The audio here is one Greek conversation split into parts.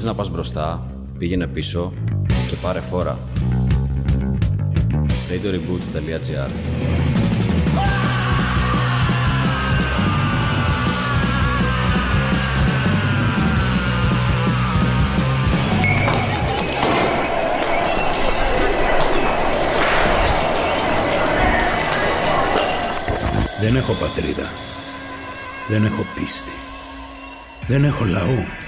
Θες να πας μπροστά, πήγαινε πίσω και πάρε φόρα. radioreboot.gr Δεν έχω πατρίδα. Δεν έχω πίστη. Δεν έχω λαό.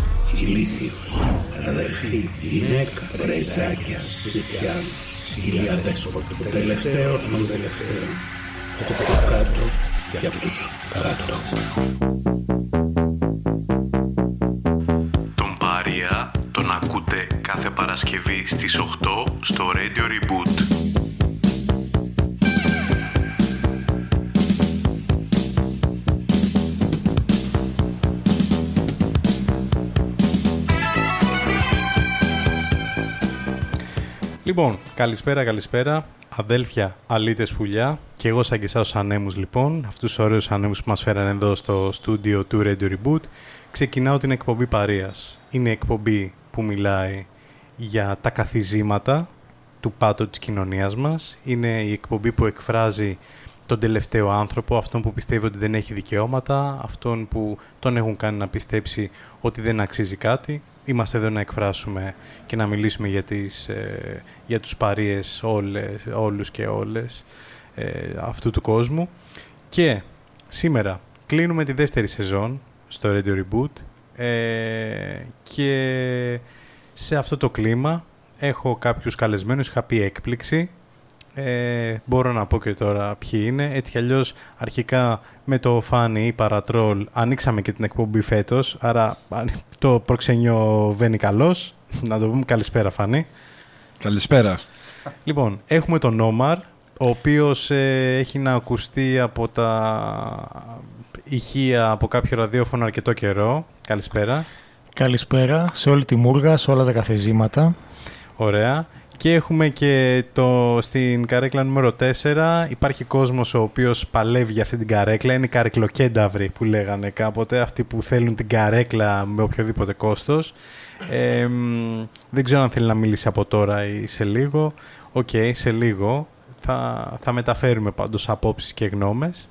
ηλίθιος, αδερφή, γυναίκα, πρεζάκια, ζητιάν, σκυλιά δέσποτο, τελευταίος των τελευταίων, από το κάτω και από τους κάτω. Τον Πάρια τον ακούτε κάθε Παρασκευή στις 8 στο Radio Reboot. Λοιπόν, καλησπέρα, καλησπέρα. Αδέλφια, αλήτες πουλιά. Και εγώ σαν και εσάς ανέμους λοιπόν, αυτούς τους ωραίους ανέμους που μας φέραν εδώ στο στούντιο του Radio Reboot, ξεκινάω την εκπομπή Παρίας. Είναι η εκπομπή που μιλάει για τα καθιζήματα του πάτου της κοινωνίας μας. Είναι η εκπομπή που εκφράζει τον τελευταίο άνθρωπο, αυτόν που πιστεύει ότι δεν έχει δικαιώματα, αυτόν που τον έχουν κάνει να πιστέψει ότι δεν αξίζει κάτι. Είμαστε εδώ να εκφράσουμε και να μιλήσουμε για, τις, ε, για τους παρείες όλες, όλους και όλες ε, αυτού του κόσμου. Και σήμερα κλείνουμε τη δεύτερη σεζόν στο Radio Reboot ε, και σε αυτό το κλίμα έχω κάποιους καλεσμένους, είχα πει έκπληξη ε, μπορώ να πω και τώρα ποιοι είναι. Έτσι κι αλλιώς αρχικά με το Φάνι ή Παρατρόλ ανοίξαμε και την εκπομπή φέτος, άρα το προξενιό βαίνει καλός. Να το πούμε καλησπέρα Φάνι. Καλησπέρα. Λοιπόν, έχουμε τον Νόμαρ, ο οποίος ε, έχει να ακουστεί από τα ηχεία από κάποιο ραδιόφωνο αρκετό καιρό. Καλησπέρα. Καλησπέρα σε όλη τη Μούργα, σε όλα τα καθεζήματα. Ωραία. Και έχουμε και το, στην καρέκλα νούμερο 4 υπάρχει κόσμος ο οποίος παλεύει για αυτή την καρέκλα. Είναι οι καρεκλοκένταυροι που λέγανε κάποτε, αυτοί που θέλουν την καρέκλα με οποιοδήποτε κόστος. Ε, δεν ξέρω αν θέλει να μιλήσει από τώρα ή σε λίγο. Οκ, σε λίγο. Θα, θα μεταφέρουμε πάντως απόψεις και γνώμες.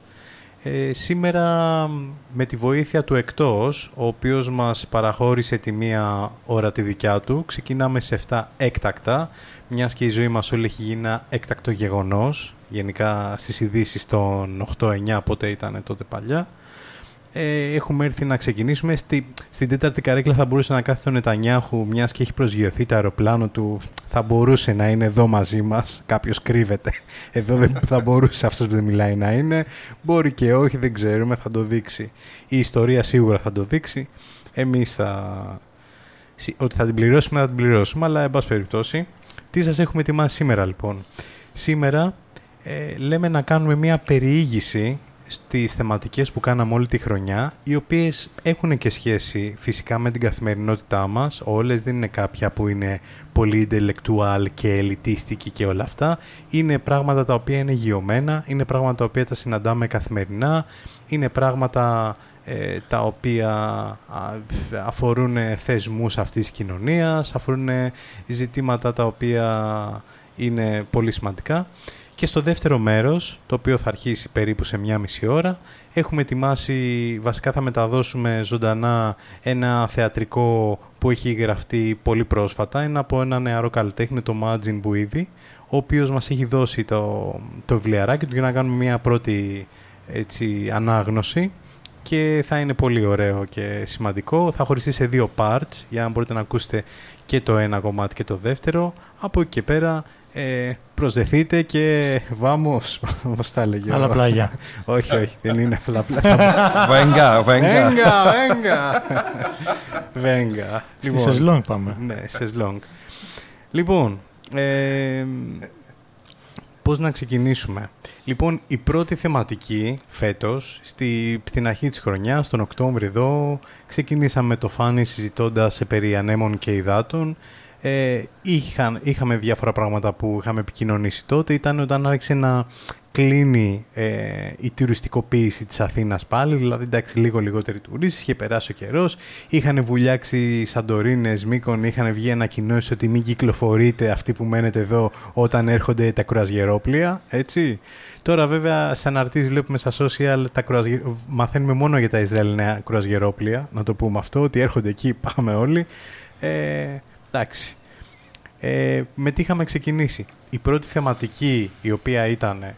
Ε, σήμερα με τη βοήθεια του εκτός, ο οποίος μας παραχώρησε τη μία ώρα τη δικιά του, ξεκινάμε σε 7 έκτακτα, μιας και η ζωή μας όλη έχει γίνει ένα έκτακτο γεγονός, γενικά στις ειδήσεις των 8-9 πότε ήταν τότε παλιά. Ε, έχουμε έρθει να ξεκινήσουμε. Στη, στην τέταρτη καρέκλα θα μπορούσε να κάθεται ο Νετανιάχου, μιας και έχει προσγειωθεί το αεροπλάνο του. Θα μπορούσε να είναι εδώ μαζί μας. Κάποιος κρύβεται. Εδώ δεν θα μπορούσε αυτός που δεν μιλάει να είναι. Μπορεί και όχι, δεν ξέρουμε, θα το δείξει. Η ιστορία σίγουρα θα το δείξει. Εμείς θα. Ότι θα την πληρώσουμε, θα την πληρώσουμε, αλλά εν πάση περιπτώσει. Τι σας έχουμε ετοιμάσει σήμερα λοιπόν; Σήμερα ε, λέμε να κάνουμε μια περιήγηση στις θεματικές που κάναμε όλη τη χρονιά, οι οποίες έχουν και σχέση φυσικά με την καθημερινότητά μας. Όλες δεν είναι κάποια που είναι πολύ intellectual και ελιτίστικη και όλα αυτά. Είναι πράγματα τα οποία είναι γεωμένα, είναι πράγματα τα οποία τα συναντάμε καθημερινά, είναι πράγματα ε, τα οποία αφορούν θεσμούς αυτής της κοινωνίας, αφορούν ζητήματα τα οποία είναι πολύ σημαντικά. Και στο δεύτερο μέρος, το οποίο θα αρχίσει περίπου σε μία μισή ώρα, έχουμε ετοιμάσει, βασικά θα μεταδώσουμε ζωντανά ένα θεατρικό που έχει γραφτεί πολύ πρόσφατα, είναι από ένα νεαρό καλλιτέχνη, το Μάτζιν Μπουίδη, ο οποίος μας έχει δώσει το, το βιβλιαράκι του για να κάνουμε μία πρώτη έτσι, ανάγνωση και θα είναι πολύ ωραίο και σημαντικό. Θα χωριστεί σε δύο parts για να μπορείτε να ακούσετε και το ένα κομμάτι και το δεύτερο. Από εκεί και πέρα ε, προσδεθείτε και βάμος, όπως τα έλεγε. Άλλα πλάγια. όχι, όχι, δεν είναι άλλα πλάγια. Βέγγα, βέγγα. Βέγγα, βέγγα. Βέγγα. Λοιπόν, σε σλόγγ πάμε. Ναι, σε σλόγγ. Λοιπόν, Ε, πώς να ξεκινήσουμε; Λοιπόν, η πρώτη θεματική φέτος, στη, στην αρχή της χρονιάς, τον Οκτώβριο εδώ, ξεκινήσαμε το φάνη συζητώντας περί ανέμων και υδάτων. Ε, είχαν, είχαμε διάφορα πράγματα που είχαμε επικοινωνήσει τότε. Ήταν όταν άρχισε να κλείνει ε, η τουριστικοποίηση της Αθήνας πάλι, δηλαδή εντάξει λίγο λιγότεροι τουρίστες, είχε περάσει ο καιρός, είχαν βουλιάξει Σαντορίνες, Μήκον, είχαν βγει ανακοινώσεις ότι μην κυκλοφορείτε αυτοί που μένετε εδώ όταν έρχονται τα κουρασγερόπλια, έτσι. Τώρα βέβαια σαν αρτής βλέπουμε στα social τα κουρασγε... μαθαίνουμε μόνο για τα Ισραηλινέα κουρασγερόπλια, να το πούμε αυτό, ότι έρχονται εκεί, πάμε όλοι. Ε, εντάξει. Ε, με τι είχαμε ξεκινήσει; Η πρώτη θεματική η οποία ήταν ε,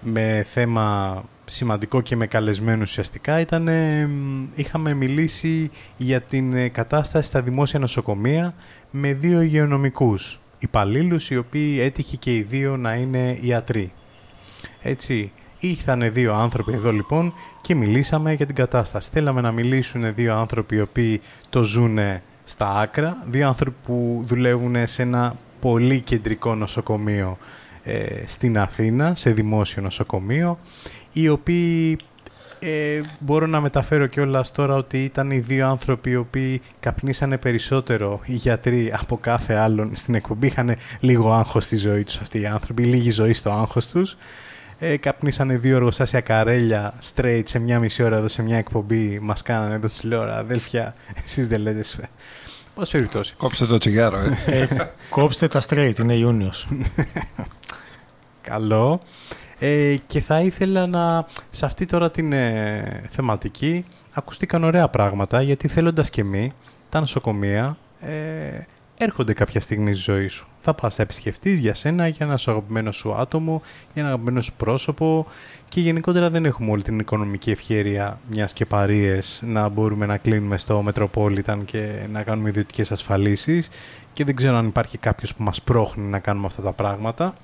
με θέμα σημαντικό και με καλεσμένους ουσιαστικά ήταν ε, είχαμε μιλήσει για την ε, κατάσταση στα δημόσια νοσοκομεία με δύο υγειονομικούς υπαλλήλους οι οποίοι έτυχε και οι δύο να είναι ιατροί. Έτσι, ήρθαν δύο άνθρωποι εδώ λοιπόν και μιλήσαμε για την κατάσταση. Θέλαμε να μιλήσουν δύο άνθρωποι οι οποίοι το ζουν στα άκρα, δύο άνθρωποι που δουλεύουν σε ένα πολύ κεντρικό νοσοκομείο ε, στην Αθήνα, σε δημόσιο νοσοκομείο, οι οποίοι ε, μπορώ να μεταφέρω κιόλας τώρα ότι ήταν οι δύο άνθρωποι οι οποίοι καπνίσανε περισσότερο οι γιατροί από κάθε άλλον στην εκπομπή. Είχαν λίγο άγχος στη ζωή τους αυτοί οι άνθρωποι, λίγη ζωή στο άγχος τους. Ε, καπνίσανε δύο εργοστάσια καρέλια straight σε μια μισή ώρα εδώ σε μια εκπομπή. Μας κάνανε εδώ, τους λέω, αδέλφια, εσείς δεν λέτε Πώς περιπτώσει. Κόψτε το τσιγάρο, ε. Ε, κόψτε τα straight, είναι Ιούνιος. Καλό. Ε, και θα ήθελα να, σε αυτή τώρα την ε, θεματική, ακουστήκαν ωραία πράγματα, γιατί θέλοντας και εμείς, τα νοσοκομεία ε, έρχονται κάποια στιγμή στη ζωή σου. Θα πας, θα επισκεφτείς για σένα, για ένα σου αγαπημένο σου άτομο, για ένα αγαπημένο σου πρόσωπο και γενικότερα δεν έχουμε όλη την οικονομική ευχαίρεια μιας και παρείες να μπορούμε να κλείνουμε στο Metropolitan και να κάνουμε ιδιωτικές ασφαλίσεις και δεν ξέρω αν υπάρχει κάποιος που μας πρόχνει να κάνουμε αυτά τα πράγματα.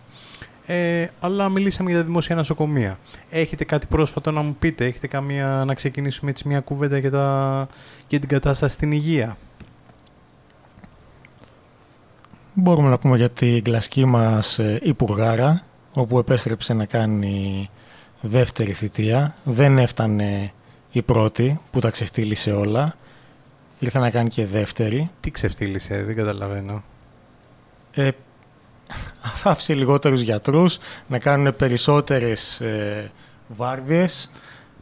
Ε, αλλά μιλήσαμε για τα δημόσια νοσοκομεία. Έχετε κάτι πρόσφατο να μου πείτε, έχετε καμία, να ξεκινήσουμε έτσι μια κουβέντα για, τα, για την κατάσταση στην υγεία; Μπορούμε να πούμε για την κλασική μας ε, Υπουργάρα, όπου επέστρεψε να κάνει δεύτερη θητεία. Δεν έφτανε η πρώτη που τα ξεφτύλισε όλα. Ήρθε να κάνει και δεύτερη. Τι ξεφτύλισε, δεν καταλαβαίνω. Ε, άφησε λιγότερους γιατρούς να κάνουν περισσότερες ε, βάρδιες.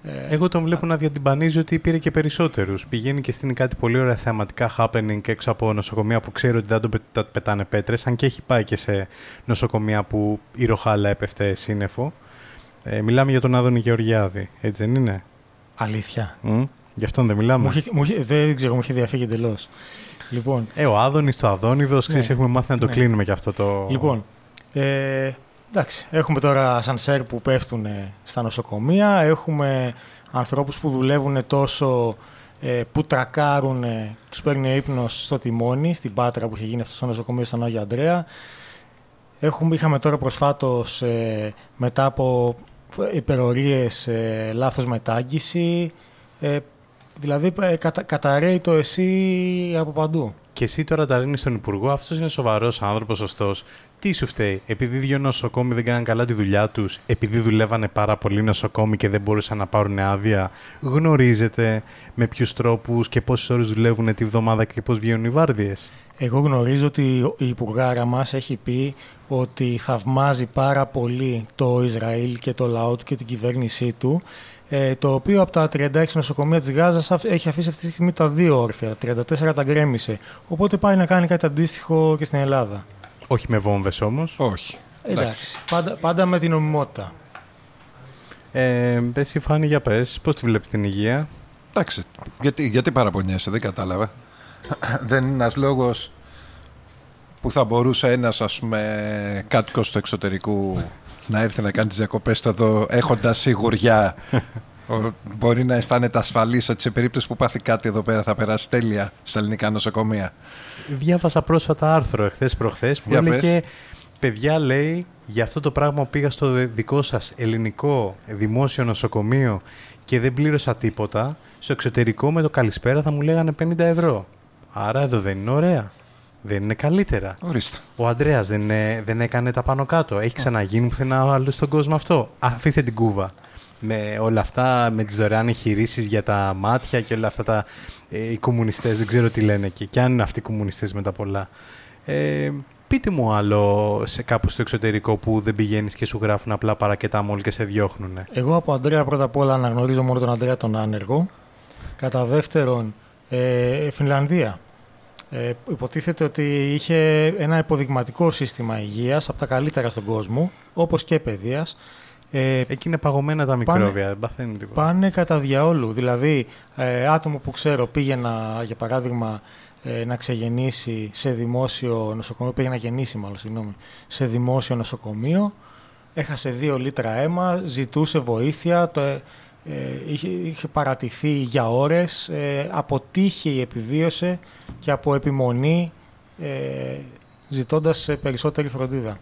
Ε, Εγώ τον βλέπω να διατυμπανίζει ότι πήρε και περισσότερους. Πηγαίνει και στείνει κάτι πολύ ωραία θεματικά happening έξω από νοσοκομεία που ξέρει ότι δεν το πε- πετάνε πέτρες, αν και έχει πάει και σε νοσοκομεία που η ροχάλα έπεφτε σύννεφο. Ε, μιλάμε για τον Άδωνη Γεωργιάδη, έτσι δεν είναι; Αλήθεια. Μμ, Γι' αυτόν δεν μιλάμε. Μου είχε- μου είχε- δεν ξέρω, μου είχε διαφύγει εντελώς. Λοιπόν, Ε, ο Άδωνης, το Αδόνιδος, ξέρεις, Ναι. έχουμε μάθει να το Ναι. κλείνουμε και αυτό το... Λοιπόν, ε, εντάξει, έχουμε τώρα σανσέρ που πέφτουν στα νοσοκομεία, έχουμε ανθρώπους που δουλεύουν τόσο ε, που τρακάρουν, τους παίρνει ο ύπνος στο τιμόνι, στην Πάτρα που είχε γίνει αυτό στο νοσοκομείο στον Άγιο Ανδρέα. Έχουμε, είχαμε τώρα προσφάτως ε, μετά από υπερορίες ε, λάθος μετάγγιση, ε, δηλαδή ε, κατα, καταραίει το εσύ από παντού. Και εσύ τώρα τα ρίχνει στον Υπουργό, αυτός είναι σοβαρός άνθρωπος, σωστό. Τι σου φταίει, επειδή δύο νοσοκόμοι δεν κάναν καλά τη δουλειά τους, επειδή δουλεύανε πάρα πολλοί νοσοκόμοι και δεν μπορούσαν να πάρουν άδεια, γνωρίζετε με ποιους τρόπους και πόσες ώρες δουλεύουν τη βδομάδα και πώς βγαίνουν οι βάρδιες; Εγώ γνωρίζω ότι η Υπουργάρα μας έχει πει ότι θαυμάζει πάρα πολύ το Ισραήλ και το λαό του και την κυβέρνησή του ε, το οποίο από τα 36 νοσοκομεία της Γάζας αφ- έχει αφήσει αυτή τη στιγμή τα δύο όρθια, 34 τα γκρέμισε. Οπότε πάει να κάνει κάτι αντίστοιχο και στην Ελλάδα. Όχι με βόμβες όμως. Όχι. Εντάξει, πάντα, πάντα με την νομιμότητα. Ε, εσύ Φάνη, για πες, πώς τη βλέπεις την υγεία; Εντάξει, γιατί, γιατί παραπονιέσαι, δεν κατάλαβα. δεν είναι ένας λόγος που θα μπορούσε ένας, ας πούμε, κάτοικος του εξωτερικού να έρθει να κάνει τις διακοπές του εδώ έχοντας σιγουριά. Ο- Μπορεί να αισθάνεται ασφαλής ότι σε περίπτωση που πάθει κάτι εδώ πέρα θα περάσει τέλεια στα ελληνικά νοσοκομεία. Διάβασα πρόσφατα άρθρο εχθές προχθές που Για έλεγε Παιδιά λέει για αυτό το πράγμα που πήγα στο δε- δικό σας ελληνικό δημόσιο νοσοκομείο και δεν πλήρωσα τίποτα, στο εξωτερικό με το καλησπέρα θα μου λέγανε 50 ευρώ. Άρα εδώ δεν είναι ωραία. Δεν είναι καλύτερα. Ορίστε. Ο Αντρέα δεν, ε, δεν έκανε τα πάνω κάτω. Έχει ξαναγίνει πουθενά άλλο στον κόσμο αυτό. Αφήστε την κούβα. Με όλα αυτά, με τις δωρεάν εγχειρήσεις για τα μάτια και όλα αυτά τα. Ε, οι κομμουνιστές, δεν ξέρω τι λένε εκεί. Και αν είναι αυτοί οι κομμουνιστές με τα πολλά. Ε, πείτε μου άλλο σε κάπου στο εξωτερικό που δεν πηγαίνεις και σου γράφουν απλά παρακετά μόλι και σε διώχνουν. Εγώ από Αντρέα πρώτα απ' όλα αναγνωρίζω μόνο τον Αντρέα τον άνεργο. Κατά δεύτερον, ε, Φινλανδία. Ε, υποτίθεται ότι είχε ένα υποδειγματικό σύστημα υγείας από τα καλύτερα στον κόσμο, όπως και παιδείας. Ε, Εκεί είναι παγωμένα τα μικρόβια, δεν παθαίνουν τίποτα. Πάνε κατά διαόλου. Δηλαδή, ε, άτομο που ξέρω πήγαινα, για παράδειγμα, ε, να ξεγεννήσει σε δημόσιο νοσοκομείο, πήγε να γεννήσει μάλλον, συγγνώμη, σε δημόσιο νοσοκομείο, έχασε δύο λίτρα αίμα, ζητούσε βοήθεια, το, ε, είχε, είχε παρατηθεί για ώρες, ε, αποτύχει επιβίωσε και από επιμονή ε, ζητώντας περισσότερη φροντίδα.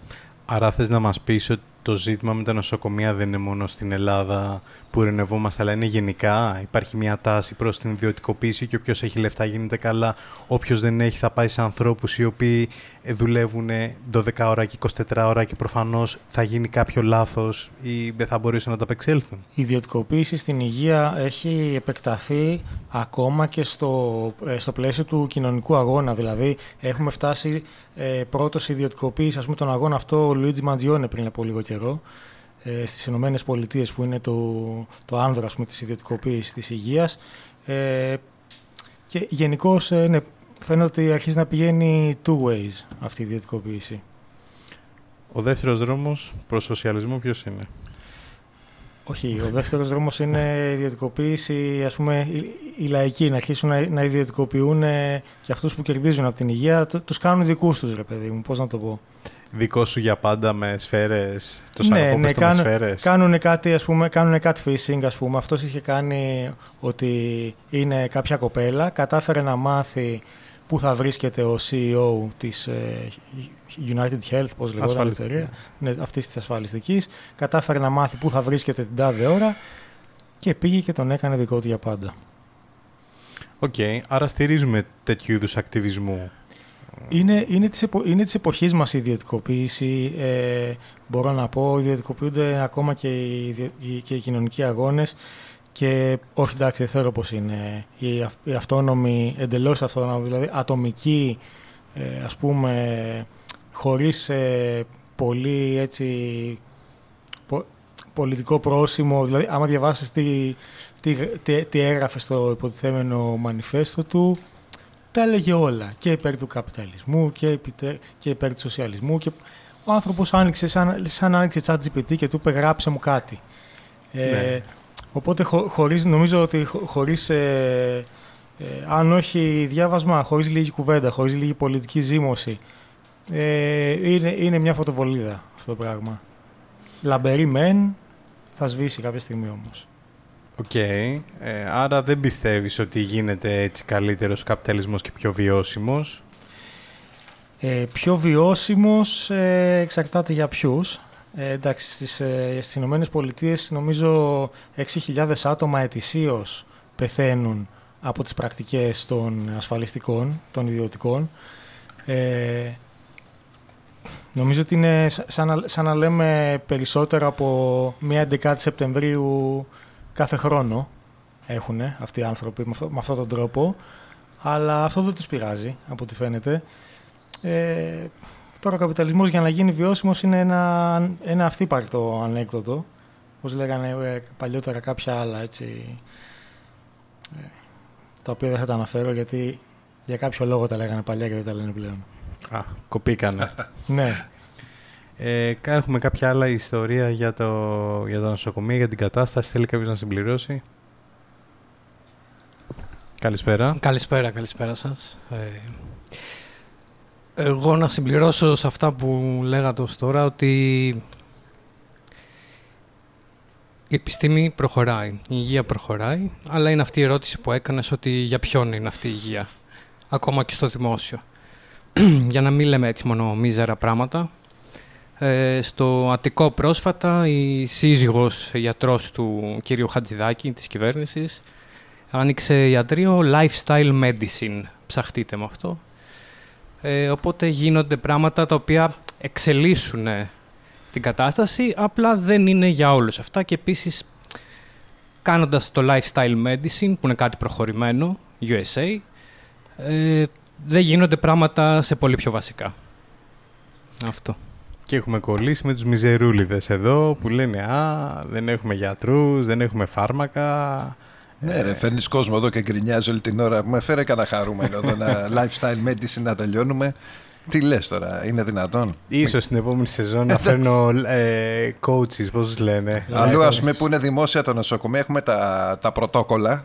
Άρα θες να μας πεις ότι το ζήτημα με τα νοσοκομεία δεν είναι μόνο στην Ελλάδα που ρενευόμαστε, αλλά είναι γενικά. Υπάρχει μια τάση προς την ιδιωτικοποίηση και όποιος έχει λεφτά γίνεται καλά. Όποιος δεν έχει θα πάει σε ανθρώπους οι οποίοι δουλεύουν 12 ώρα και 24 ώρα και προφανώς θα γίνει κάποιο λάθος ή δεν θα μπορούσαν να τα απεξέλθουν. Η ιδιωτικοποίηση στην υγεία έχει επεκταθεί ακόμα και στο, ε, στο πλαίσιο του κοινωνικού αγώνα. Δηλαδή έχουμε φτάσει ε, πρώτος ιδιωτικοποίηση, ας πούμε τον αγώνα αυτό ο Λουίτζι Μαντζιόνε πριν από λίγο καιρό ε, στις Ηνωμένες Πολιτείες που είναι το, το άνδρο ας πούμε, της ιδιωτικοποίησης της υγείας. Ε, και γενικώς ε, ναι, φαίνεται ότι αρχίζει να πηγαίνει two ways αυτή η ιδιωτικοποίηση. Ο δεύτερος δρόμος προς σοσιαλισμό ποιος είναι; Όχι, ο δεύτερος δρόμος είναι η ιδιωτικοποίηση, ας πούμε, οι, λαϊκοί να αρχίσουν να, να ιδιωτικοποιούν και αυτούς που κερδίζουν από την υγεία, τους κάνουν δικούς τους, ρε παιδί μου, πώς να το πω δικό σου για πάντα με σφαίρες, το ναι, ναι, κάνουν, με σφαίρες. Κάνουν κάτι, ας πούμε, κάνουν catfishing, ας πούμε. Αυτός είχε κάνει ότι είναι κάποια κοπέλα, κατάφερε να μάθει πού θα βρίσκεται ο CEO της ε, United Health, πώς λεγόταν η εταιρεία, ναι, αυτής της ασφαλιστικής, κατάφερε να μάθει πού θα βρίσκεται την τάδε ώρα και πήγε και τον έκανε δικό του για πάντα. OK, okay, άρα στηρίζουμε τέτοιου είδους ακτιβισμού είναι, είναι, της, επο, είναι της εποχής μας η ιδιωτικοποίηση. Ε, μπορώ να πω, ιδιωτικοποιούνται ακόμα και οι, και οι κοινωνικοί αγώνες και όχι εντάξει δεν θεωρώ πως είναι η, η αυτόνομη, εντελώς αυτόνομη, δηλαδή ατομική, ε, ας πούμε, χωρίς ε, πολύ έτσι πολιτικό πρόσημο, δηλαδή άμα διαβάσεις τι, τι, τι, τι έγραφε στο υποτιθέμενο μανιφέστο του, τα έλεγε όλα. Και υπέρ του καπιταλισμού και, και υπέρ του σοσιαλισμού. Και ο άνθρωπος άνοιξε σαν, σαν άνοιξε chat GPT και του είπε γράψε μου κάτι. Ε, ναι. οπότε χω, χωρίς, νομίζω ότι χω, χωρίς, ε, ε, αν όχι διάβασμα, χωρίς λίγη κουβέντα, χωρίς λίγη πολιτική ζήμωση, ε, είναι, είναι μια φωτοβολίδα αυτό το πράγμα. Λαμπερή μεν, θα σβήσει κάποια στιγμή όμως. Οκ. Ε, άρα δεν πιστεύεις ότι γίνεται έτσι καλύτερος καπιταλισμός και πιο βιώσιμος; Ε, πιο βιώσιμος ε, εξαρτάται για ποιους. Ε, εντάξει, στις, ε, στις Ηνωμένες Πολιτείες νομίζω 6.000 άτομα ετησίως πεθαίνουν από τις πρακτικές των ασφαλιστικών, των ιδιωτικών. Ε, νομίζω ότι είναι σαν να, σαν να λέμε περισσότερο από μία 11 Σεπτεμβρίου κάθε χρόνο έχουν αυτοί οι άνθρωποι με, με αυτόν τον τρόπο. Αλλά αυτό δεν τους πειράζει, από ό,τι φαίνεται. Ε, τώρα ο καπιταλισμός για να γίνει βιώσιμος είναι ένα, ένα αυθύπαρκτο ανέκδοτο. Όπως λέγανε ε, παλιότερα κάποια άλλα, έτσι, ε, τα οποία δεν θα τα αναφέρω γιατί για κάποιο λόγο τα λέγανε παλιά και δεν τα λένε πλέον. Α, κοπήκανε. ναι. Ε, έχουμε κάποια άλλα ιστορία για το, για το νοσοκομείο, για την κατάσταση. Θέλει κάποιος να συμπληρώσει; Καλησπέρα. Καλησπέρα, καλησπέρα σας. Ε, εγώ να συμπληρώσω σε αυτά που λέγατε ως τώρα ότι η επιστήμη προχωράει, η υγεία προχωράει, αλλά είναι αυτή η ερώτηση που έκανες ότι για ποιον είναι αυτή η υγεία, ακόμα και στο δημόσιο. για να μην λέμε έτσι μόνο μίζερα πράγματα, ε, στο Αττικό πρόσφατα η σύζυγος γιατρός του κύριου Χατζηδάκη της κυβέρνησης άνοιξε ιατρείο Lifestyle Medicine. Ψαχτείτε με αυτό. Ε, οπότε γίνονται πράγματα τα οποία εξελίσσουν την κατάσταση, απλά δεν είναι για όλους αυτά και επίσης κάνοντας το lifestyle medicine που είναι κάτι προχωρημένο, USA, ε, δεν γίνονται πράγματα σε πολύ πιο βασικά. Αυτό. Και έχουμε κολλήσει με τους μιζερούλιδες εδώ που λένε «Α, δεν έχουμε γιατρούς, δεν έχουμε φάρμακα». Ναι, ρε, φέρνεις κόσμο εδώ και γκρινιάζει όλη την ώρα. Με φέρε κανένα χαρούμενο εδώ ένα lifestyle medicine να τελειώνουμε. Τι λες τώρα, είναι δυνατόν; Ίσως στην επόμενη σεζόν να φέρνω ε, coaches, πώς τους λένε. Αλλού, ας πούμε, που είναι δημόσια τα νοσοκομεία, έχουμε τα, τα πρωτόκολλα.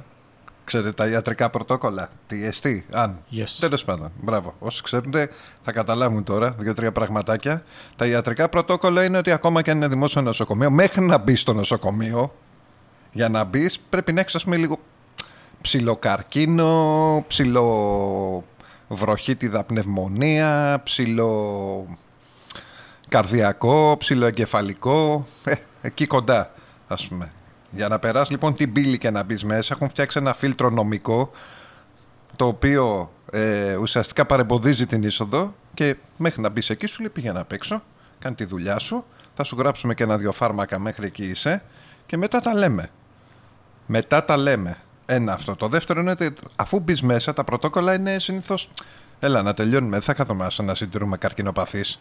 Ξέρετε, τα ιατρικά πρωτόκολλα. TST, αν. Yes. Τέλος πάντων. Μπράβο. Όσοι ξέρουν θα καταλάβουν τώρα δύο-τρία πραγματάκια. Τα ιατρικά πρωτόκολλα είναι ότι ακόμα και αν είναι δημόσιο νοσοκομείο, μέχρι να μπεις στο νοσοκομείο, για να μπεις, πρέπει να έχεις, ας πούμε, λίγο ψιλοκαρκίνο, ψιλο βροχίτιδα πνευμονία, ψιλο καρδιακό, ψιλοεγκεφαλικό, ε, εκεί κοντά ας πούμε. Για να περάσει λοιπόν την πύλη και να μπεις μέσα έχουν φτιάξει ένα φίλτρο νομικό το οποίο ε, ουσιαστικά παρεμποδίζει την είσοδο και μέχρι να μπεις εκεί σου λέει πήγαινε απ' έξω, κάνει τη δουλειά σου, θα σου γράψουμε και ένα-δυο φάρμακα μέχρι εκεί είσαι και μετά τα λέμε. Μετά τα λέμε. Ένα αυτό. Το δεύτερο είναι ότι αφού μπεις μέσα, τα πρωτόκολλα είναι συνήθως. Έλα, να τελειώνουμε. Δεν θα καθόμαστε να συντηρούμε καρκινοπαθείς.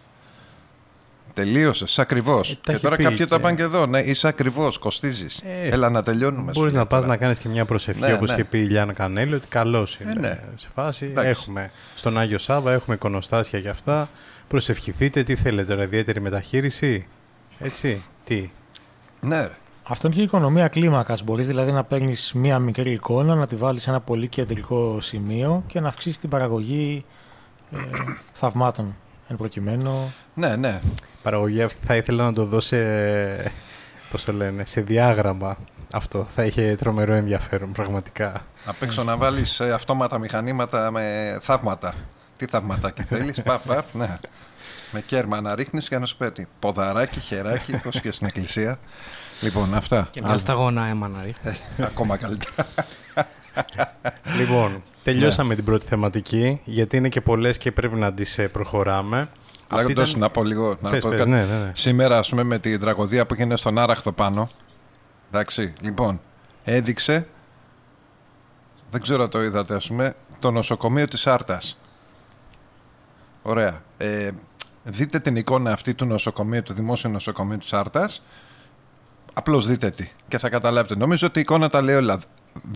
Τελείωσες, ακριβώς. Ε, τα και έχει τώρα πει κάποιοι και- το πάνε και εδώ. Ναι, είσαι ακριβώς, κοστίζεις. Ε, Έλα να τελειώνουμε. σου Μπορείς λέει να πας τώρα. να κάνεις και μια προσευχή Ναι, όπως ναι. είχε πει η Λιάννα Κανέλη ότι καλός είναι. Ε, ναι. Σε φάση Εντάξει. έχουμε στον Άγιο Σάβα, έχουμε εικονοστάσια για αυτά. Προσευχηθείτε, τι θέλετε τώρα, ιδιαίτερη μεταχείριση; Έτσι, τι; Ναι, ρε. Αυτό είναι και η οικονομία κλίμακας. Μπορείς δηλαδή να παίρνεις μία μικρή εικόνα, να τη βάλεις σε ένα πολύ κεντρικό σημείο και να αυξήσεις την παραγωγή ε, θαυμάτων. Εν προκειμένου. ναι, ναι. Παραγωγή αυτή θα ήθελα να το δω σε, πώς το λένε, σε διάγραμμα. Αυτό θα είχε τρομερό ενδιαφέρον πραγματικά. Απ' έξω να βάλεις αυτόματα μηχανήματα με θαύματα. Τι θαυματάκι θέλεις, παπ, παπ, ναι. Με κέρμα να ρίχνεις και να σου πέτει. Ποδαράκι, χεράκι, όπω και στην εκκλησία. Λοιπόν, αυτά. Και μια σταγόνα αίμα να ρίχνεις. Ακόμα καλύτερα. λοιπόν, τελειώσαμε την πρώτη θεματική, γιατί είναι και πολλές και πρέπει να τις ε, προχωράμε. Αυτή Λέγοντας, ήταν- να πω λίγο. Να Πες, πω πες, κάτι. ναι, ναι, ναι. Σήμερα, ας πούμε, με την τραγωδία που έγινε στον Άραχθο πάνω. Εντάξει, λοιπόν, έδειξε. Δεν ξέρω αν το είδατε, ας πούμε, το νοσοκομείο της Άρτας. Ωραία. Ε, δείτε την εικόνα αυτή του νοσοκομείου, του δημόσιου νοσοκομείου της Άρτας. Απλώς δείτε τι και θα καταλάβετε. Νομίζω ότι η εικόνα τα λέει όλα.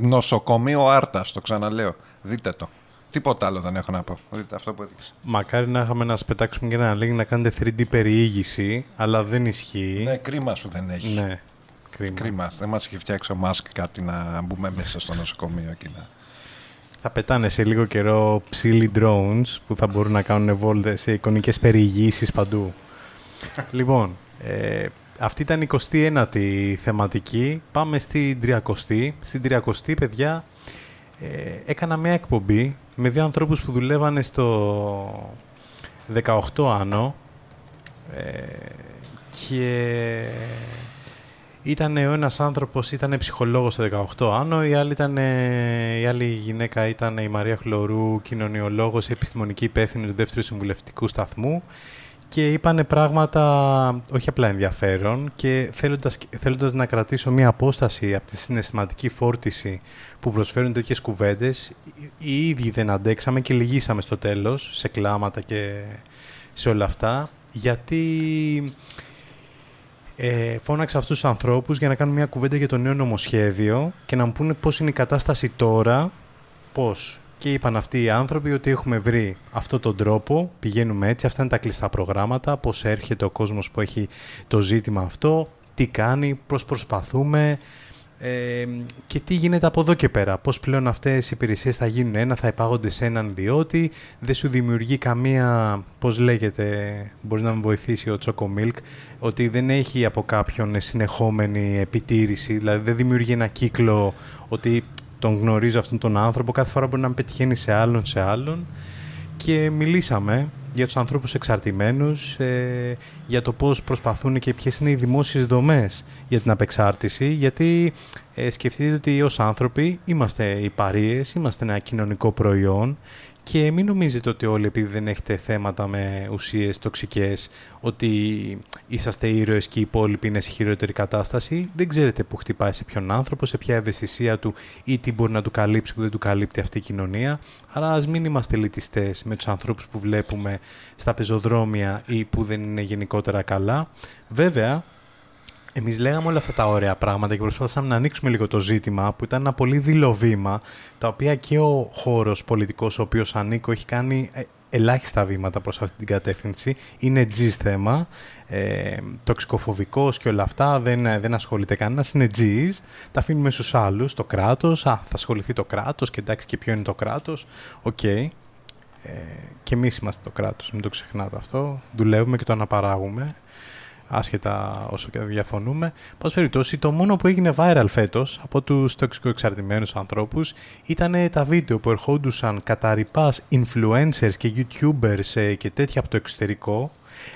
Νοσοκομείο Άρτας, το ξαναλέω. Δείτε το. Τίποτα άλλο δεν έχω να πω. Δείτε αυτό που έδειξε. Μακάρι να είχαμε να σας πετάξουμε και ένα link να κάνετε 3D περιήγηση, αλλά δεν ισχύει. Ναι, κρίμα που δεν έχει. Ναι, κρίμα. Κρίμα. Δεν μας έχει φτιάξει ο Μάσκ κάτι να μπούμε μέσα στο νοσοκομείο εκεί. Να... Θα πετάνε σε λίγο καιρό ψήλοι drones που θα μπορούν να κάνουν βόλτες σε εικονικές περιηγήσεις παντού. λοιπόν, ε, αυτή ήταν η 29η θεματική. Πάμε στην 30η. Στην 30η, παιδιά, ε, έκανα μια εκπομπή με δύο ανθρώπους που δουλεύανε στο 18 άνω ε, και ήταν ο ένας άνθρωπος ήταν ψυχολόγος στο 18 άνω, η άλλη, ήταν, η άλλη γυναίκα ήταν η Μαρία Χλωρού, κοινωνιολόγος, επιστημονική υπεύθυνη του δεύτερου συμβουλευτικού σταθμού και είπανε πράγματα όχι απλά ενδιαφέρον και θέλοντας, θέλοντας να κρατήσω μια απόσταση από τη συναισθηματική φόρτιση που προσφέρουν τέτοιες κουβέντες, οι ίδιοι δεν αντέξαμε και λυγίσαμε στο τέλος σε κλάματα και σε όλα αυτά, γιατί ε, φώναξα αυτούς τους ανθρώπους για να κάνουν μια κουβέντα για το νέο νομοσχέδιο και να μου πούνε πώς είναι η κατάσταση τώρα, πώς. Και είπαν αυτοί οι άνθρωποι ότι έχουμε βρει αυτόν τον τρόπο, πηγαίνουμε έτσι, αυτά είναι τα κλειστά προγράμματα, πώς έρχεται ο κόσμος που έχει το ζήτημα αυτό, τι κάνει, πώς προσπαθούμε ε, και τι γίνεται από εδώ και πέρα. Πώς πλέον αυτές οι υπηρεσίες θα γίνουν ένα, θα υπάγονται σε έναν διότι, δεν σου δημιουργεί καμία, πώς λέγεται, μπορεί να με βοηθήσει ο Τσόκο Milk, ότι δεν έχει από κάποιον συνεχόμενη επιτήρηση, δηλαδή δεν δημιουργεί ένα κύκλο ότι τον γνωρίζω αυτόν τον άνθρωπο, κάθε φορά μπορεί να με πετυχαίνει σε άλλον, σε άλλον. Και μιλήσαμε για τους ανθρώπους εξαρτημένους, ε, για το πώς προσπαθούν και ποιες είναι οι δημόσιες δομές για την απεξάρτηση, γιατί ε, σκεφτείτε ότι ως άνθρωποι είμαστε οι παρείες, είμαστε ένα κοινωνικό προϊόν Και μην νομίζετε ότι όλοι επειδή δεν έχετε θέματα με ουσίες τοξικές ότι είσαστε ήρωες και οι υπόλοιποι είναι σε χειρότερη κατάσταση. Δεν ξέρετε που χτυπάει σε ποιον άνθρωπο, σε ποια ευαισθησία του ή τι μπορεί να του καλύψει που δεν του καλύπτει αυτή η κοινωνία. Άρα ας μην είμαστε λυτιστές με τους ανθρώπους που βλέπουμε στα πεζοδρόμια ή που δεν είναι γενικότερα καλά. Βέβαια, Εμείς λέγαμε όλα αυτά τα ωραία πράγματα και προσπαθήσαμε να ανοίξουμε λίγο το ζήτημα που ήταν ένα πολύ δηλωβήμα τα οποία και ο χώρος πολιτικός ο οποίος ανήκω έχει κάνει ε, ελάχιστα βήματα προς αυτή την κατεύθυνση. Είναι τζις θέμα, ε, τοξικοφοβικός και όλα αυτά, δεν, δεν ασχολείται κανένας, είναι τζις. Τα αφήνουμε στους άλλους, το κράτος, α, θα ασχοληθεί το κράτος και εντάξει και ποιο είναι το κράτος, OK. Okay. Ε, και εμείς είμαστε το κράτος, μην το ξεχνάτε αυτό, δουλεύουμε και το αναπαράγουμε άσχετα όσο και διαφωνούμε. Πάση περιπτώσει, το μόνο που έγινε viral φέτος από τους τοξικοεξαρτημένους ανθρώπους ήταν τα βίντεο που ερχόντουσαν κατά ριπάς influencers και youtubers ε, και τέτοια από το εξωτερικό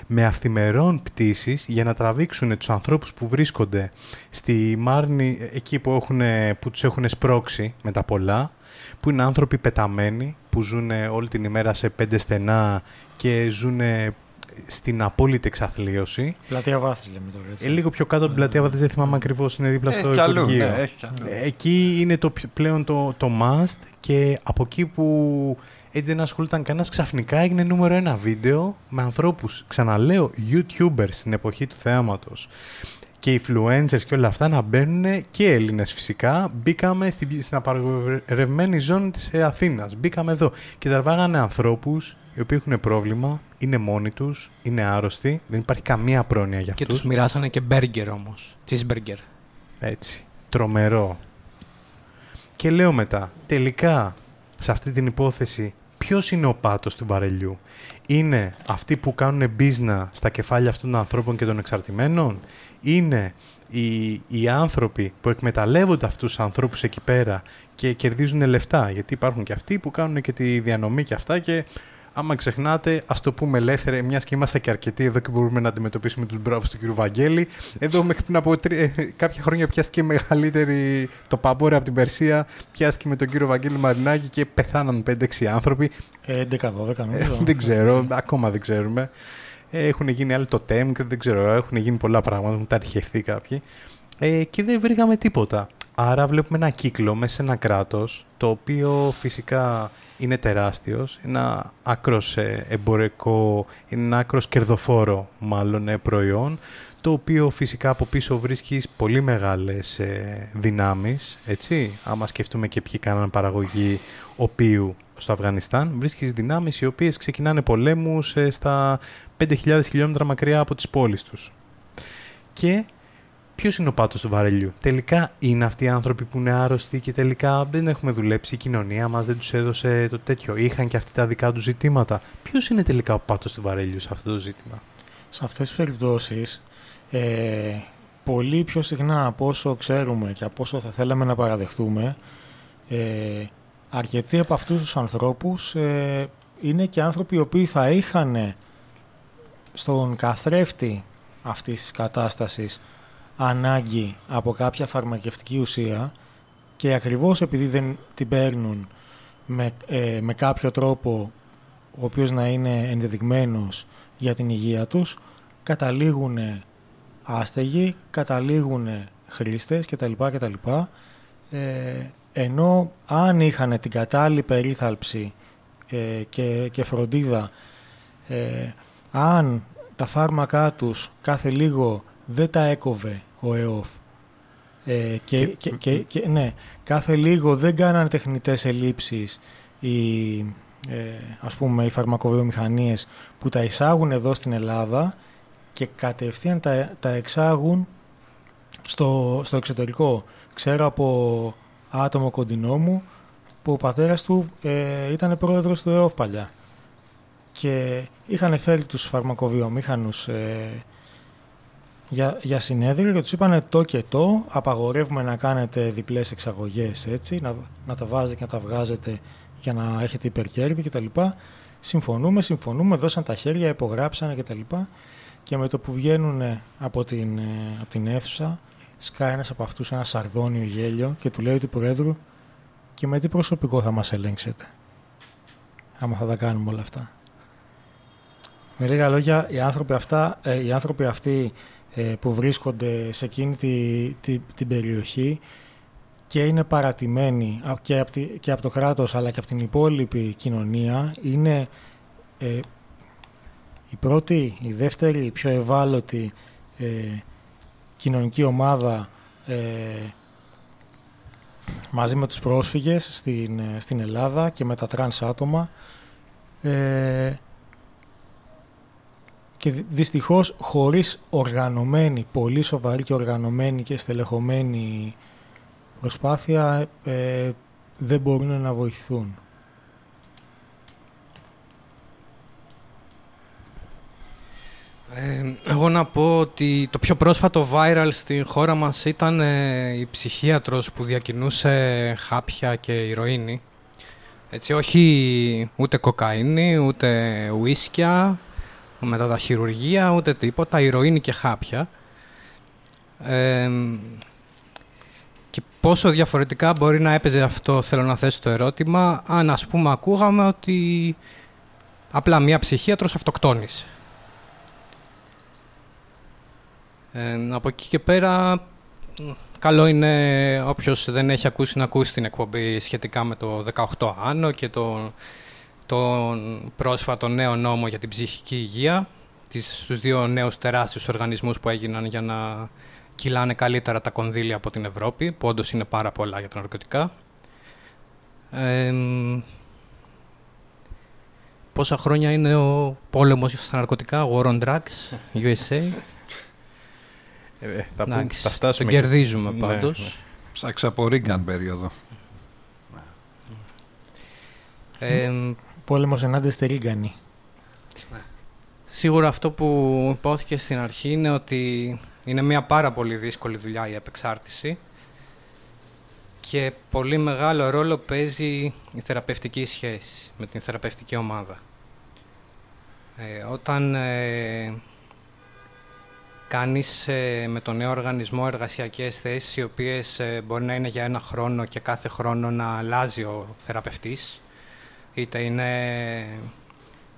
με αυθημερόν πτήσεις για να τραβήξουν τους ανθρώπους που βρίσκονται στη Μάρνη, εκεί που, έχουν, που τους έχουν σπρώξει με τα πολλά, που είναι άνθρωποι πεταμένοι, που ζουν όλη την ημέρα σε πέντε στενά και ζουν στην απόλυτη εξαθλίωση. Πλατεία Βάθης λέμε τώρα. Έτσι. Ε, λίγο πιο κάτω από την πλατεία Βάθης, δεν θυμάμαι ακριβώς, είναι δίπλα στο Υπουργείο. Ναι, εκεί είναι το, πλέον το, το must και από εκεί που έτσι δεν ασχολούνταν κανένας, ξαφνικά έγινε νούμερο ένα βίντεο με ανθρώπους, ξαναλέω, YouTubers στην εποχή του θέαματος και influencers και όλα αυτά να μπαίνουν και Έλληνες φυσικά. Μπήκαμε στην, στην απαγορευμένη ζώνη της Αθήνας. Μπήκαμε εδώ και τραβάγανε ανθρώπους οι οποίοι έχουν πρόβλημα, είναι μόνοι τους, είναι άρρωστοι, δεν υπάρχει καμία πρόνοια για αυτούς. Και τους μοιράσανε και μπέργκερ όμως, cheeseburger. Έτσι, τρομερό. Και λέω μετά, τελικά σε αυτή την υπόθεση ποιος είναι ο πάτος του βαρελιού; Είναι αυτοί που κάνουν μπίζνα στα κεφάλια αυτών των ανθρώπων και των εξαρτημένων; Είναι οι, οι άνθρωποι που εκμεταλλεύονται αυτούς τους ανθρώπους εκεί πέρα και κερδίζουν λεφτά, γιατί υπάρχουν και αυτοί που κάνουν και τη διανομή και αυτά και άμα ξεχνάτε, ας το πούμε ελεύθερα, μιας και είμαστε και αρκετοί εδώ και μπορούμε να αντιμετωπίσουμε τους μπράβους του κ. Βαγγέλη. Εδώ μέχρι πριν από τρι... Ε, κάποια χρόνια πιάστηκε μεγαλύτερη το παμπόρε από την Περσία. Πιάστηκε με τον κύριο Βαγγέλη Μαρινάκη και πεθάναν 5-6 άνθρωποι. 11-12 νομίζω. δεν ξέρω, ακόμα δεν ξέρουμε. Έχουν γίνει άλλοι το TEM και δεν ξέρω, έχουν γίνει πολλά πράγματα, έχουν τα αρχιευθεί κάποιοι. Ε, και δεν βρήκαμε τίποτα. Άρα βλέπουμε ένα κύκλο μέσα σε ένα κράτος, το οποίο φυσικά είναι τεράστιος, ένα άκρος ε, εμπορικό, είναι ένα άκρος κερδοφόρο μάλλον ε, προϊόν, το οποίο φυσικά από πίσω βρίσκει πολύ μεγάλες ε, δυνάμεις, έτσι, άμα σκεφτούμε και ποιοι κάναν παραγωγή οποίου στο Αφγανιστάν, βρίσκεις δυνάμεις οι οποίες ξεκινάνε πολέμους στα 5.000 χιλιόμετρα μακριά από τις πόλεις τους. Και ποιος είναι ο πάτος του βαρελιού; Τελικά είναι αυτοί οι άνθρωποι που είναι άρρωστοι και τελικά δεν έχουμε δουλέψει. Η κοινωνία μας δεν τους έδωσε το τέτοιο. Είχαν και αυτοί τα δικά τους ζητήματα. Ποιος είναι τελικά ο πάτος του βαρελιού σε αυτό το ζήτημα; Σε αυτές τις περιπτώσεις, ε, πολύ πιο συχνά από όσο ξέρουμε και από όσο θα θέλαμε να παραδεχτούμε, ε, αρκετοί από αυτούς τους ανθρώπους ε, είναι και άνθρωποι οι οποίοι θα είχαν στον καθρέφτη αυτής της κατάστασης ανάγκη από κάποια φαρμακευτική ουσία και ακριβώς επειδή δεν την παίρνουν με, ε, με κάποιο τρόπο ο οποίος να είναι ενδεδειγμένος για την υγεία τους καταλήγουν άστεγοι, καταλήγουν χρήστες κτλ. κτλ. Ε, ενώ αν είχαν την κατάλληλη περίθαλψη ε, και, και φροντίδα ε, αν τα φάρμακά τους κάθε λίγο δεν τα έκοβε ο ΕΟΦ. Ε, και, και, και, και, ναι, κάθε λίγο δεν κάνανε τεχνητές ελλείψεις οι, ε, ας πούμε, οι φαρμακοβιομηχανίες που τα εισάγουν εδώ στην Ελλάδα και κατευθείαν τα, τα εξάγουν στο, στο εξωτερικό. Ξέρω από άτομο κοντινό μου που ο πατέρας του ε, ήταν πρόεδρος του ΕΟΦ παλιά και είχαν φέρει τους φαρμακοβιομήχανους ε, για, για συνέδριο και τους είπανε το και το, απαγορεύουμε να κάνετε διπλές εξαγωγές έτσι, να, να τα βάζετε και να τα βγάζετε για να έχετε υπερκέρδη κτλ. Συμφωνούμε, συμφωνούμε, δώσαν τα χέρια, υπογράψανε κτλ. Και με το που βγαίνουν από την, ε, από την αίθουσα, σκάει ένας από αυτούς ένα σαρδόνιο γέλιο και του λέει του Προέδρου και με τι προσωπικό θα μας ελέγξετε. άμα θα τα κάνουμε όλα αυτά. Με λίγα λόγια, οι άνθρωποι, αυτά, ε, οι άνθρωποι αυτοί ε, που βρίσκονται σε εκείνη τη, την περιοχή και είναι παρατημένοι και από, και από το κράτος αλλά και από την υπόλοιπη κοινωνία είναι ε, η πρώτη, η δεύτερη, η πιο ευάλωτη ε, κοινωνική ομάδα ε, μαζί με τους πρόσφυγες στην, ε, στην Ελλάδα και με τα τρανς άτομα ε, και δυστυχώς χωρίς οργανωμένη, πολύ σοβαρή και οργανωμένη και στελεχωμένη προσπάθεια ε, δεν μπορούν να βοηθηθούν. Ε, εγώ να πω ότι το πιο πρόσφατο viral στη χώρα μας ήταν ε, η ψυχίατρος που διακινούσε χάπια και ηρωίνη. Έτσι, όχι ούτε κοκαίνη, ούτε ουίσκια, μετά τα χειρουργία, ούτε τίποτα, ηρωίνη και χάπια. Ε, και πόσο διαφορετικά μπορεί να έπαιζε αυτό, θέλω να θέσω το ερώτημα, αν ας πούμε ακούγαμε ότι απλά μία ψυχίατρος αυτοκτόνησε. Ε, από εκεί και πέρα, καλό είναι όποιος δεν έχει ακούσει να ακούσει την εκπομπή σχετικά με το 18 άνω και το, τον πρόσφατο νέο νόμο για την ψυχική υγεία, τις, τους δύο νέους τεράστιους οργανισμούς που έγιναν για να κυλάνε καλύτερα τα κονδύλια από την Ευρώπη, που όντως είναι πάρα πολλά για τα ναρκωτικά. Ε, πόσα χρόνια είναι ο πόλεμος στα ναρκωτικά, War on Drugs, USA. Ε, θα, που, θα φτάσουμε. Το κερδίζουμε ναι, πάντως. Ναι. από Ρίγκαν περίοδο. Ε, Πόλεμος ενάντια στη Ρίγκανη. Σίγουρα αυτό που υπόθηκε στην αρχή είναι ότι είναι μια πάρα πολύ δύσκολη δουλειά η επεξάρτηση και πολύ μεγάλο ρόλο παίζει η θεραπευτική σχέση με την θεραπευτική ομάδα. Ε, όταν ε, κάνεις ε, με τον νέο οργανισμό εργασιακές θέσεις οι οποίες ε, μπορεί να είναι για ένα χρόνο και κάθε χρόνο να αλλάζει ο θεραπευτής είτε είναι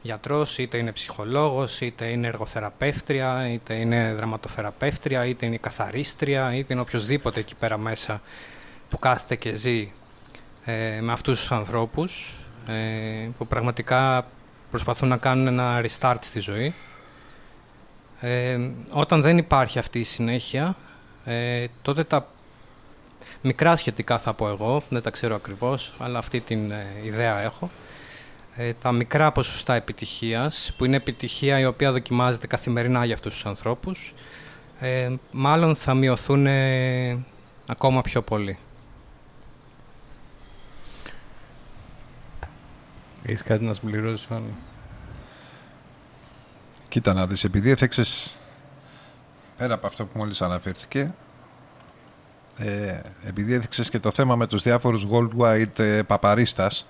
γιατρός, είτε είναι ψυχολόγος, είτε είναι εργοθεραπεύτρια, είτε είναι δραματοθεραπεύτρια, είτε είναι καθαρίστρια, είτε είναι οποιοδήποτε εκεί πέρα μέσα που κάθεται και ζει ε, με αυτούς τους ανθρώπους που πραγματικά προσπαθούν να κάνουν ένα restart στη ζωή. Ε, όταν δεν υπάρχει αυτή η συνέχεια, ε, τότε τα μικρά σχετικά θα πω εγώ, δεν τα ξέρω ακριβώς, αλλά αυτή την ε, ιδέα έχω, ε, τα μικρά ποσοστά επιτυχίας, που είναι επιτυχία η οποία δοκιμάζεται καθημερινά για αυτούς τους ανθρώπους, ε, μάλλον θα μειωθούν ακόμα πιο πολύ. Έχεις κάτι να συμπληρώσεις, Κοίτα να δεις, επειδή έθεξες πέρα από αυτό που μόλις αναφέρθηκε ε, επειδή έθεξες και το θέμα με τους διάφορους worldwide ε, παπαρίστας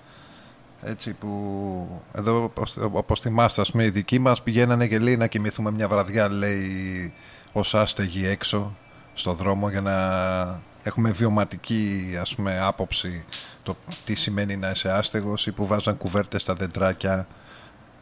έτσι που εδώ όπως θυμάστε ας πούμε οι δικοί μας πηγαίνανε και λέει να κοιμηθούμε μια βραδιά λέει ως άστεγοι έξω στο δρόμο για να έχουμε βιωματική ας πούμε άποψη το τι σημαίνει να είσαι άστεγος ή που βάζαν κουβέρτες στα δεντράκια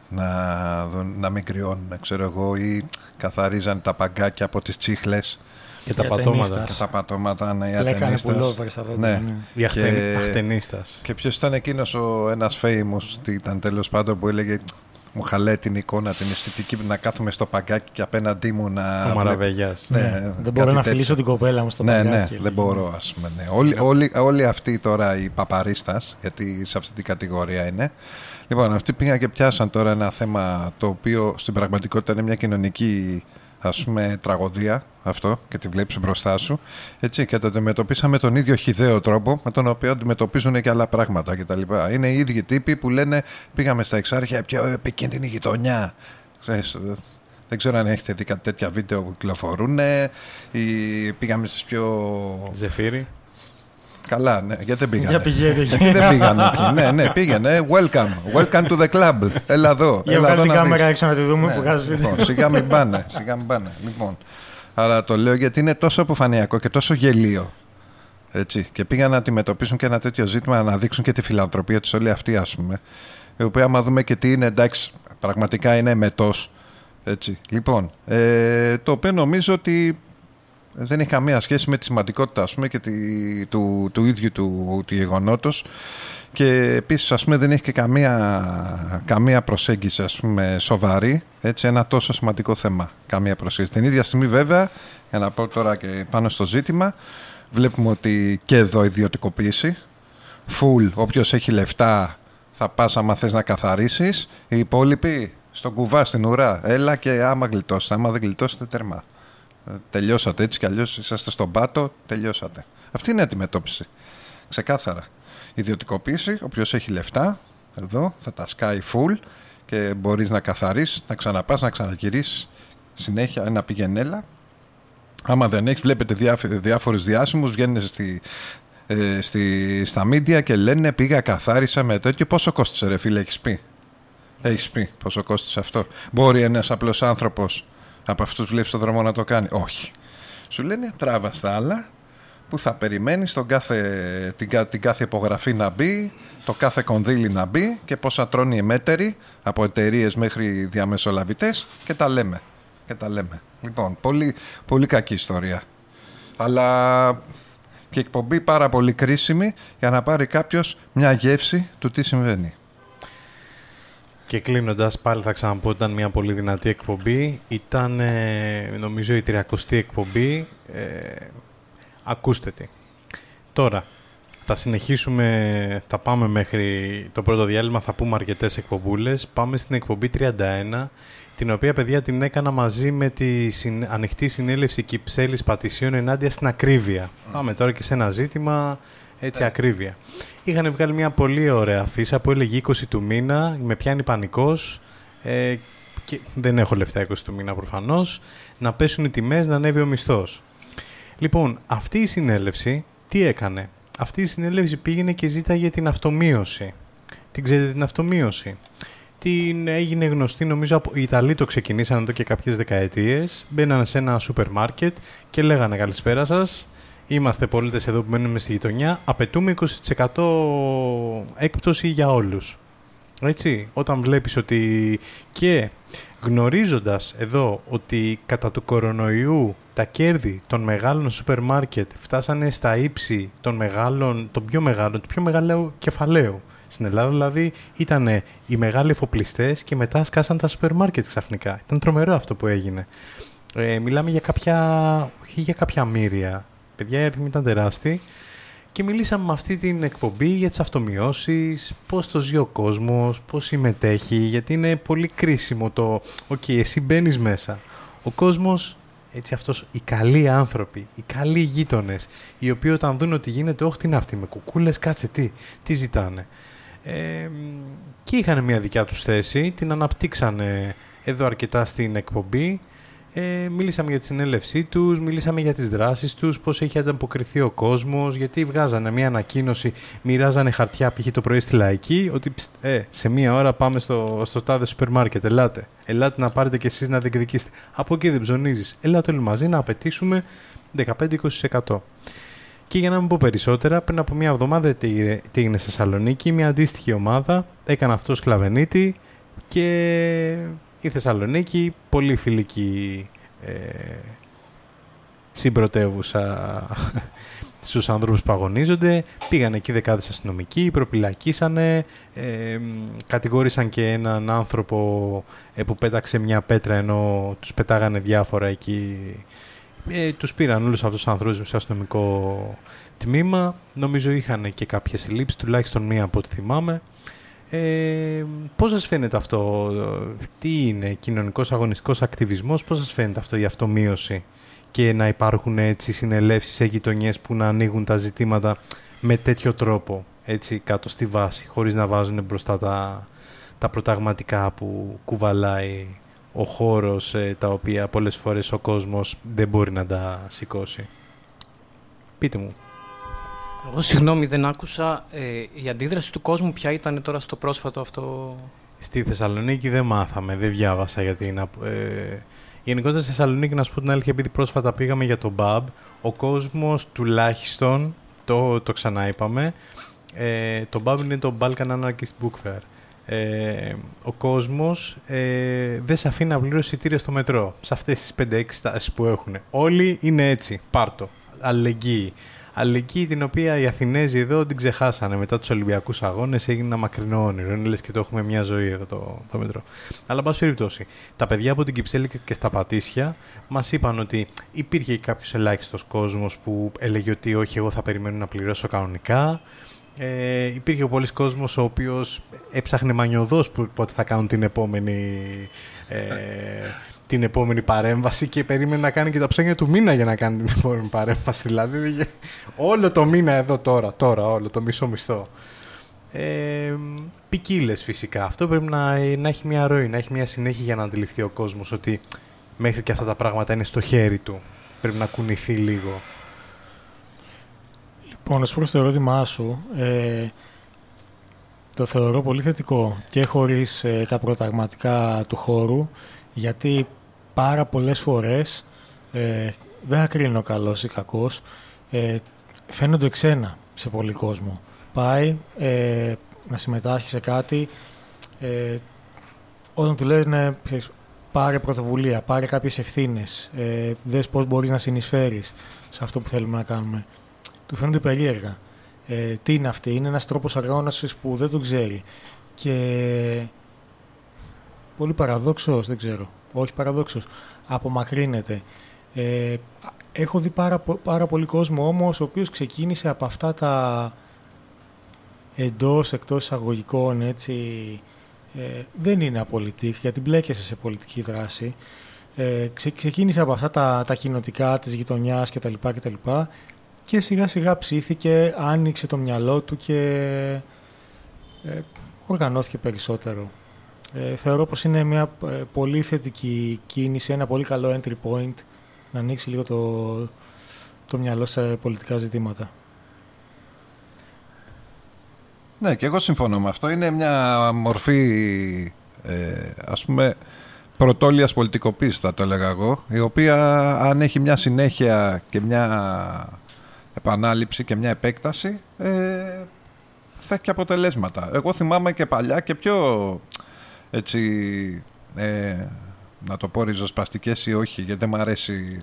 να, να μην κρυώνουν, ξέρω εγώ, ή καθαρίζαν τα παγκάκια από τις τσίχλες. Και τα πατώματα. Και τα πατώματα, ναι, οι ατενίστας. Ναι. Οι αχτενίστας. Και ποιος ήταν εκείνος ο ένας famous, τι ήταν τέλος πάντων, που έλεγε μου χαλέ την εικόνα, την αισθητική να κάθομαι στο παγκάκι και απέναντί μου να. Το Μαραβεγιάς. Ναι, ναι, δεν μπορώ να φιλήσω την κοπέλα μου στο ναι, παγκάκι. Ναι, δεν μπορώ, ας πούμε. Ναι. Όλοι, όλοι, όλοι αυτοί τώρα οι παπαρίστας, γιατί σε αυτή την κατηγορία είναι, Λοιπόν, αυτοί πήγαν και πιάσαν τώρα ένα θέμα το οποίο στην πραγματικότητα είναι μια κοινωνική ας πούμε τραγωδία αυτό και τη βλέπεις μπροστά σου έτσι, και το αντιμετωπίσαμε με τον ίδιο χιδαίο τρόπο με τον οποίο αντιμετωπίζουν και άλλα πράγματα κτλ. Είναι οι ίδιοι τύποι που λένε πήγαμε στα εξάρχεια πιο επικίνδυνη γειτονιά δεν ξέρω αν έχετε δει κάτι τέτοια βίντεο που κυκλοφορούν ή πήγαμε στις πιο... Ζεφύρι. Καλά, ναι, γιατί δεν πήγανε. Για πηγαίνει εκεί. δεν πήγανε εκεί. ναι, ναι, πήγαινε. Welcome. Welcome to the club. Έλα εδώ. Για βγάλει την κάμερα έξω να τη δούμε ναι, που βγάζει βίντεο. Λοιπόν, σιγά μην πάνε. Σιγά μην πάνε. Λοιπόν, αλλά το λέω γιατί είναι τόσο αποφανειακό και τόσο γελίο. Έτσι. Και πήγαν να αντιμετωπίσουν και ένα τέτοιο ζήτημα, να δείξουν και τη φιλανθρωπία τους όλοι αυτοί, ας πούμε. η οποία άμα δούμε και τι είναι, εντάξει, πραγματικά είναι μετός. Έτσι. Λοιπόν, ε, το οποίο νομίζω ότι δεν έχει καμία σχέση με τη σημαντικότητα ας πούμε, και τη, του, του ίδιου του, του γεγονότος. Και επίσης ας πούμε δεν έχει και καμία, καμία προσέγγιση ας πούμε, σοβαρή έτσι, ένα τόσο σημαντικό θέμα. Καμία προσέγγιση. Την ίδια στιγμή βέβαια για να πω τώρα και πάνω στο ζήτημα βλέπουμε ότι και εδώ ιδιωτικοποίηση. Full όποιος έχει λεφτά θα πας άμα θες να καθαρίσεις. Οι υπόλοιποι στον κουβά στην ουρά έλα και άμα γλιτώσετε. Άμα δεν γλιτώσετε τερμά. ε, τελειώσατε έτσι κι αλλιώς είσαστε στον πάτο τελειώσατε αυτή είναι η αντιμετώπιση ξεκάθαρα ιδιωτικοποίηση, όποιος έχει λεφτά, εδώ θα τα σκάει full και μπορείς να καθαρίσεις, να ξαναπάς, να ξανακυρίσεις συνέχεια ένα πηγενέλα. Άμα δεν έχεις, βλέπετε διάφορους διάσημους, βγαίνουν στη, ε, στη, στα media και λένε πήγα καθάρισα με τέτοιο. Πόσο κόστησε ρε φίλε, έχεις πει; Έχεις πει πόσο κόστησε αυτό. Μπορεί ένας απλός άνθρωπος από αυτούς που βλέπεις στον δρόμο να το κάνει. Όχι. Σου λένε τράβα στα άλλα που θα περιμένεις τον κάθε, την, την κάθε υπογραφή να μπει, το κάθε κονδύλι να μπει και πόσα τρώνει η από εταιρείες μέχρι διαμεσολαβητές και τα λέμε. Και τα λέμε. Λοιπόν, πολύ, πολύ κακή ιστορία. Αλλά και εκπομπή πάρα πολύ κρίσιμη για να πάρει κάποιος μια γεύση του τι συμβαίνει. Και κλείνοντας, πάλι θα ξαναπώ ότι ήταν μια πολύ δυνατή εκπομπή. Ήταν, νομίζω, η 30η εκπομπή. Ε, ακούστε τι. Τώρα, θα συνεχίσουμε, θα πάμε μέχρι το πρώτο διάλειμμα, θα πούμε αρκετές εκπομπούλες. Πάμε στην εκπομπή 31, την οποία, παιδιά, την έκανα μαζί με τη ανοιχτή συνέλευση Κυψέλης Πατησίων ενάντια στην ακρίβεια. Πάμε τώρα και σε ένα ζήτημα, έτσι, yeah. ακρίβεια. Είχαν βγάλει μια πολύ ωραία φύσα που έλεγε 20 του μήνα, με πιάνει πανικός, ε, και δεν έχω λεφτά 20 του μήνα προφανώς, να πέσουν οι τιμές, να ανέβει ο μισθός. Λοιπόν, αυτή η συνέλευση τι έκανε; Αυτή η συνέλευση πήγαινε και ζήταγε την αυτομείωση. Την ξέρετε την αυτομείωση; Την έγινε γνωστή, νομίζω, από οι Ιταλοί το ξεκινήσαν εδώ και κάποιες δεκαετίες. Μπαίνανε σε ένα σούπερ μάρκετ και λέγανε καλησπέρα σας. Είμαστε πολίτες εδώ που μένουμε στη γειτονιά. Απαιτούμε 20% έκπτωση για όλους. Έτσι, όταν βλέπεις ότι και γνωρίζοντας εδώ ότι κατά του κορονοϊού τα κέρδη των μεγάλων σούπερ μάρκετ φτάσανε στα ύψη των μεγάλων, των πιο μεγάλων, του πιο μεγάλου κεφαλαίου. Στην Ελλάδα δηλαδή ήταν οι μεγάλοι εφοπλιστές και μετά σκάσαν τα σούπερ μάρκετ ξαφνικά. Ήταν τρομερό αυτό που έγινε. Ε, μιλάμε για κάποια, όχι για κάποια μύρια. Παιδιά, η αριθμή ήταν τεράστιοι. Και μιλήσαμε με αυτή την εκπομπή για τις αυτομοιώσεις, πώς το ζει ο κόσμος, πώς συμμετέχει, γιατί είναι πολύ κρίσιμο το «ΟΚ, εσύ μπαίνεις μέσα». Ο κόσμος, έτσι αυτός, οι καλοί άνθρωποι, οι καλοί γείτονες, οι οποίοι όταν δουν ότι γίνεται «Όχι, τι είναι αυτή με κουκούλες, κάτσε τι, τι ζητάνε». Ε, και είχαν μια δικιά τους θέση, την αναπτύξανε εδώ αρκετά στην εκπομπή ε, μίλησαμε για τη συνέλευσή τους, μίλησαμε για τις δράσεις τους, πώς έχει ανταποκριθεί ο κόσμος, γιατί βγάζανε μια ανακοίνωση, μοιράζανε χαρτιά π.χ. το πρωί στη Λαϊκή, ότι ε, σε μία ώρα πάμε στο, στο τάδε σούπερ μάρκετ, ελάτε. Ελάτε να πάρετε κι εσείς να διεκδικήσετε. Από εκεί δεν ψωνίζεις. Ελάτε όλοι μαζί να απαιτήσουμε 15-20%. Και για να μην πω περισσότερα, πριν από μια εβδομάδα τι έγινε στη Θεσσαλονίκη, μια αντίστοιχη ομάδα έκανε αυτό σκλαβενίτη και η Θεσσαλονίκη, πολύ φιλική ε, συμπρωτεύουσα στους ανθρώπους που αγωνίζονται. Πήγαν εκεί δεκάδες αστυνομικοί, προπυλακίσανε, ε, κατηγόρησαν και έναν άνθρωπο ε, που πέταξε μια πέτρα ενώ τους πετάγανε διάφορα εκεί. Ε, τους πήραν όλους αυτούς τους ανθρώπους σε αστυνομικό τμήμα. Νομίζω είχαν και κάποιες συλλήψεις, τουλάχιστον μία από ό,τι θυμάμαι. Ε, πώς σας φαίνεται αυτό, τι είναι κοινωνικός αγωνιστικός ακτιβισμός, πώς σας φαίνεται αυτό η αυτομείωση και να υπάρχουν έτσι συνελεύσεις σε γειτονιές που να ανοίγουν τα ζητήματα με τέτοιο τρόπο, έτσι κάτω στη βάση, χωρίς να βάζουν μπροστά τα, τα προταγματικά που κουβαλάει ο χώρος, ε, τα οποία πολλές φορές ο κόσμος δεν μπορεί να τα σηκώσει. Πείτε μου. Εγώ συγγνώμη δεν άκουσα ε, η αντίδραση του κόσμου ποια ήταν τώρα στο πρόσφατο αυτό... Στη Θεσσαλονίκη δεν μάθαμε, δεν διάβασα γιατί είναι... Ε, γενικότερα στη Θεσσαλονίκη να σου πω την αλήθεια επειδή πρόσφατα πήγαμε για το BAB ο κόσμος τουλάχιστον, το, το ξανά είπαμε, ε, το BAB είναι το Balkan Anarchist Book Fair. ε, ο κόσμος ε, δεν σε αφήνει να πληρώσει εισιτήρια στο μετρό. Σε αυτές τις 5-6 στάσεις που έχουν. Όλοι είναι έτσι. Πάρτο. Αλληλεγγύη. Αλληλεγγύη την οποία οι Αθηνέζοι εδώ την ξεχάσανε μετά τους Ολυμπιακούς Αγώνες, έγινε ένα μακρινό όνειρο. Είναι λες και το έχουμε μια ζωή εδώ το, το μετρό. Αλλά, πάση περιπτώσει, τα παιδιά από την Κυψέλη και στα Πατήσια μας είπαν ότι υπήρχε κάποιος ελάχιστος κόσμος που έλεγε ότι όχι, εγώ θα περιμένω να πληρώσω κανονικά. Ε, υπήρχε ο πολλής κόσμος ο οποίος έψαχνε μανιωδώς που, πότε θα κάνουν την επόμενη, ε, την επόμενη παρέμβαση και περίμενε να κάνει και τα ψένια του μήνα για να κάνει την επόμενη παρέμβαση. Δηλαδή όλο το μήνα εδώ τώρα, τώρα όλο το μισό μισθό. Ε, Ποικίλες φυσικά. Αυτό πρέπει να, να έχει μια ροή, να έχει μια συνέχεια για να αντιληφθεί ο κόσμος ότι μέχρι και αυτά τα πράγματα είναι στο χέρι του. Πρέπει να κουνηθεί λίγο. Λοιπόν, ως προς το ερώτημά σου, ε, το θεωρώ πολύ θετικό και χωρίς ε, τα προταγματικά του χώρου, γιατί πάρα πολλές φορές, ε, δεν θα κρίνω καλός ή κακός, ε, φαίνονται ξένα σε πολύ κόσμο. Πάει ε, να συμμετάσχει σε κάτι, ε, όταν του λένε πάρε πρωτοβουλία, πάρε κάποιες ευθύνες, ε, δες πώς μπορείς να συνεισφέρεις σε αυτό που θέλουμε να κάνουμε του φαίνονται περίεργα. Ε, τι είναι αυτή, είναι ένας τρόπος οργάνωσης που δεν τον ξέρει. Και πολύ παραδόξος, δεν ξέρω, όχι παραδόξος, απομακρύνεται. Ε, έχω δει πάρα, πάρα πολύ κόσμο όμως, ο οποίος ξεκίνησε από αυτά τα εντός, εκτός εισαγωγικών, έτσι, ε, δεν είναι απολυτικ, γιατί μπλέκεσαι σε πολιτική δράση. Ε, ξεκίνησε από αυτά τα, τα κοινοτικά της γειτονιάς κτλ. κτλ και σιγά σιγά ψήθηκε, άνοιξε το μυαλό του και ε, οργανώθηκε περισσότερο. Ε, θεωρώ πως είναι μια ε, πολύ θετική κίνηση, ένα πολύ καλό entry point να ανοίξει λίγο το, το μυαλό σε πολιτικά ζητήματα. Ναι, και εγώ συμφωνώ με αυτό. Είναι μια μορφή, ε, ας πούμε, πρωτόλιας πολιτικοποίησης θα το έλεγα εγώ, η οποία αν έχει μια συνέχεια και μια επανάληψη και μια επέκταση ε, θα έχει και αποτελέσματα. Εγώ θυμάμαι και παλιά και πιο έτσι ε, να το πω ριζοσπαστικές ή όχι γιατί δεν μου αρέσει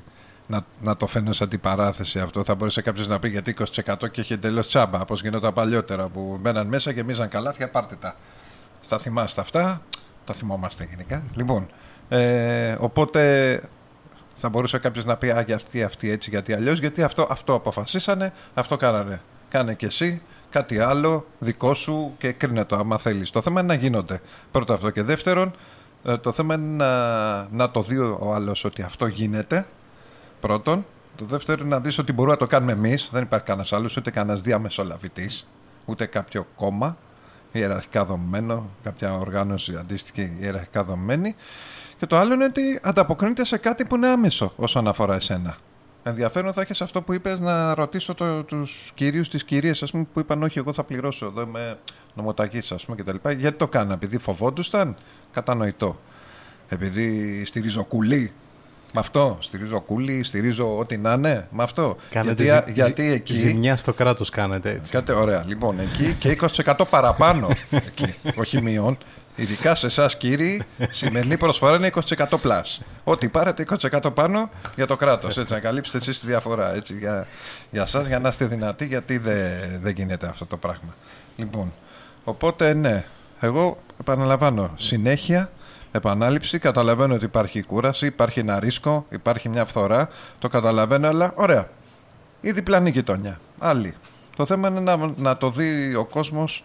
να, να το φαίνω σαν την παράθεση αυτό. Θα μπορούσε κάποιος να πει γιατί 20% και έχει εντελώς τσάμπα, όπω γινόταν παλιότερα που μπαίναν μέσα και μίζαν καλάθια, πάρτε τα. Τα θυμάστε αυτά; Τα θυμόμαστε γενικά. Λοιπόν, ε, οπότε θα μπορούσε κάποιος να πει Α, γιατί αυτή έτσι, γιατί αλλιώς. Γιατί αυτό, αυτό αποφασίσανε, αυτό κάνανε. Κάνε και εσύ κάτι άλλο δικό σου και κρίνε το άμα θέλεις. Το θέμα είναι να γίνονται. Πρώτο αυτό. Και δεύτερον, ε, το θέμα είναι να, να το δει ο άλλος ότι αυτό γίνεται. Πρώτον. Το δεύτερο είναι να δεις ότι μπορούμε να το κάνουμε εμείς. Δεν υπάρχει κανένας άλλος, ούτε κανένας διαμεσολαβητής, ούτε κάποιο κόμμα ιεραρχικά δομημένο, κάποια οργάνωση αντίστοιχη ιεραρχικά δομημένη. Και το άλλο είναι ότι ανταποκρίνεται σε κάτι που είναι άμεσο όσον αφορά εσένα. Ενδιαφέρον θα έχεις αυτό που είπες να ρωτήσω το, τους κυρίους, τις κυρίες, που είπαν: Όχι, εγώ θα πληρώσω εδώ με νομοταγής, ας πούμε κτλ. Γιατί το κάνανε, επειδή φοβόντουσαν, κατανοητό. Επειδή στηρίζω κουλή, με αυτό. Στηρίζω κούλι, στηρίζω ό,τι να είναι. Με αυτό. Κάνετε γιατί, ζη, γιατί εκεί. Ζημιά στο κράτος κάνετε έτσι. Κάτε, ωραία. Λοιπόν, εκεί και 20% παραπάνω. εκεί, όχι μειών. Ειδικά σε εσάς, κύριοι, σημερινή προσφορά είναι 20% plus. Ό,τι πάρετε 20% πάνω για το κράτος. Έτσι, να καλύψετε εσείς τη διαφορά. Έτσι, για, για εσά, για να είστε δυνατοί, γιατί δεν, δεν γίνεται αυτό το πράγμα. Λοιπόν, οπότε ναι, εγώ επαναλαμβάνω συνέχεια επανάληψη. Καταλαβαίνω ότι υπάρχει κούραση, υπάρχει ένα ρίσκο, υπάρχει μια φθορά. Το καταλαβαίνω, αλλά ωραία. Η διπλανή γειτονιά. Άλλη. Το θέμα είναι να, να το δει ο κόσμος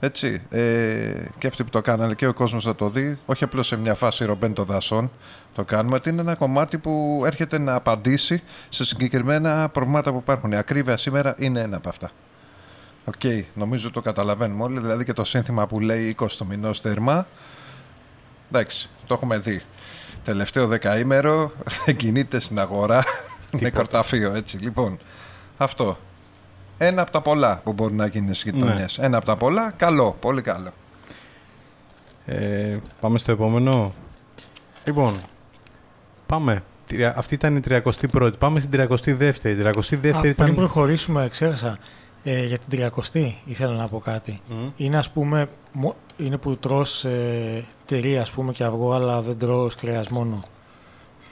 έτσι. Ε, και αυτοί που το κάνανε και ο κόσμος να το δει, όχι απλώς σε μια φάση ρομπέν των δασών. Το κάνουμε ότι είναι ένα κομμάτι που έρχεται να απαντήσει σε συγκεκριμένα προβλήματα που υπάρχουν. Η ακρίβεια σήμερα είναι ένα από αυτά. OK, okay, νομίζω το καταλαβαίνουμε όλοι. Δηλαδή και το σύνθημα που λέει 20 το μηνός θερμά Εντάξει, το έχουμε δει. Τελευταίο δεκαήμερο δεν κινείται στην αγορά νεκροταφείο, έτσι. Λοιπόν, αυτό. Ένα από τα πολλά που μπορεί να γίνει στις γειτονιές. Ναι. Ένα από τα πολλά, καλό, πολύ καλό. Ε, πάμε στο επόμενο. Λοιπόν, πάμε. Αυτή ήταν η 31η. Πάμε στην 32η. 32η ήταν... Πριν προχωρήσουμε, ξέχασα. Ε, για την τριακοστή ήθελα να πω κάτι. Είναι ας πούμε, είναι που τρως ε, τυρί ας πούμε και αυγό αλλά δεν τρως κρέας μόνο.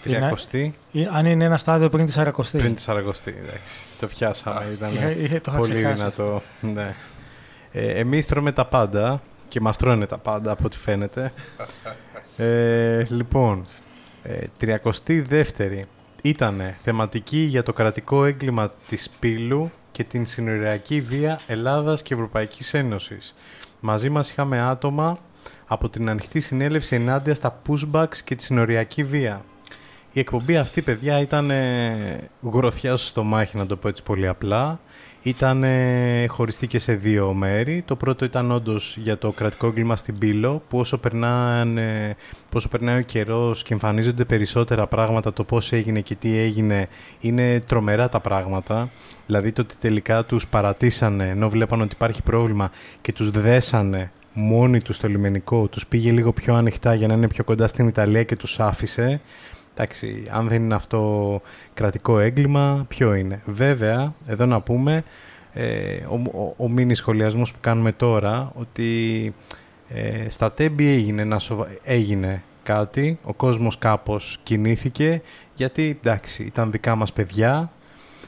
Τριακοστή. αν είναι ένα στάδιο πριν της Σαρακοστή. Πριν της Σαρακοστή, εντάξει. Το πιάσαμε, ήταν πολύ δυνατό. Ναι. Ε, εμείς τρώμε τα πάντα και μας τρώνε τα πάντα από ό,τι φαίνεται. ε, λοιπόν, ε, 32η ήταν θεματική για το κρατικό έγκλημα της Πύλου και την συνοριακή βία Ελλάδας και Ευρωπαϊκής Ένωσης. Μαζί μας είχαμε άτομα από την ανοιχτή συνέλευση ενάντια στα pushbacks και τη συνοριακή βία. Η εκπομπή αυτή, παιδιά, ήταν γροθιά στο μάχη, να το πω έτσι πολύ απλά. Ήταν χωριστή και σε δύο μέρη. Το πρώτο ήταν όντως για το κρατικό έγκλημα στην Πύλο, που όσο, περνάνε, όσο περνάει ο καιρός και εμφανίζονται περισσότερα πράγματα, το πώς έγινε και τι έγινε, είναι τρομερά τα πράγματα. Δηλαδή το ότι τελικά τους παρατήσανε ενώ βλέπαν ότι υπάρχει πρόβλημα και τους δέσανε μόνοι τους στο λιμενικό, τους πήγε λίγο πιο ανοιχτά για να είναι πιο κοντά στην Ιταλία και τους άφησε. Εντάξει, αν δεν είναι αυτό κρατικό έγκλημα, ποιο είναι. Βέβαια, εδώ να πούμε, ε, ο, ο, ο μίνι σχολιασμός που κάνουμε τώρα, ότι ε, στα τέμπη έγινε, έγινε κάτι, ο κόσμος κάπως κινήθηκε, γιατί εντάξει, ήταν δικά μας παιδιά,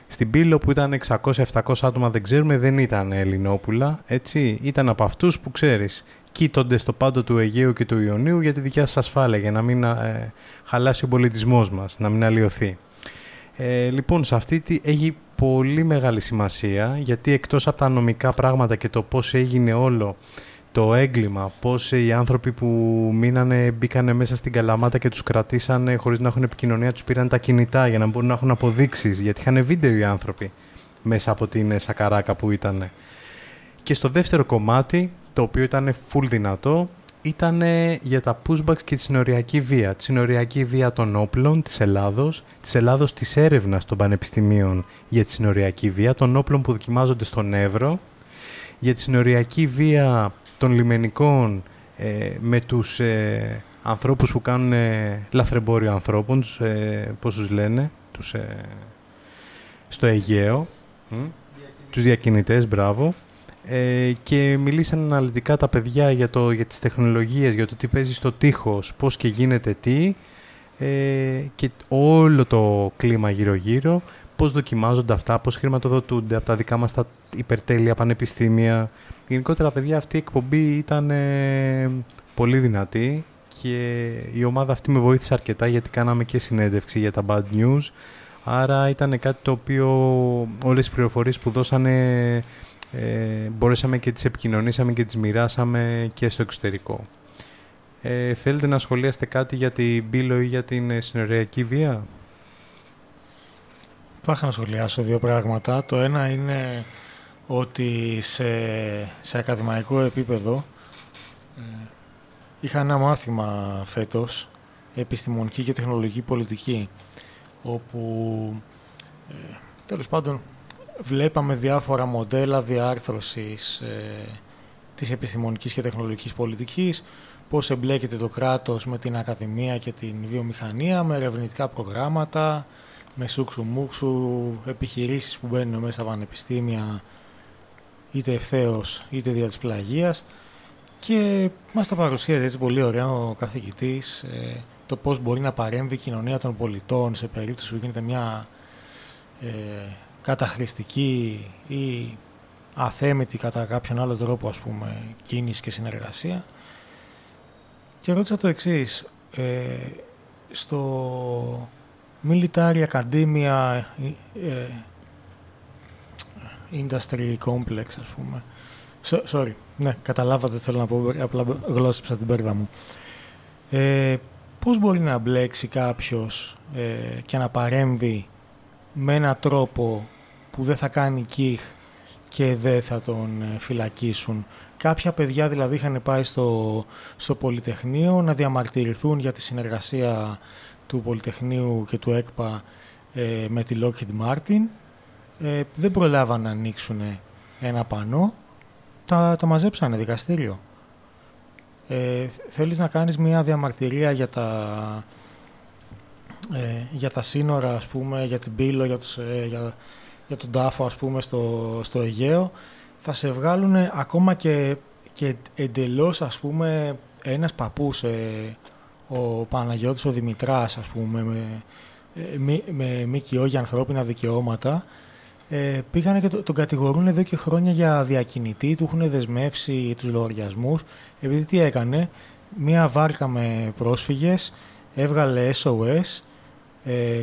στην Πύλο που ήταν 600-700 άτομα δεν ξέρουμε δεν ήταν Ελληνόπουλα, έτσι, ήταν από αυτούς που ξέρεις κοίτονται στο πάντο του Αιγαίου και του Ιωνίου για τη δικιά σας ασφάλεια, για να μην ε, χαλάσει ο πολιτισμός μας, να μην αλλοιωθεί. Ε, λοιπόν, σε αυτή τη έχει πολύ μεγάλη σημασία, γιατί εκτός από τα νομικά πράγματα και το πώς έγινε όλο το έγκλημα, πώς οι άνθρωποι που μείνανε μπήκανε μέσα στην καλαμάτα και τους κρατήσανε χωρίς να έχουν επικοινωνία, τους πήραν τα κινητά για να μπορούν να έχουν αποδείξεις, γιατί είχαν βίντεο οι άνθρωποι μέσα από την σακαράκα που ήταν. Και στο δεύτερο κομμάτι το οποίο ήταν full δυνατό, ήταν για τα pushbacks και τη συνοριακή βία. Τη συνοριακή βία των όπλων της Ελλάδος, της Ελλάδος της έρευνας των πανεπιστημίων για τη συνοριακή βία, των όπλων που δοκιμάζονται στον Εύρο, για τη συνοριακή βία των λιμενικών ε, με τους ε, ανθρώπους που κάνουν ε, λαθρεμπόριο ανθρώπων, ε, πώς τους λένε, τους, ε, στο Αιγαίο, τους διακινητές, μπράβο, ε, και μιλήσαν αναλυτικά τα παιδιά για, το, για τις τεχνολογίες, για το τι παίζει στο τείχος, πώς και γίνεται τι ε, και όλο το κλίμα γύρω-γύρω, πώς δοκιμάζονται αυτά, πώς χρηματοδοτούνται από τα δικά μας τα υπερτέλεια πανεπιστήμια. Γενικότερα, παιδιά, αυτή η εκπομπή ήταν ε, πολύ δυνατή και η ομάδα αυτή με βοήθησε αρκετά γιατί κάναμε και συνέντευξη για τα bad news. Άρα ήταν κάτι το οποίο όλες οι πληροφορίες που δώσανε ε, μπορέσαμε και τις επικοινωνήσαμε και τις μοιράσαμε και στο εξωτερικό. Ε, θέλετε να σχολιάσετε κάτι για την πύλο ή για την ε, συνοριακή βία; Θα να σχολιάσω δύο πράγματα. Το ένα είναι ότι σε, σε ακαδημαϊκό επίπεδο ε, είχα ένα μάθημα φέτος επιστημονική και τεχνολογική πολιτική όπου ε, τέλος πάντων βλέπαμε διάφορα μοντέλα διάρθρωσης ε, της επιστημονικής και τεχνολογικής πολιτικής, πώς εμπλέκεται το κράτος με την ακαδημία και την βιομηχανία, με ερευνητικά προγράμματα, με σούξου μουξου, επιχειρήσεις που μπαίνουν μέσα στα πανεπιστήμια, είτε ευθέως είτε δια της πλαγίας. Και μας τα παρουσίαζε έτσι πολύ ωραία ο καθηγητής, ε, το πώς μπορεί να παρέμβει η κοινωνία των πολιτών σε περίπτωση που γίνεται μια ε, καταχρηστική ή αθέμητη κατά κάποιον άλλο τρόπο ας πούμε κίνηση και συνεργασία. Και ρώτησα το εξής ε, στο Military Academia ε, Industry Complex ας πούμε. Sorry, ναι, καταλάβατε θέλω να πω απλά γλώσσιψα την πέρδα μου. Ε, πώς μπορεί να μπλέξει κάποιος ε, και να παρέμβει με έναν τρόπο που δεν θα κάνει κιχ και δεν θα τον ε, φυλακίσουν. Κάποια παιδιά δηλαδή είχαν πάει στο, στο Πολυτεχνείο να διαμαρτυρηθούν για τη συνεργασία του Πολυτεχνείου και του ΕΚΠΑ ε, με τη Lockheed Martin. Ε, δεν προλάβαν να ανοίξουν ένα πανό. Τα, τα μαζέψανε δικαστήριο. Ε, θέλεις να κάνεις μια διαμαρτυρία για τα, ε, για τα σύνορα, ας πούμε, για την πύλο, για, τους, ε, για, για τον τάφο ας πούμε στο, στο Αιγαίο. Θα σε βγάλουν ακόμα και, και εντελώς ας πούμε ένας παππούς ε, ο Παναγιώτης ο Δημητράς ας πούμε με, ε, με, με ΜΚΟ για ανθρώπινα δικαιώματα. Ε, πήγανε και το, τον κατηγορούν εδώ και χρόνια για διακινητή, του έχουν δεσμεύσει τους λογαριασμούς. Επειδή τι έκανε, μία βάρκα με πρόσφυγες έβγαλε SOS ε,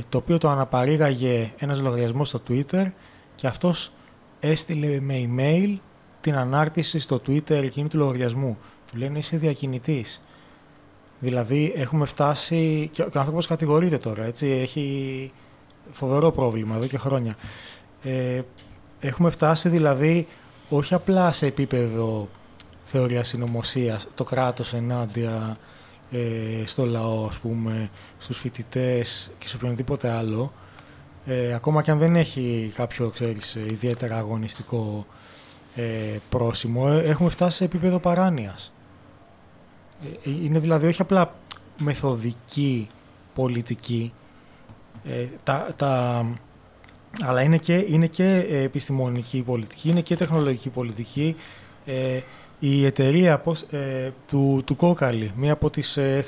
το οποίο το αναπαρήγαγε ένας λογαριασμός στο Twitter και αυτός έστειλε με email την ανάρτηση στο Twitter εκείνου του λογαριασμού. Του λένε είσαι διακινητής. Δηλαδή έχουμε φτάσει και ο άνθρωπος κατηγορείται τώρα, έτσι, έχει φοβερό πρόβλημα εδώ και χρόνια. Ε, έχουμε φτάσει δηλαδή όχι απλά σε επίπεδο θεωρίας συνωμοσίας, το κράτος ενάντια ε, στο λαό, ας πούμε, στους φοιτητές και σε οποιονδήποτε άλλο, ε, ακόμα και αν δεν έχει κάποιο, ξέρεις, ιδιαίτερα αγωνιστικό ε, πρόσημο, ε, έχουμε φτάσει σε επίπεδο παράνοιας. Ε, είναι δηλαδή όχι απλά μεθοδική πολιτική, τα, τα, αλλά είναι και, είναι και επιστημονική πολιτική, είναι και τεχνολογική πολιτική. Ε, η εταιρεία ε, του, του Κόκαλη, μία από τις ε,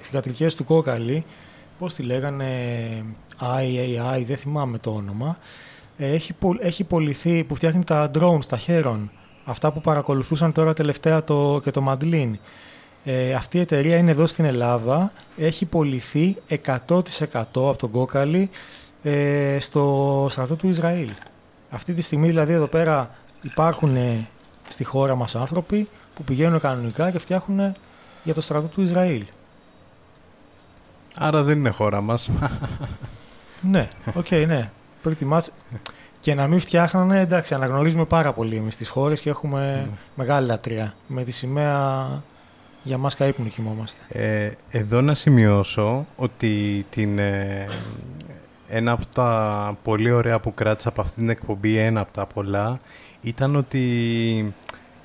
θηγατρικές του Κόκαλη, πώς τη λέγανε, IAI, δεν θυμάμαι το όνομα, έχει, έχει πολιθεί, που φτιάχνει τα drones, τα χέρον, αυτά που παρακολουθούσαν τώρα τελευταία το, και το Μαντλίν. Ε, αυτή η εταιρεία είναι εδώ στην Ελλάδα, έχει πουληθεί 100% από τον Κόκαλη ε, στο στρατό του Ισραήλ. Αυτή τη στιγμή δηλαδή εδώ πέρα υπάρχουν στη χώρα μας άνθρωποι που πηγαίνουν κανονικά και φτιάχνουν για το στρατό του Ισραήλ. Άρα δεν είναι χώρα μας. ναι, OK, okay, ναι. Pretty much. Και να μην φτιάχνανε, εντάξει, αναγνωρίζουμε πάρα πολύ εμείς τις χώρες και έχουμε μεγάλη λατρεία. Με τη σημαία για μας καΐπνου κοιμόμαστε. Ε, εδώ να σημειώσω ότι την, ε, ένα από τα πολύ ωραία που κράτησα από αυτή την εκπομπή, ένα από τα πολλά, ήταν ότι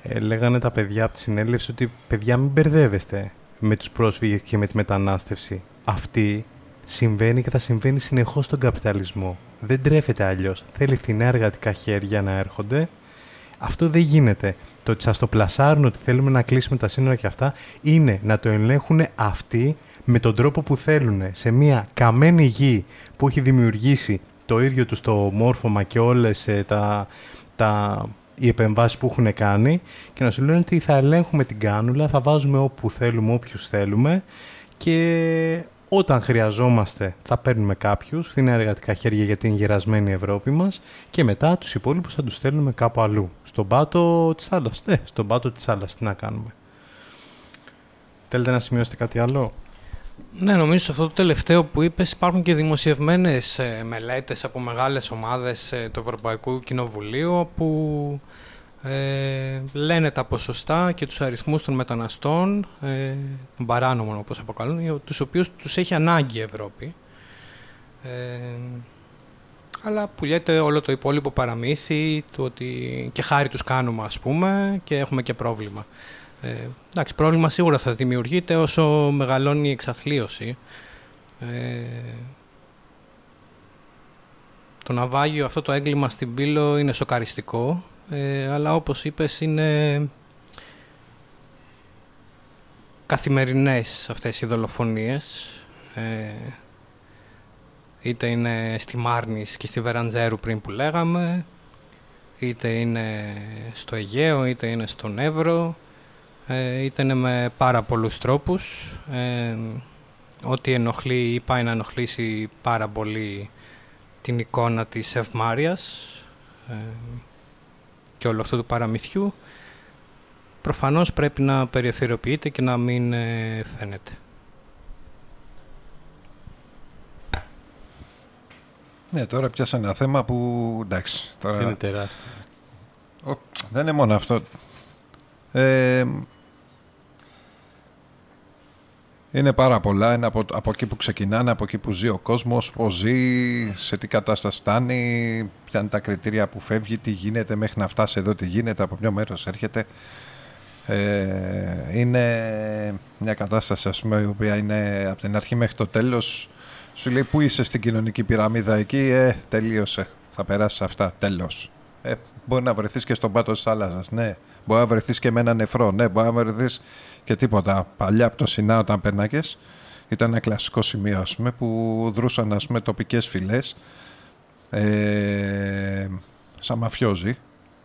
ε, λέγανε τα παιδιά από τη συνέλευση ότι παιδιά μην μπερδεύεστε με τους πρόσφυγες και με τη μετανάστευση. Αυτή συμβαίνει και θα συμβαίνει συνεχώς στον καπιταλισμό. Δεν τρέφεται αλλιώς. Θέλει φθηνά εργατικά χέρια να έρχονται. Αυτό δεν γίνεται. Το ότι σας το πλασάρουν ότι θέλουμε να κλείσουμε τα σύνορα και αυτά είναι να το ελέγχουν αυτοί με τον τρόπο που θέλουν. Σε μια καμένη γη που έχει δημιουργήσει το ίδιο τους το μόρφωμα και όλες ε, τα, τα οι επεμβάσεις που έχουν κάνει και να σου λένε ότι θα ελέγχουμε την κάνουλα, θα βάζουμε όπου θέλουμε, όποιους θέλουμε και όταν χρειαζόμαστε θα παίρνουμε κάποιους, φθηνά εργατικά χέρια για την γερασμένη Ευρώπη μας και μετά τους υπόλοιπους θα τους στέλνουμε κάπου αλλού. Στον πάτο της άλλας. Ναι, στον πάτο της άλλας. Τι να κάνουμε. Θέλετε να σημειώσετε κάτι άλλο; Ναι, νομίζω σε αυτό το τελευταίο που είπες υπάρχουν και δημοσιευμένες ε, μελέτες από μεγάλες ομάδες ε, του Ευρωπαϊκού Κοινοβουλίου που ε, λένε τα ποσοστά και τους αριθμούς των μεταναστών, ε, των παράνομων όπως αποκαλούν, τους οποίους τους έχει ανάγκη η Ευρώπη. Ε, αλλά πουλιέται όλο το υπόλοιπο παραμύθι του ότι και χάρη τους κάνουμε ας πούμε και έχουμε και πρόβλημα. Ε, εντάξει, πρόβλημα σίγουρα θα δημιουργείται όσο μεγαλώνει η εξαθλίωση. Ε, το ναυάγιο, αυτό το έγκλημα στην Πύλο είναι σοκαριστικό, ε, αλλά όπως είπες είναι καθημερινές αυτές οι δολοφονίες. Ε, είτε είναι στη Μάρνης και στη Βεραντζέρου πριν που λέγαμε, είτε είναι στο Αιγαίο, είτε είναι στον Εύρο, ε, ήταν με πάρα πολλούς τρόπους. Ε, ό,τι ενοχλεί ή πάει να ενοχλήσει πάρα πολύ την εικόνα της Ευμάριας ε, και όλο αυτό του παραμυθιού προφανώς πρέπει να περιεθωριοποιείται και να μην ε, φαίνεται. Ναι, τώρα πιάσα ένα θέμα που εντάξει. Τώρα... Είναι τεράστιο. δεν είναι μόνο αυτό. Ε, είναι πάρα πολλά. Είναι από, από εκεί που ξεκινάνε, από εκεί που ζει ο κόσμος, πώς ζει, σε τι κατάσταση φτάνει, ποια είναι τα κριτήρια που φεύγει, τι γίνεται μέχρι να φτάσει εδώ, τι γίνεται, από ποιο μέρος έρχεται. Ε, είναι μια κατάσταση ας πούμε, η οποία είναι από την αρχή μέχρι το τέλος σου λέει πού είσαι στην κοινωνική πυραμίδα εκεί, ε, τελείωσε. Θα περάσεις αυτά. Τέλος. Ε, μπορεί να βρεθείς και στον πάτο της θάλασσας. Ναι. Μπορεί να βρεθείς και με ένα νεφρό. Ναι. Μπορεί να βρεθείς και τίποτα. Παλιά από το Σινά όταν πέρνακε, ήταν ένα κλασικό σημείο ας πούμε, που δρούσαν ας πούμε, τοπικές φυλές ε, σαν μαφιόζοι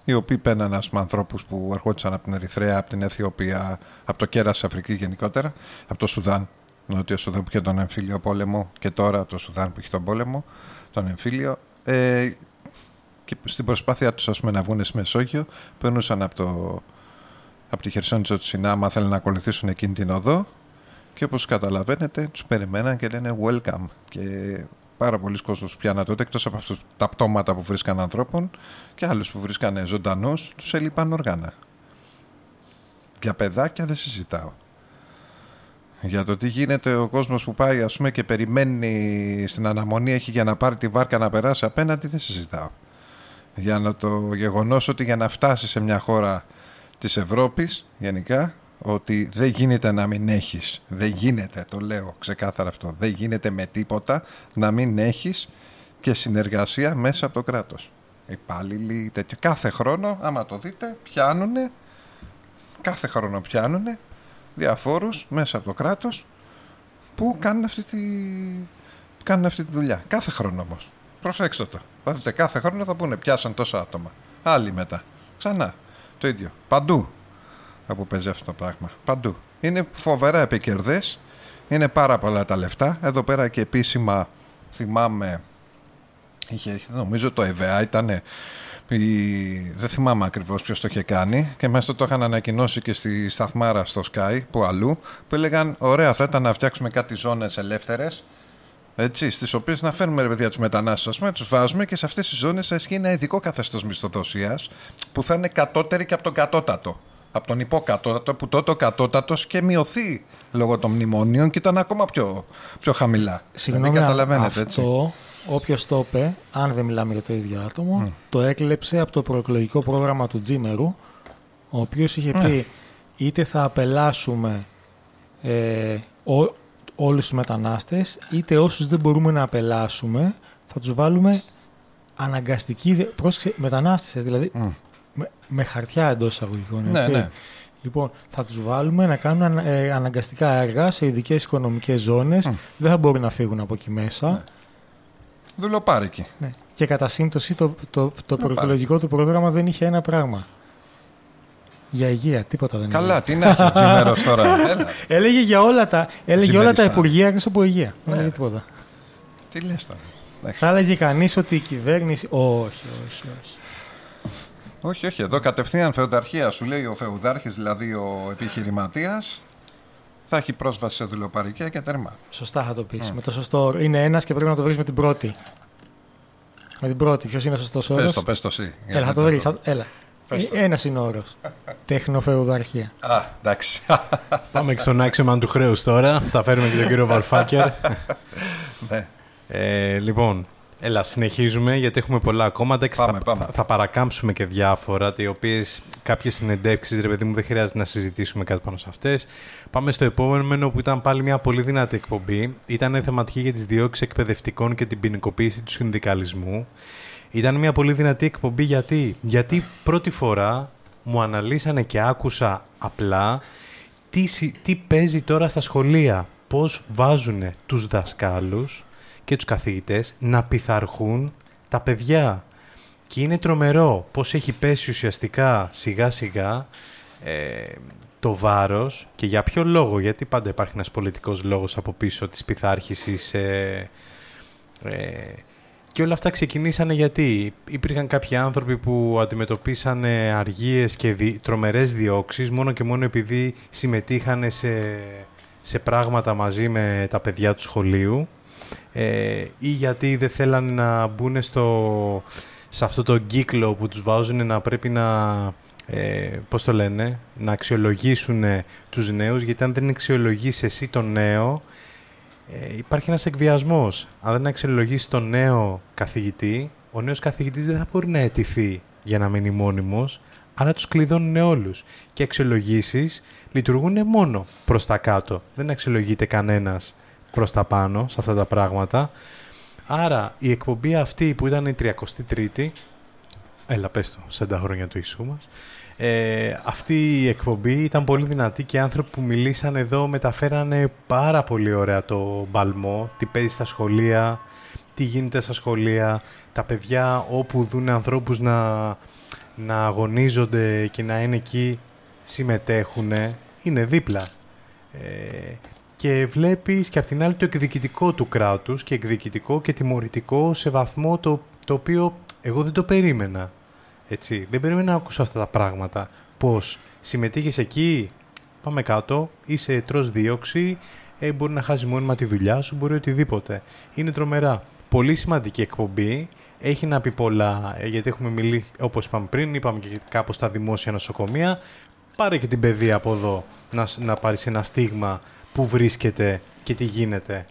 οι οποίοι παίρναν ας πούμε, ανθρώπους που ερχόντουσαν από την Ερυθρέα, από την Αιθιοπία, από το κέρας της Αφρικής γενικότερα, από το Σουδάν, Νότιο Σουδάν που είχε τον εμφύλιο πόλεμο και τώρα το Σουδάν που έχει τον πόλεμο, τον εμφύλιο. Ε, και στην προσπάθειά τους ας πούμε, να βγουν στη Μεσόγειο, περνούσαν από, το, από τη Χερσόνησο του Σινάμα, θέλουν να ακολουθήσουν εκείνη την οδό και όπως καταλαβαίνετε τους περιμέναν και λένε welcome. Και πάρα πολλοί κόσμος πιάνα τότε εκτός από αυτούς τα πτώματα που βρίσκαν ανθρώπων και άλλους που βρίσκαν ζωντανούς τους έλειπαν οργάνα. Για παιδάκια δεν συζητάω. Για το τι γίνεται ο κόσμος που πάει ας πούμε και περιμένει στην αναμονή έχει για να πάρει τη βάρκα να περάσει απέναντι δεν συζητάω. Για να το γεγονός ότι για να φτάσει σε μια χώρα της Ευρώπης γενικά ότι δεν γίνεται να μην έχεις, δεν γίνεται, το λέω ξεκάθαρα αυτό, δεν γίνεται με τίποτα να μην έχεις και συνεργασία μέσα από το κράτος. Υπάλληλοι τέτοιο. Κάθε χρόνο, άμα το δείτε, πιάνουνε, κάθε χρόνο πιάνουνε διαφόρους μέσα από το κράτος που κάνουν αυτή τη, κάνουν αυτή τη δουλειά. Κάθε χρόνο όμως. Προσέξτε το. Θα δείτε κάθε χρόνο θα πούνε πιάσαν τόσα άτομα. Άλλοι μετά. Ξανά. Το ίδιο. Παντού που παίζει αυτό το πράγμα. Παντού. Είναι φοβερά επικερδές. Είναι πάρα πολλά τα λεφτά. Εδώ πέρα και επίσημα θυμάμαι. Είχε, νομίζω το ΕΒΑ ήταν. Δεν θυμάμαι ακριβώς ποιος το είχε κάνει και μέσα το είχαν ανακοινώσει και στη σταθμάρα στο Sky που αλλού που έλεγαν ωραία θα ήταν να φτιάξουμε κάτι ζώνες ελεύθερες έτσι, στις οποίες να φέρνουμε ρε παιδιά τους μετανάστες, ας πούμε, τους βάζουμε και σε αυτές τις ζώνες θα ισχύει ένα ειδικό καθεστώς μισθοδοσίας που θα είναι κατώτερη και από τον κατώτατο. Από τον υποκατώτατο που τότε ο κατώτατος και μειωθεί λόγω των μνημονίων και ήταν ακόμα πιο, πιο χαμηλά. Συγγνώμη, δεν καταλαβαίνετε αυτό, όποιος το είπε, αν δεν μιλάμε για το ίδιο άτομο, το έκλεψε από το προεκλογικό πρόγραμμα του Τζίμερου, ο οποίος είχε πει είτε θα απελάσουμε ε, ό, όλους τους μετανάστες, είτε όσους δεν μπορούμε να απελάσουμε, θα τους βάλουμε αναγκαστική, πρόσεξε, μετανάστες, δηλαδή με, χαρτιά εντός εισαγωγικών. Ναι, έτσι. Ναι, ναι. Λοιπόν, θα τους βάλουμε να κάνουν ε, αναγκαστικά έργα σε ειδικές οικονομικές ζώνες. Δεν θα μπορούν να φύγουν από εκεί μέσα. Ναι. Δουλοπάρικοι. Ναι. Και κατά σύμπτωση το, το, το προεκλογικό του πρόγραμμα δεν είχε ένα πράγμα. Για υγεία, τίποτα δεν Καλά, τι να έχει ο τώρα. έλεγε για όλα τα, έλεγε όλα τα υπουργεία εκτός από υγεία. Δεν έλεγε τίποτα. Τι λες τώρα. Θα έλεγε κανείς ότι η κυβέρνηση. Όχι, όχι, όχι. Όχι, όχι. Εδώ κατευθείαν φεουδαρχία σου λέει ο φεουδάρχης, δηλαδή ο επιχειρηματίας, θα έχει πρόσβαση σε δουλοπαρικία και τερμά. Σωστά θα το πεις. Με το σωστό Είναι ένας και πρέπει να το βρεις με την πρώτη. Με την πρώτη. Ποιος είναι ο σωστός όρος; Πες το, πες το εσύ. Έλα, θα το βρεις. Έλα. Ένας είναι ο όρος. Τεχνοφεουδαρχία. Α, εντάξει. Πάμε και στον άξιμα του χρέου τώρα. Θα φέρουμε και τον κύριο Βαλφάκερ. ναι. Ε, λοιπόν, Έλα, συνεχίζουμε γιατί έχουμε πολλά ακόμα. Πάμε, θα, πάμε. Θα, παρακάμψουμε και διάφορα, οι οποίες κάποιες συνεντεύξεις, ρε παιδί μου, δεν χρειάζεται να συζητήσουμε κάτι πάνω σε αυτές. Πάμε στο επόμενο που ήταν πάλι μια πολύ δυνατή εκπομπή. Ήταν θεματική για τις διώξεις εκπαιδευτικών και την ποινικοποίηση του συνδικαλισμού. Ήταν μια πολύ δυνατή εκπομπή γιατί, γιατί πρώτη φορά μου αναλύσανε και άκουσα απλά τι, τι παίζει τώρα στα σχολεία. Πώς βάζουν τους δασκάλους και τους καθηγητές να πειθαρχούν τα παιδιά. Και είναι τρομερό πώς έχει πέσει ουσιαστικά σιγά σιγά ε, το βάρος και για ποιο λόγο, γιατί πάντα υπάρχει ένας πολιτικός λόγος από πίσω της πειθάρχησης ε, ε, και όλα αυτά ξεκινήσανε γιατί; Υπήρχαν κάποιοι άνθρωποι που αντιμετωπίσαν αργίες και δι, τρομερές διώξεις μόνο και μόνο επειδή συμμετείχαν σε, σε πράγματα μαζί με τα παιδιά του σχολείου ε, ή γιατί δεν θέλανε να μπουν στο, σε αυτό το κύκλο που τους βάζουν να πρέπει να, ε, πώς το λένε, να αξιολογήσουν τους νέους, γιατί αν δεν αξιολογήσει εσύ τον νέο, ε, υπάρχει ένας εκβιασμός. Αν δεν αξιολογήσει τον νέο καθηγητή, ο νέος καθηγητής δεν θα μπορεί να αιτηθεί για να μείνει μόνιμος, άρα τους κλειδώνουν όλους. Και αξιολογήσεις λειτουργούν μόνο προς τα κάτω. Δεν αξιολογείται κανένας προς τα πάνω σε αυτά τα πράγματα. Άρα η εκπομπή αυτή που ήταν η 33η, έλα πες το, σαν τα χρόνια του Ιησού μας, ε, αυτή η εκπομπή ήταν πολύ δυνατή και οι άνθρωποι που μιλήσαν εδώ μεταφέρανε πάρα πολύ ωραία το μπαλμό, τι παίζει στα σχολεία, τι γίνεται στα σχολεία, τα παιδιά όπου δουν ανθρώπους να, να αγωνίζονται και να είναι εκεί συμμετέχουν, είναι δίπλα. Ε, και βλέπεις και απ' την άλλη το εκδικητικό του κράτους και εκδικητικό και τιμωρητικό σε βαθμό το, το οποίο εγώ δεν το περίμενα. Έτσι, δεν περίμενα να ακούσω αυτά τα πράγματα. Πώς συμμετείχες εκεί, πάμε κάτω, είσαι τρως δίωξη, ε, μπορεί να χάσεις μόνιμα τη δουλειά σου, μπορεί οτιδήποτε. Είναι τρομερά. Πολύ σημαντική εκπομπή. Έχει να πει πολλά, ε, γιατί έχουμε μιλήσει, όπως είπαμε πριν, είπαμε και κάπως στα δημόσια νοσοκομεία. Πάρε και την παιδεία από εδώ, να, να πάρεις ένα στίγμα που βρίσκεται και τι γίνεται.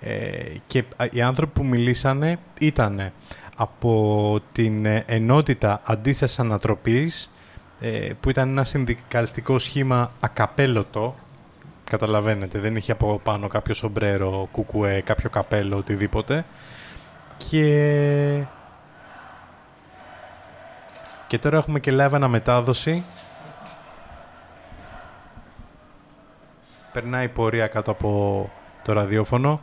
Ε, και οι άνθρωποι που μιλήσανε ήταν από την ενότητα αντίστασης ανατροπής ε, που ήταν ένα συνδικαλιστικό σχήμα ακαπέλωτο. Καταλαβαίνετε, δεν είχε από πάνω κάποιο σομπρέρο, κουκουέ, κάποιο καπέλο, οτιδήποτε. Και και τώρα έχουμε και live αναμετάδοση. Περνάει η πορεία κάτω από το ραδιόφωνο.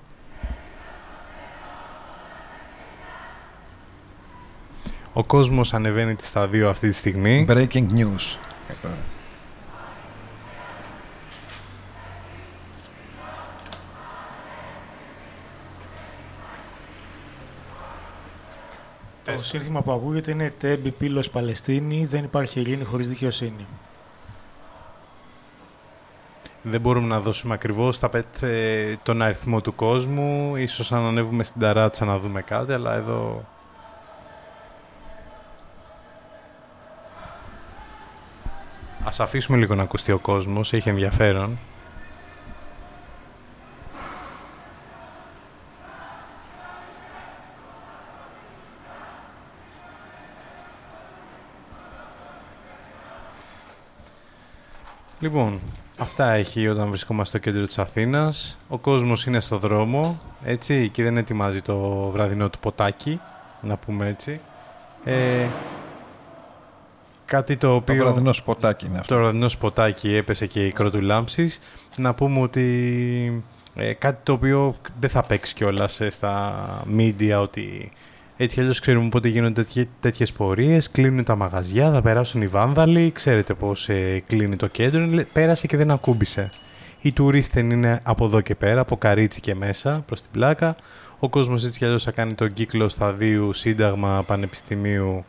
Ο κόσμος ανεβαίνει της σταδίο αυτή τη στιγμή. Breaking news. Το σύνθημα που ακούγεται είναι «Τέμπι πύλος Παλαιστίνη, δεν υπάρχει ειρήνη χωρίς δικαιοσύνη». Δεν μπορούμε να δώσουμε ακριβώς τα πέτε, τον αριθμό του κόσμου. Ίσως αν ανέβουμε στην ταράτσα να δούμε κάτι, αλλά εδώ... Ας αφήσουμε λίγο να ακουστεί ο κόσμος, έχει ενδιαφέρον. Λοιπόν, Αυτά έχει όταν βρισκόμαστε στο κέντρο της Αθήνας. Ο κόσμος είναι στο δρόμο, έτσι, και δεν ετοιμάζει το βραδινό του ποτάκι, να πούμε έτσι. Ε, κάτι το οποίο... Το βραδινό σποτάκι είναι αυτό. Το βραδινό σποτάκι έπεσε και η κρότου Να πούμε ότι ε, κάτι το οποίο δεν θα παίξει κιόλας ε, στα media ότι έτσι κι αλλιώς ξέρουμε πότε γίνονται τέτοιες πορείες. Κλείνουν τα μαγαζιά, θα περάσουν οι βάνδαλοι. Ξέρετε πώς ε, κλείνει το κέντρο. Πέρασε και δεν ακούμπησε. Οι τουρίστε είναι από εδώ και πέρα, από καρίτσι και μέσα προς την πλάκα. Ο κόσμος έτσι κι αλλιώς θα κάνει τον κύκλο σταδίου Σύνταγμα Πανεπιστημίου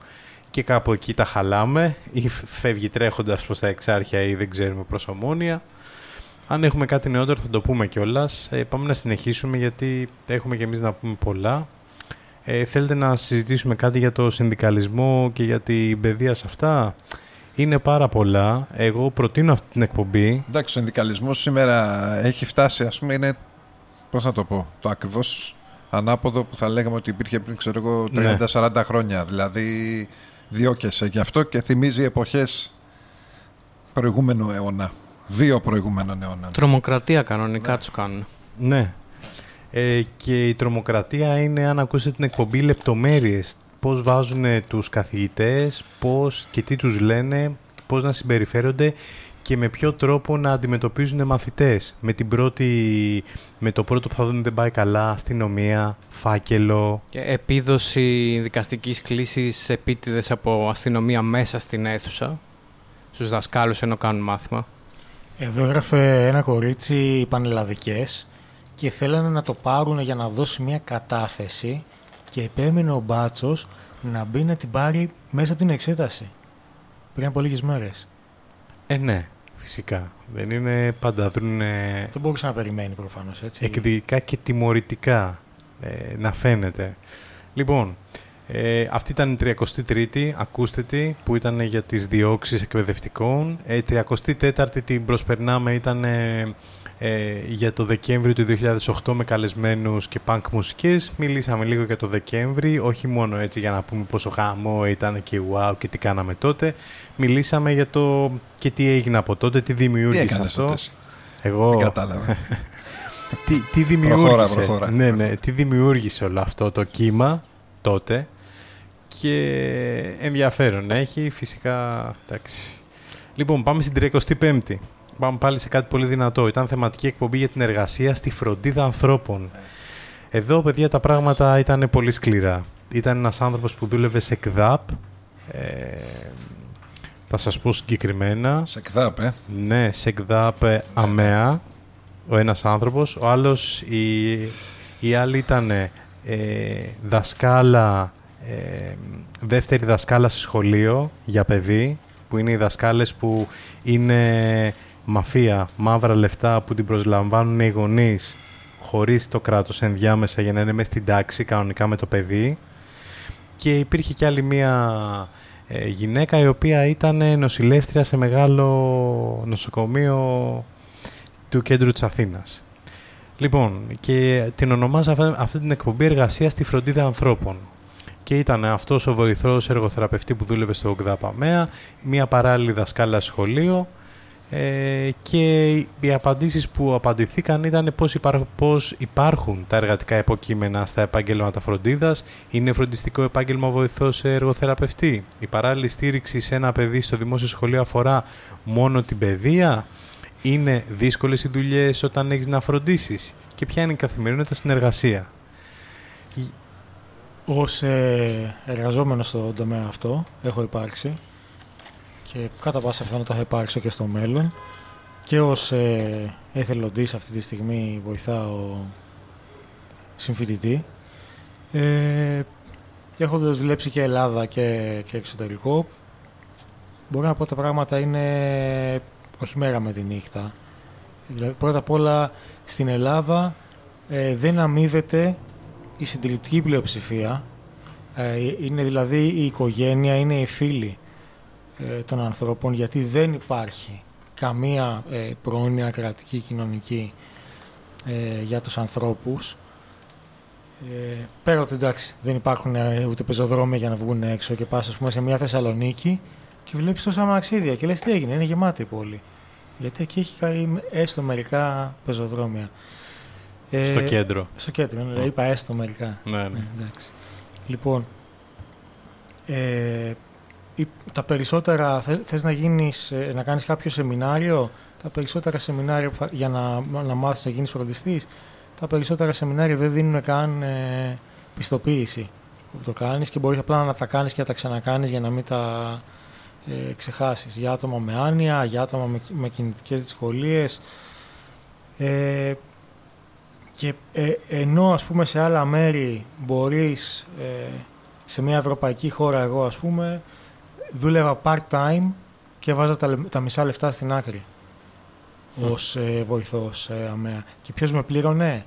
και κάπου εκεί τα χαλάμε. Ή φεύγει τρέχοντας προς τα εξάρχεια ή δεν ξέρουμε προς ομόνια. Αν έχουμε κάτι νεότερο θα το πούμε κιόλας. Ε, πάμε να συνεχίσουμε γιατί έχουμε κι εμείς να πούμε πολλά. Ε, θέλετε να συζητήσουμε κάτι για το συνδικαλισμό και για την παιδεία σε αυτά; Είναι πάρα πολλά. Εγώ προτείνω αυτή την εκπομπή. Εντάξει, ο συνδικαλισμός σήμερα έχει φτάσει, ας πούμε, είναι. Πώς να το πω, το ακριβώς ανάποδο που θα λέγαμε ότι υπήρχε πριν, ξέρω εγώ, 30-40 ναι. χρόνια. Δηλαδή, διώκεσαι γι' αυτό και θυμίζει εποχές προηγούμενου αιώνα. Δύο προηγούμενων αιώνα. Τρομοκρατία κανονικά ναι. τους κάνουν. Ναι. Ε, και η τρομοκρατία είναι, αν ακούσετε την εκπομπή, λεπτομέρειες. Πώς βάζουν τους καθηγητές, πώς και τι τους λένε, πώς να συμπεριφέρονται και με ποιο τρόπο να αντιμετωπίζουν μαθητές. Με, την πρώτη, με το πρώτο που θα δουν δεν πάει καλά, αστυνομία, φάκελο. Και επίδοση δικαστικής κλήσης επίτηδες από αστυνομία μέσα στην αίθουσα, στους δασκάλους ενώ κάνουν μάθημα. Εδώ έγραφε ένα κορίτσι πανελλαδικές και θέλανε να το πάρουν για να δώσει μια κατάθεση και επέμενε ο μπάτσος να μπει να την πάρει μέσα από την εξέταση. Πριν από λίγες μέρες. Ε, ναι, φυσικά. Δεν είναι πάντα δρούν. Δεν μπορούσε να περιμένει προφανώς έτσι. Εκδικά και τιμωρητικά ε, να φαίνεται. Λοιπόν, ε, αυτή ήταν η 33η, ακούστε τη, που ήταν για τις διώξεις εκπαιδευτικών. Ε, η 34η την προσπερνάμε, ήταν ε, για το Δεκέμβριο του 2008 με καλεσμένους και punk μουσικές. Μιλήσαμε λίγο για το Δεκέμβρη, όχι μόνο έτσι για να πούμε πόσο χαμό ήταν και wow και τι κάναμε τότε. Μιλήσαμε για το και τι έγινε από τότε, τι δημιούργησε αυτό. Τότε. Εγώ... Δεν κατάλαβα. τι, τι δημιούργησε; Ναι, ναι, τι δημιούργησε όλο αυτό το κύμα τότε και ενδιαφέρον έχει φυσικά, εντάξει. Λοιπόν, πάμε στην 35η. Πάμε πάλι σε κάτι πολύ δυνατό. Ήταν θεματική εκπομπή για την εργασία στη φροντίδα ανθρώπων. Εδώ, παιδιά, τα πράγματα ήταν πολύ σκληρά. Ήταν ένας άνθρωπος που δούλευε σε ΚΔΑΠ. Ε, θα σας πω συγκεκριμένα. Σε ΚΔΑΠ, ε. Ναι, σε ΚΔΑΠ ε, ΑΜΕΑ. Ο ένας άνθρωπος. Ο άλλος, η, η άλλη ήταν ε, δασκάλα, ε, δεύτερη δασκάλα σε σχολείο για παιδί, που είναι οι δασκάλες που είναι μαφία, μαύρα λεφτά που την προσλαμβάνουν οι γονείς χωρίς το κράτος ενδιάμεσα για να είναι μέσα στην τάξη κανονικά με το παιδί. Και υπήρχε και άλλη μία ε, γυναίκα η οποία ήταν νοσηλεύτρια σε μεγάλο νοσοκομείο του κέντρου της Αθήνας. Λοιπόν, και την ονομάζα αυτή την εκπομπή εργασία στη φροντίδα ανθρώπων. Και ήταν αυτός ο βοηθός εργοθεραπευτή που δούλευε στο ΓΔΑΠΑΜΕΑ, μία παράλληλη δασκάλα σχολείο ε, και οι απαντήσεις που απαντηθήκαν ήταν πώς, πώς υπάρχουν τα εργατικά υποκείμενα στα επάγγελματα φροντίδας, είναι φροντιστικό επάγγελμα βοηθός εργοθεραπευτή, η παράλληλη στήριξη σε ένα παιδί στο δημόσιο σχολείο αφορά μόνο την παιδεία, είναι δύσκολες οι δουλειές όταν έχεις να φροντίσεις; Και ποια είναι η καθημερινότητα στην εργασία; Ως ε, εργαζόμενος στον τομέα αυτό έχω υπάρξει και κατά πάσα πιθανότητα θα υπάρξω και στο μέλλον. Και ως ε, εθελοντής αυτή τη στιγμή βοηθάω συμφοιτητή. Ε, και έχοντας δουλέψει και Ελλάδα και, και εξωτερικό μπορώ να πω ότι τα πράγματα είναι όχι μέρα με τη νύχτα. Δηλαδή πρώτα απ' όλα στην Ελλάδα ε, δεν αμείβεται η συντηρητική πλειοψηφία. Ε, είναι δηλαδή η οικογένεια, είναι οι φίλοι. ε, των ανθρώπων γιατί δεν υπάρχει καμία ε, πρόνοια κρατική κοινωνική ε, για τους ανθρώπους. Ε, πέρα ότι εντάξει δεν υπάρχουν ε, ούτε πεζοδρόμια για να βγουν έξω και πας ας πούμε σε μια Θεσσαλονίκη και βλέπεις τόσα μαξίδια και λες τι έγινε, είναι γεμάτη η πόλη. Γιατί εκεί έχει καεί έστω μερικά πεζοδρόμια. στο κέντρο. Στο κέντρο, ναι, είπα έστω μερικά. Ναι, ναι. εντάξει. Λοιπόν, ε, τα περισσότερα, θες, να, γίνεις, ε, να κάνεις κάποιο σεμινάριο, τα περισσότερα σεμινάρια για να, να μάθεις να γίνεις φροντιστής, τα περισσότερα σεμινάρια δεν δίνουν καν ε, πιστοποίηση που το κάνεις και μπορείς απλά να τα κάνεις και να τα ξανακάνεις για να μην τα ε, ξεχάσεις. Για άτομα με άνοια, για άτομα με, με κινητικές δυσκολίες. Ε, και ε, ενώ ας πούμε σε άλλα μέρη μπορείς ε, σε μια ευρωπαϊκή χώρα εγώ ας πούμε δούλευα part-time και βάζα τα, τα μισά λεφτά στην άκρη mm. ως ε, βοηθός ε, αμαία. Και ποιος με πλήρωνε;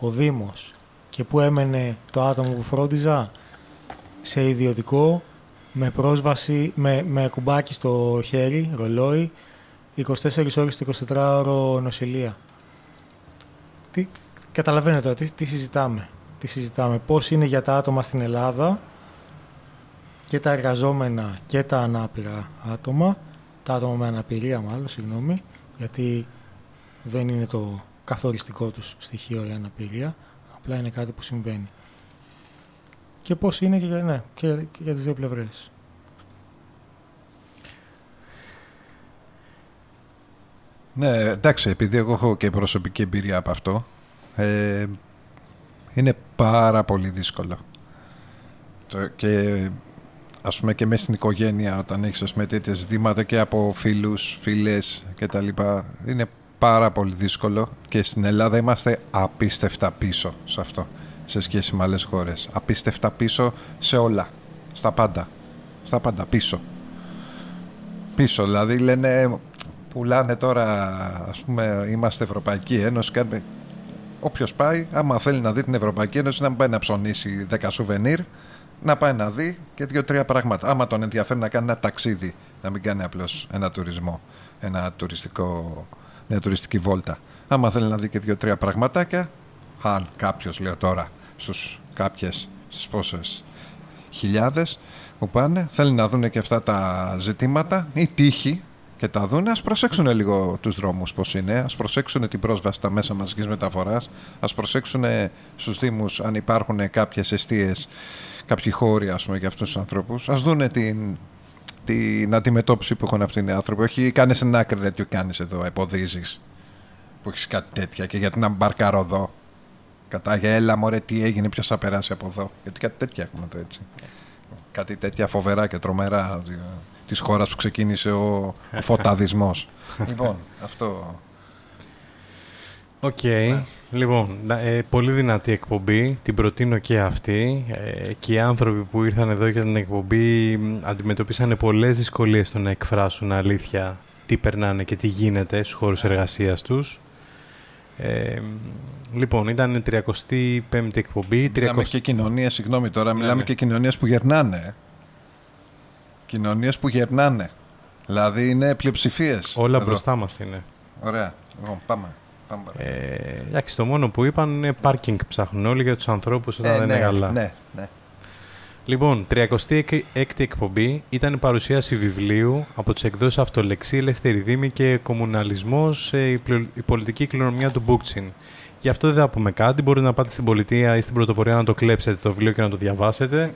Ο Δήμος. Και πού έμενε το άτομο που φρόντιζα; Σε ιδιωτικό, με πρόσβαση, με, με κουμπάκι στο χέρι, ρολόι, 24 ώρες το 24ωρο νοσηλεία. Τι, καταλαβαίνετε τι, τι συζητάμε. Τι συζητάμε. Πώς είναι για τα άτομα στην Ελλάδα και τα εργαζόμενα και τα ανάπηρα άτομα, τα άτομα με αναπηρία μάλλον, συγγνώμη, γιατί δεν είναι το καθοριστικό τους στοιχείο η αναπηρία, απλά είναι κάτι που συμβαίνει. Και πώς είναι και, ναι, και, και για τις δύο πλευρές. Ναι, εντάξει, επειδή εγώ έχω και προσωπική εμπειρία από αυτό, ε, είναι πάρα πολύ δύσκολο. Και ας πούμε και μέσα στην οικογένεια όταν έχεις ας πούμε τέτοια ζητήματα και από φίλους, φίλες και τα λοιπά είναι πάρα πολύ δύσκολο και στην Ελλάδα είμαστε απίστευτα πίσω σε αυτό σε σχέση με άλλες χώρες. Απίστευτα πίσω σε όλα. Στα πάντα. Στα πάντα. Πίσω. Πίσω. Δηλαδή λένε πουλάνε τώρα ας πούμε είμαστε Ευρωπαϊκή Ένωση κάνουμε Όποιος πάει, άμα θέλει να δει την Ευρωπαϊκή Ένωση, να μην πάει να ψωνίσει 10 σουβενίρ, να πάει να δει και δύο-τρία πράγματα. Άμα τον ενδιαφέρει να κάνει ένα ταξίδι, να μην κάνει απλώς ένα τουρισμό, ένα τουριστικό, μια τουριστική βόλτα. Άμα θέλει να δει και δύο-τρία πραγματάκια, αν κάποιος, λέω τώρα, στους κάποιες, στις πόσες χιλιάδες που πάνε, θέλει να δουν και αυτά τα ζητήματα ή τύχη και τα δουν, ας προσέξουν λίγο τους δρόμους πώς είναι, ας προσέξουν την πρόσβαση στα μέσα μαζικής μεταφοράς, ας προσέξουν στους Δήμους αν υπάρχουν κάποιες αιστείες, κάποιοι χώροι ας πούμε για αυτούς τους ανθρώπους, ας δουν την, την αντιμετώπιση που έχουν αυτοί οι άνθρωποι. Όχι κάνεις ένα άκρη τέτοιο κάνεις εδώ, εποδίζεις που έχεις κάτι τέτοια και γιατί να μπαρκάρω εδώ. Κατά για έλα μωρέ τι έγινε, ποιος θα περάσει από εδώ. Γιατί κάτι τέτοια έχουμε εδώ έτσι. Κάτι τέτοια φοβερά και τρομερά της χώρας που ξεκίνησε ο, ο φωταδισμός. λοιπόν, αυτό... Οκ. Λοιπόν, ε, πολύ δυνατή εκπομπή. Την προτείνω και αυτή. Ε, και οι άνθρωποι που ήρθαν εδώ για την εκπομπή αντιμετωπίσανε πολλές δυσκολίες στο να εκφράσουν αλήθεια τι περνάνε και τι γίνεται στους χώρους εργασίας τους. Ε, λοιπόν, ήταν 35η εκπομπή. Μιλάμε 30... και κοινωνίε, συγγνώμη τώρα, ναι, μιλάμε ναι. και κοινωνίε που γερνάνε. Κοινωνίες που γερνάνε. Δηλαδή είναι πλειοψηφίες. Όλα εδώ. μπροστά μας είναι. Ωραία. Λοιπόν, πάμε. Πάμε. Ε, εντάξει, το μόνο που είπαν είναι πάρκινγκ ψάχνουν όλοι για τους ανθρώπους όταν ε, δεν ναι, είναι καλά. Ναι, ναι. Λοιπόν, 36η εκπομπή ήταν η παρουσίαση βιβλίου από τις εκδόσεις Αυτολεξή, Ελεύθερη Δήμη και Κομμουναλισμός, η πολιτική κληρονομιά του Μπούκτσιν. Γι' αυτό δεν θα πούμε κάτι. Μπορείτε να πάτε στην πολιτεία ή στην πρωτοπορία να το κλέψετε το βιβλίο και να το διαβάσετε.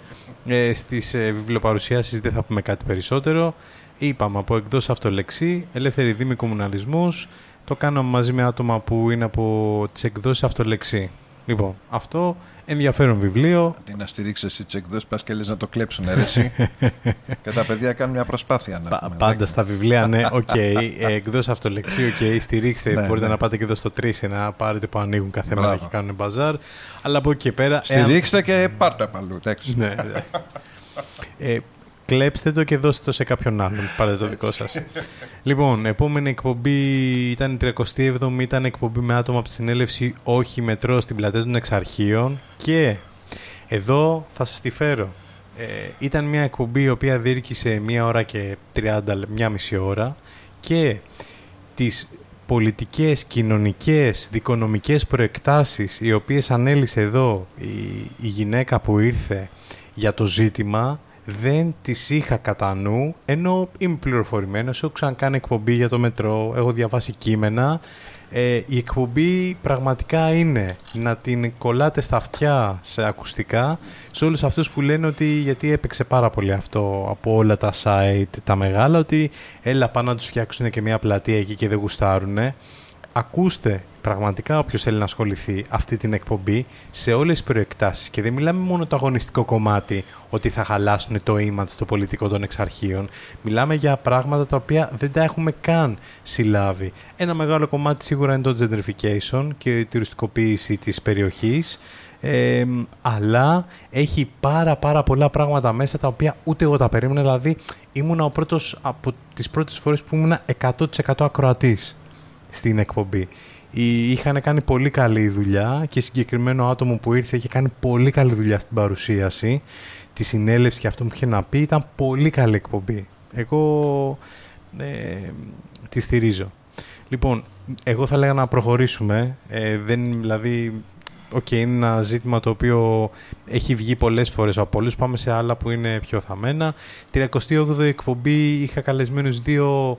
Ε, στις ε, βιβλιοπαρουσιάσεις δεν θα πούμε κάτι περισσότερο. Είπαμε από εκδόσεις Αυτολεξεί, Ελεύθεροι Δήμοι Κομμουναλισμός. Το κάναμε μαζί με άτομα που είναι από τις εκδόσεις Αυτολεξεί. Λοιπόν, αυτό ενδιαφέρον βιβλίο. Αντί να στηρίξεις εσύ τις εκδόσεις, πας και λες να το κλέψουν, αίρεση. και τα παιδιά κάνουν μια προσπάθεια να πούμε. Πάντα στα βιβλία, ναι, OK. Okay. εκδόσεις Αυτολεξεί, OK. Okay, στηρίξτε. Ναι, μπορείτε ναι. να πάτε και εδώ στο 3 να πάρετε που ανοίγουν κάθε μέρα και κάνουν μπαζάρ. Αλλά από εκεί και πέρα. Στηρίξτε και πάρτε από αλλού. ναι, ναι. ε, κλέψτε το και δώστε το σε κάποιον άλλον. Πάρτε το δικό σας. λοιπόν, επόμενη εκπομπή ήταν η 37η, ήταν εκπομπή με άτομα από τη συνέλευση όχι μετρό στην πλατεία των εξαρχείων και εδώ θα σας τη φέρω. Ε, ήταν μια εκπομπή η οποία διήρκησε μία ώρα και 30, μία μισή ώρα και τις πολιτικές, κοινωνικές, δικονομικές προεκτάσεις οι οποίες ανέλησε εδώ η, η γυναίκα που ήρθε για το ζήτημα δεν τις είχα κατά νου, ενώ είμαι πληροφορημένος, έχω ξανακάνει εκπομπή για το μετρό, έχω διαβάσει κείμενα. Ε, η εκπομπή πραγματικά είναι να την κολλάτε στα αυτιά σε ακουστικά σε όλους αυτούς που λένε ότι γιατί έπαιξε πάρα πολύ αυτό από όλα τα site τα μεγάλα ότι έλα πάνω να τους φτιάξουν και μια πλατεία εκεί και δεν γουστάρουνε ακούστε πραγματικά όποιος θέλει να ασχοληθεί αυτή την εκπομπή σε όλες τις προεκτάσεις και δεν μιλάμε μόνο το αγωνιστικό κομμάτι ότι θα χαλάσουν το image στο πολιτικό των εξαρχείων. Μιλάμε για πράγματα τα οποία δεν τα έχουμε καν συλλάβει. Ένα μεγάλο κομμάτι σίγουρα είναι το gentrification και η τουριστικοποίηση της περιοχής ε, αλλά έχει πάρα πάρα πολλά πράγματα μέσα τα οποία ούτε εγώ τα περίμενα δηλαδή ήμουν ο πρώτος από τις πρώτες φορές που ήμουν 100% ακροατής στην εκπομπή. Είχαν κάνει πολύ καλή δουλειά και συγκεκριμένο άτομο που ήρθε είχε κάνει πολύ καλή δουλειά στην παρουσίαση. Τη συνέλευση και αυτό που είχε να πει ήταν πολύ καλή εκπομπή. Εγώ ε, τη στηρίζω. Λοιπόν, εγώ θα λέγα να προχωρήσουμε. Ε, δεν, δηλαδή, OK, okay, είναι ένα ζήτημα το οποίο έχει βγει πολλές φορές από πολλούς. Πάμε σε άλλα που είναι πιο θαμμένα. 38η εκπομπή είχα καλεσμένους δύο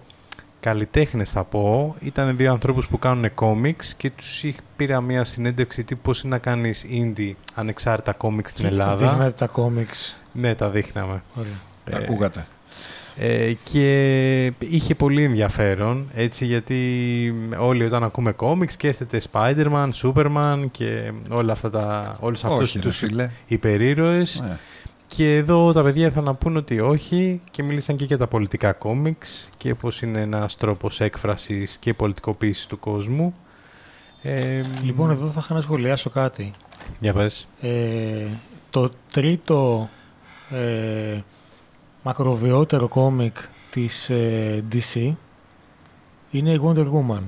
καλλιτέχνες θα πω. Ήταν δύο ανθρώπους που κάνουν κόμιξ και τους πήρα μια συνέντευξη τύπου πώς είναι να κάνεις indie ανεξάρτητα κόμιξ στην Ελλάδα. Δείχνατε τα κόμιξ. Ναι, τα δείχναμε. Ωραία. Ε, τα ακούγατε. Ε, και είχε πολύ ενδιαφέρον έτσι γιατί όλοι όταν ακούμε κόμιξ σκέφτεται Spider-Man, Superman και όλα αυτά τα, όλους αυτούς τους υπερήρωες. Ναι. Και εδώ τα παιδιά ήρθαν να πούν ότι όχι και μίλησαν και για τα πολιτικά κόμιξ και πώς είναι ένας τρόπος έκφρασης και πολιτικοποίησης του κόσμου. Ε, λοιπόν, εδώ θα είχα να σχολιάσω κάτι. Για πες. Ε, το τρίτο ε, μακροβιότερο κόμικ της ε, DC είναι η Wonder Woman.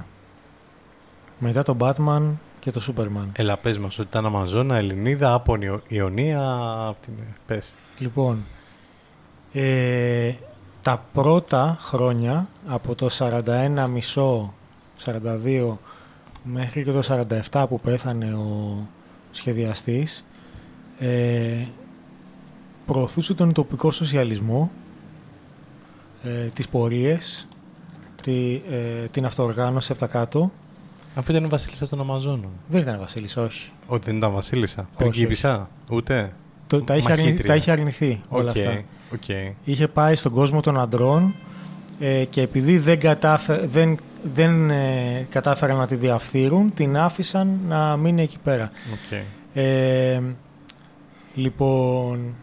Μετά τον Batman και το Σούπερμαν. Έλα, πες μας ότι ήταν Αμαζόνα, Ελληνίδα, από Ιωνία, από την... πες. Λοιπόν, ε, τα πρώτα χρόνια, από το 41 μισό, 42 μέχρι και το 47 που πέθανε ο σχεδιαστής, ε, προωθούσε τον τοπικό σοσιαλισμό, ε, τις πορείες τη, ε, την αυτοοργάνωση από τα κάτω. Αφού ήταν βασίλισσα των Αμαζόνων. Δεν ήταν βασίλισσα, όχι. Ότι δεν ήταν βασίλισσα. Όχι, Πριγκίπισσα. Ούτε. Το, τα, είχε αρνη- Μαχήτρια. τα είχε αρνηθεί όλα Οκ, αυτά. οκ. Είχε πάει στον κόσμο των αντρών ε, και επειδή δεν, κατάφε, δεν, δεν ε, κατάφεραν να τη διαφθείρουν, την άφησαν να μείνει εκεί πέρα. οκ. Ε, λοιπόν,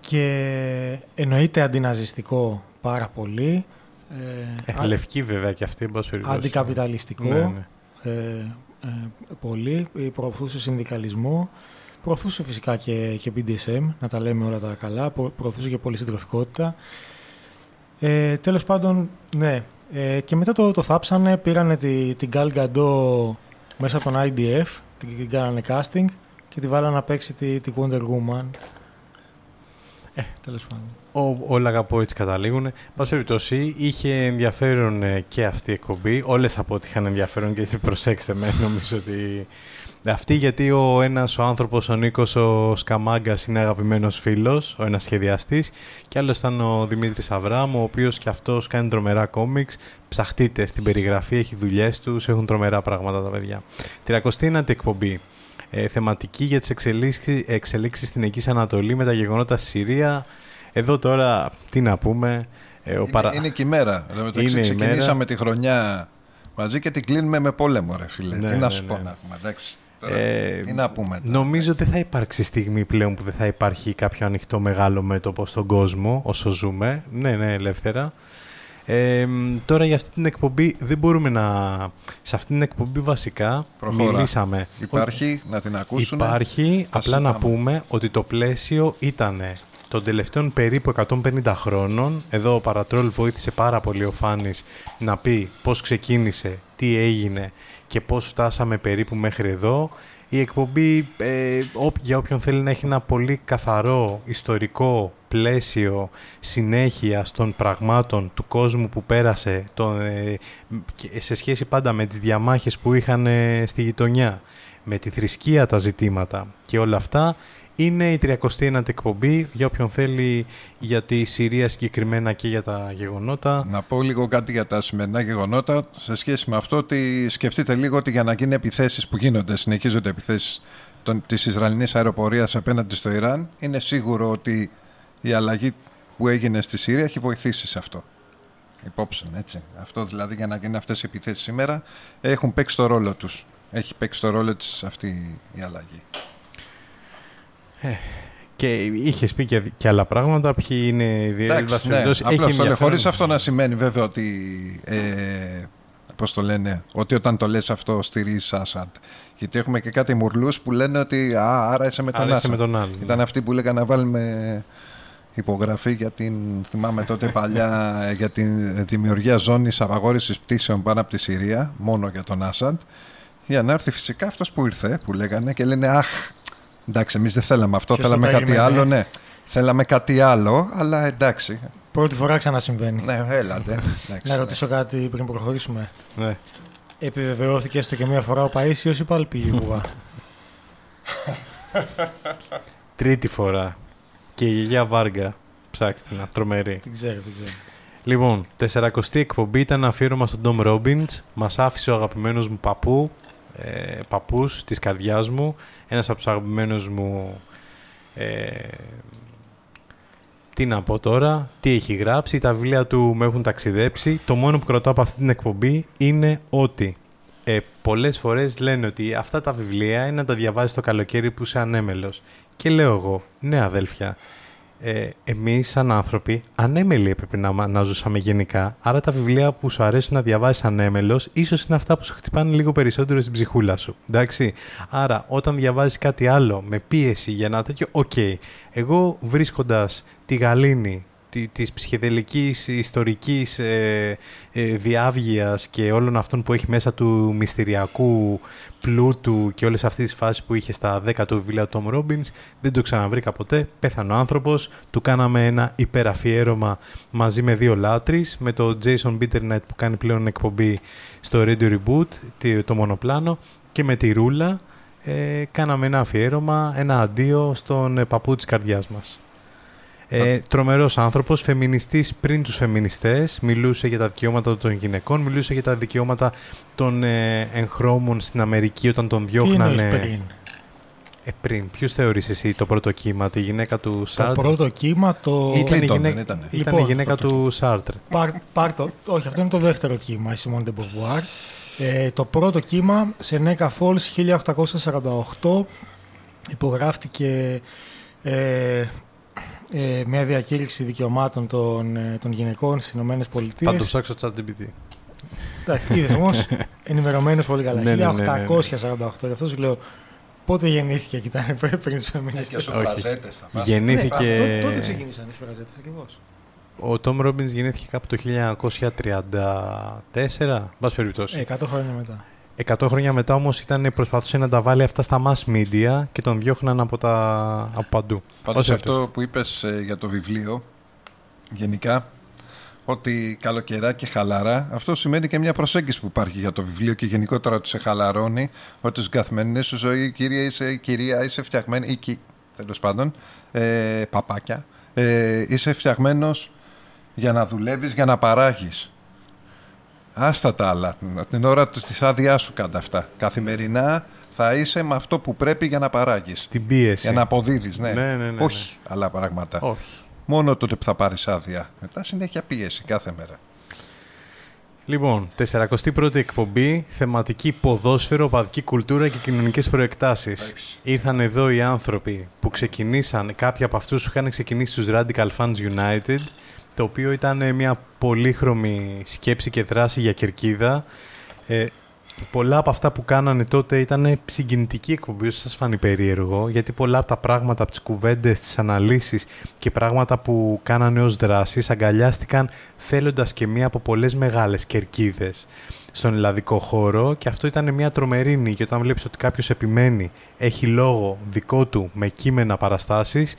και εννοείται αντιναζιστικό πάρα πολύ. Ε, Ε, α- λευκή βέβαια και αυτή, εν πάση περιπτώσει. αντικαπιταλιστικό Ναι, ναι. ε, ε, πολύ. Ε, Προωθούσε συνδικαλισμό. Προωθούσε φυσικά και, και BDSM, να τα λέμε όλα τα καλά. Προ- Προωθούσε και πολυσυντροφικότητα. Ε, τέλος πάντων, ναι. Ε, και μετά το, το θάψανε, πήρανε τη, την Gal Gadot μέσα από τον IDF, την κάνανε casting και τη βάλανε να παίξει τη, τη Wonder Woman. Ε, τέλος πάντων. Ό, όλα αγαπώ έτσι καταλήγουν. Πάση περιπτώσει, είχε ενδιαφέρον ε, και αυτή η εκπομπή. Όλες θα πω ότι είχαν ενδιαφέρον και προσέξτε με, νομίζω ότι. Αυτή γιατί ο ένας ο άνθρωπος, ο Νίκος ο Σκαμάγκας είναι αγαπημένος φίλος, ο ένας σχεδιαστής και άλλος ήταν ο Δημήτρης Αβράμ, ο οποίος και αυτός κάνει τρομερά κόμιξ. Ψαχτείτε στην περιγραφή, έχει δουλειές τους, έχουν τρομερά πράγματα τα παιδιά. 39η εκπομπή. Ε, θεματική για τις εξελίξεις, εξελίξεις στην Εκής Ανατολή με τα γεγονότα στη Συρία. Εδώ τώρα, τι να πούμε. Ε, ο Είναι, παρα- είναι και η μέρα. Εν τω μεταξύ, Είναι η ξεκινήσαμε μέρα. τη χρονιά μαζί και την κλείνουμε με πόλεμο, ρε φίλε. Ναι, τι να ναι, σου ναι. πω να πούμε, εντάξει. Τώρα, Ε, τι να πούμε. τώρα, Νομίζω εντάξει. δεν θα υπάρξει στιγμή πλέον που δεν θα υπάρχει κάποιο ανοιχτό μεγάλο μέτωπο στον κόσμο όσο ζούμε. Ναι, ναι, ελεύθερα. Ε, μ, τώρα για αυτή την εκπομπή δεν μπορούμε να... Σε αυτή την εκπομπή βασικά Προχώρα. μιλήσαμε. Υπάρχει, να την ακούσουν. Υπάρχει, Τα απλά να συζητάμε. πούμε ότι το πλαίσιο ήταν των τελευταίων περίπου 150 χρόνων. Εδώ ο Παρατρόλ βοήθησε πάρα πολύ ο Φάνης να πει πώς ξεκίνησε, τι έγινε και πώς φτάσαμε περίπου μέχρι εδώ. Η εκπομπή, ε, όπ- για όποιον θέλει να έχει ένα πολύ καθαρό ιστορικό πλαίσιο συνέχεια των πραγμάτων του κόσμου που πέρασε το, ε, και σε σχέση πάντα με τις διαμάχες που είχαν ε, στη γειτονιά με τη θρησκεία τα ζητήματα και όλα αυτά είναι η 39η εκπομπή για όποιον θέλει για τη Συρία συγκεκριμένα και για τα γεγονότα. Να πω λίγο κάτι για τα σημερινά γεγονότα σε σχέση με αυτό ότι σκεφτείτε λίγο ότι για να γίνουν επιθέσεις που γίνονται, συνεχίζονται επιθέσεις των, της Ισραηλινής αεροπορίας απέναντι στο Ιράν, είναι σίγουρο ότι η αλλαγή που έγινε στη Συρία έχει βοηθήσει σε αυτό. Υπόψη, έτσι. Αυτό δηλαδή για να γίνουν αυτές οι επιθέσεις σήμερα έχουν παίξει το ρόλο τους. Έχει παίξει το ρόλο της αυτή η αλλαγή. Και είχες πει και, και άλλα πράγματα. Ποιοι είναι οι δύο Εντάξει, ναι. περιπτώσει, Απλώς το λέω ενδιαφέρον. χωρίς αυτό να σημαίνει βέβαια ότι ε, πώς το λένε, ότι όταν το λες αυτό στηρίζεις Άσαντ. Γιατί έχουμε και κάτι μουρλούς που λένε ότι α, άρα είσαι με τον Άρα είσαι Άσαντ. με τον άλλον. Ήταν αυτοί που λέγανε να βάλουμε υπογραφή για την, θυμάμαι τότε παλιά, ε, για την δημιουργία ζώνης απαγόρευσης πτήσεων πάνω από τη Συρία, μόνο για τον Άσαντ. Για να έρθει φυσικά αυτός που ήρθε, που λέγανε και λένε αχ, εντάξει εμείς δεν θέλαμε αυτό, Ποιος το θέλαμε κάτι περίμενε, άλλο, ε; ναι. Θέλαμε κάτι άλλο, αλλά εντάξει. Πρώτη φορά ξανασυμβαίνει. Ναι, έλατε. Εντάξει, Να ναι. ρωτήσω κάτι πριν προχωρήσουμε. Ναι. Επιβεβαιώθηκε έστω και μία φορά ο Παΐσιος ή πάλι πήγε η κουβά. Τρίτη φορά. Και η γιαγιά Βάργα. Ψάξτε να, τρομερή. δεν ξέρω, δεν ξέρω. Λοιπόν, 40η εκπομπή ήταν αφιέρωμα στον Ντόμ Ρόμπιντς. Μας άφησε ο αγαπημένος μου παππού, ε, παππούς της καρδιάς μου. Ένας από τους αγαπημένους μου... Ε, τι να πω τώρα, τι έχει γράψει, τα βιβλία του με έχουν ταξιδέψει. Το μόνο που κρατάω από αυτή την εκπομπή είναι ότι ε, πολλές φορές λένε ότι αυτά τα βιβλία είναι να τα διαβάζεις το καλοκαίρι που είσαι ανέμελος. Και λέω εγώ, ναι αδέλφια, ε, εμείς σαν άνθρωποι ανέμελοι έπρεπε να, να ζούσαμε γενικά. Άρα τα βιβλία που σου αρέσουν να διαβάζεις ανέμελος ίσως είναι αυτά που σου χτυπάνε λίγο περισσότερο στην ψυχούλα σου. Εντάξει. Άρα όταν διαβάζεις κάτι άλλο με πίεση για ένα τέτοιο, οκ. Εγώ βρίσκοντας τη γαλήνη τη- της ψυχεδελικής ιστορικής ε, ε, διαύγειας και όλων αυτών που έχει μέσα του μυστηριακού πλούτου και όλες αυτές τις φάσεις που είχε στα 10 του βιβλία Tom Robbins δεν το ξαναβρήκα ποτέ, πέθανε ο άνθρωπος του κάναμε ένα υπεραφιέρωμα μαζί με δύο λάτρεις με το Jason Bitternight που κάνει πλέον εκπομπή στο Radio Reboot τη- το μονοπλάνο και με τη Ρούλα ε, κάναμε ένα αφιέρωμα, ένα αντίο στον ε, παππού της καρδιάς μας. Ε, τρομερός άνθρωπος, φεμινιστής πριν τους φεμινιστές, μιλούσε για τα δικαιώματα των γυναικών, μιλούσε για τα δικαιώματα των ε, εγχρώμων στην Αμερική όταν τον Τι εννοείς διώχνανε. πριν; Ε, πριν. Ποιους θεωρείς εσύ το πρώτο κύμα, τη γυναίκα του Το Σάρτρ; πρώτο κύμα, το... Ήταν, η Κλίντον, γυναίκα, δεν ήτανε. ήταν Λοιπόν, η γυναίκα του Σάρτρ. Πάρ, πάρ το, όχι, αυτό είναι το δεύτερο κύμα, η Simone de Beauvoir. Ε, το πρώτο κύμα, σε Νέκα Falls, 1848, υπογράφτηκε ε, ε, μια διακήρυξη δικαιωμάτων των, ε, των γυναικών στις Ηνωμένες Θα Πολιτείες. το ψάξω στο ChatGPT. Εντάξει, είδες όμως, ενημερωμένος πολύ καλά. Ναι, ναι, ναι, ναι, ναι. 1848, γι' αυτό σου λέω, πότε γεννήθηκε και ήταν πριν πριν τους φεμινιστές. Και Όχι. σουφραζέτες θα πας. Γεννήθηκε... Ναι, αυτό- τότε ξεκίνησαν οι σφραγαζέτες ακριβώς. Ο Τόμ Ρόμπινς γεννήθηκε κάπου το 1934, μπας περιπτώσει. Ε, 100 χρόνια μετά. 100 χρόνια μετά όμως ήταν, προσπαθούσε να τα βάλει αυτά στα mass media και τον διώχναν από, τα, από παντού. Πάντως Όσο αυτό που είπες ε, για το βιβλίο, γενικά, ότι καλοκαιρά και χαλαρά, αυτό σημαίνει και μια προσέγγιση που υπάρχει για το βιβλίο και γενικότερα ότι σε χαλαρώνει, ότι στην καθημερινή σου ζωή, κυρία, είσαι, κυρία, είσαι φτιαγμένη, ή κι, τέλος πάντων, ε, παπάκια, ε, είσαι φτιαγμένος για να δουλεύεις, για να παράγεις. Άστα τα άλλα. Την ώρα του- της άδειά σου κάντα αυτά. Καθημερινά θα είσαι με αυτό που πρέπει για να παράγεις. Την πίεση. Για να αποδίδεις, ναι. Ναι, ναι, ναι, Όχι άλλα πράγματα. Όχι. Μόνο τότε που θα πάρεις άδεια. Μετά συνέχεια πίεση κάθε μέρα. Λοιπόν, 41η εκπομπή, θεματική ποδόσφαιρο, παδική κουλτούρα και κοινωνικές προεκτάσεις. Εντάξει. Ήρθαν εδώ οι άνθρωποι που ξεκινήσαν, κάποιοι από αυτούς που είχαν ξεκινήσει τους Radical Fans United, το οποίο ήταν ε, μια πολύχρωμη σκέψη και δράση για κερκίδα. Ε, πολλά από αυτά που κάνανε τότε ήταν συγκινητική εκπομπή, όσο σας φάνει περίεργο, γιατί πολλά από τα πράγματα, από τις κουβέντες, τις αναλύσεις και πράγματα που κάνανε ως δράσεις αγκαλιάστηκαν θέλοντας και μία από πολλές μεγάλες κερκίδες στον ελλαδικό χώρο και αυτό ήταν μια τρομερή νίκη όταν βλέπεις ότι κάποιος επιμένει, έχει λόγο δικό του με κείμενα παραστάσεις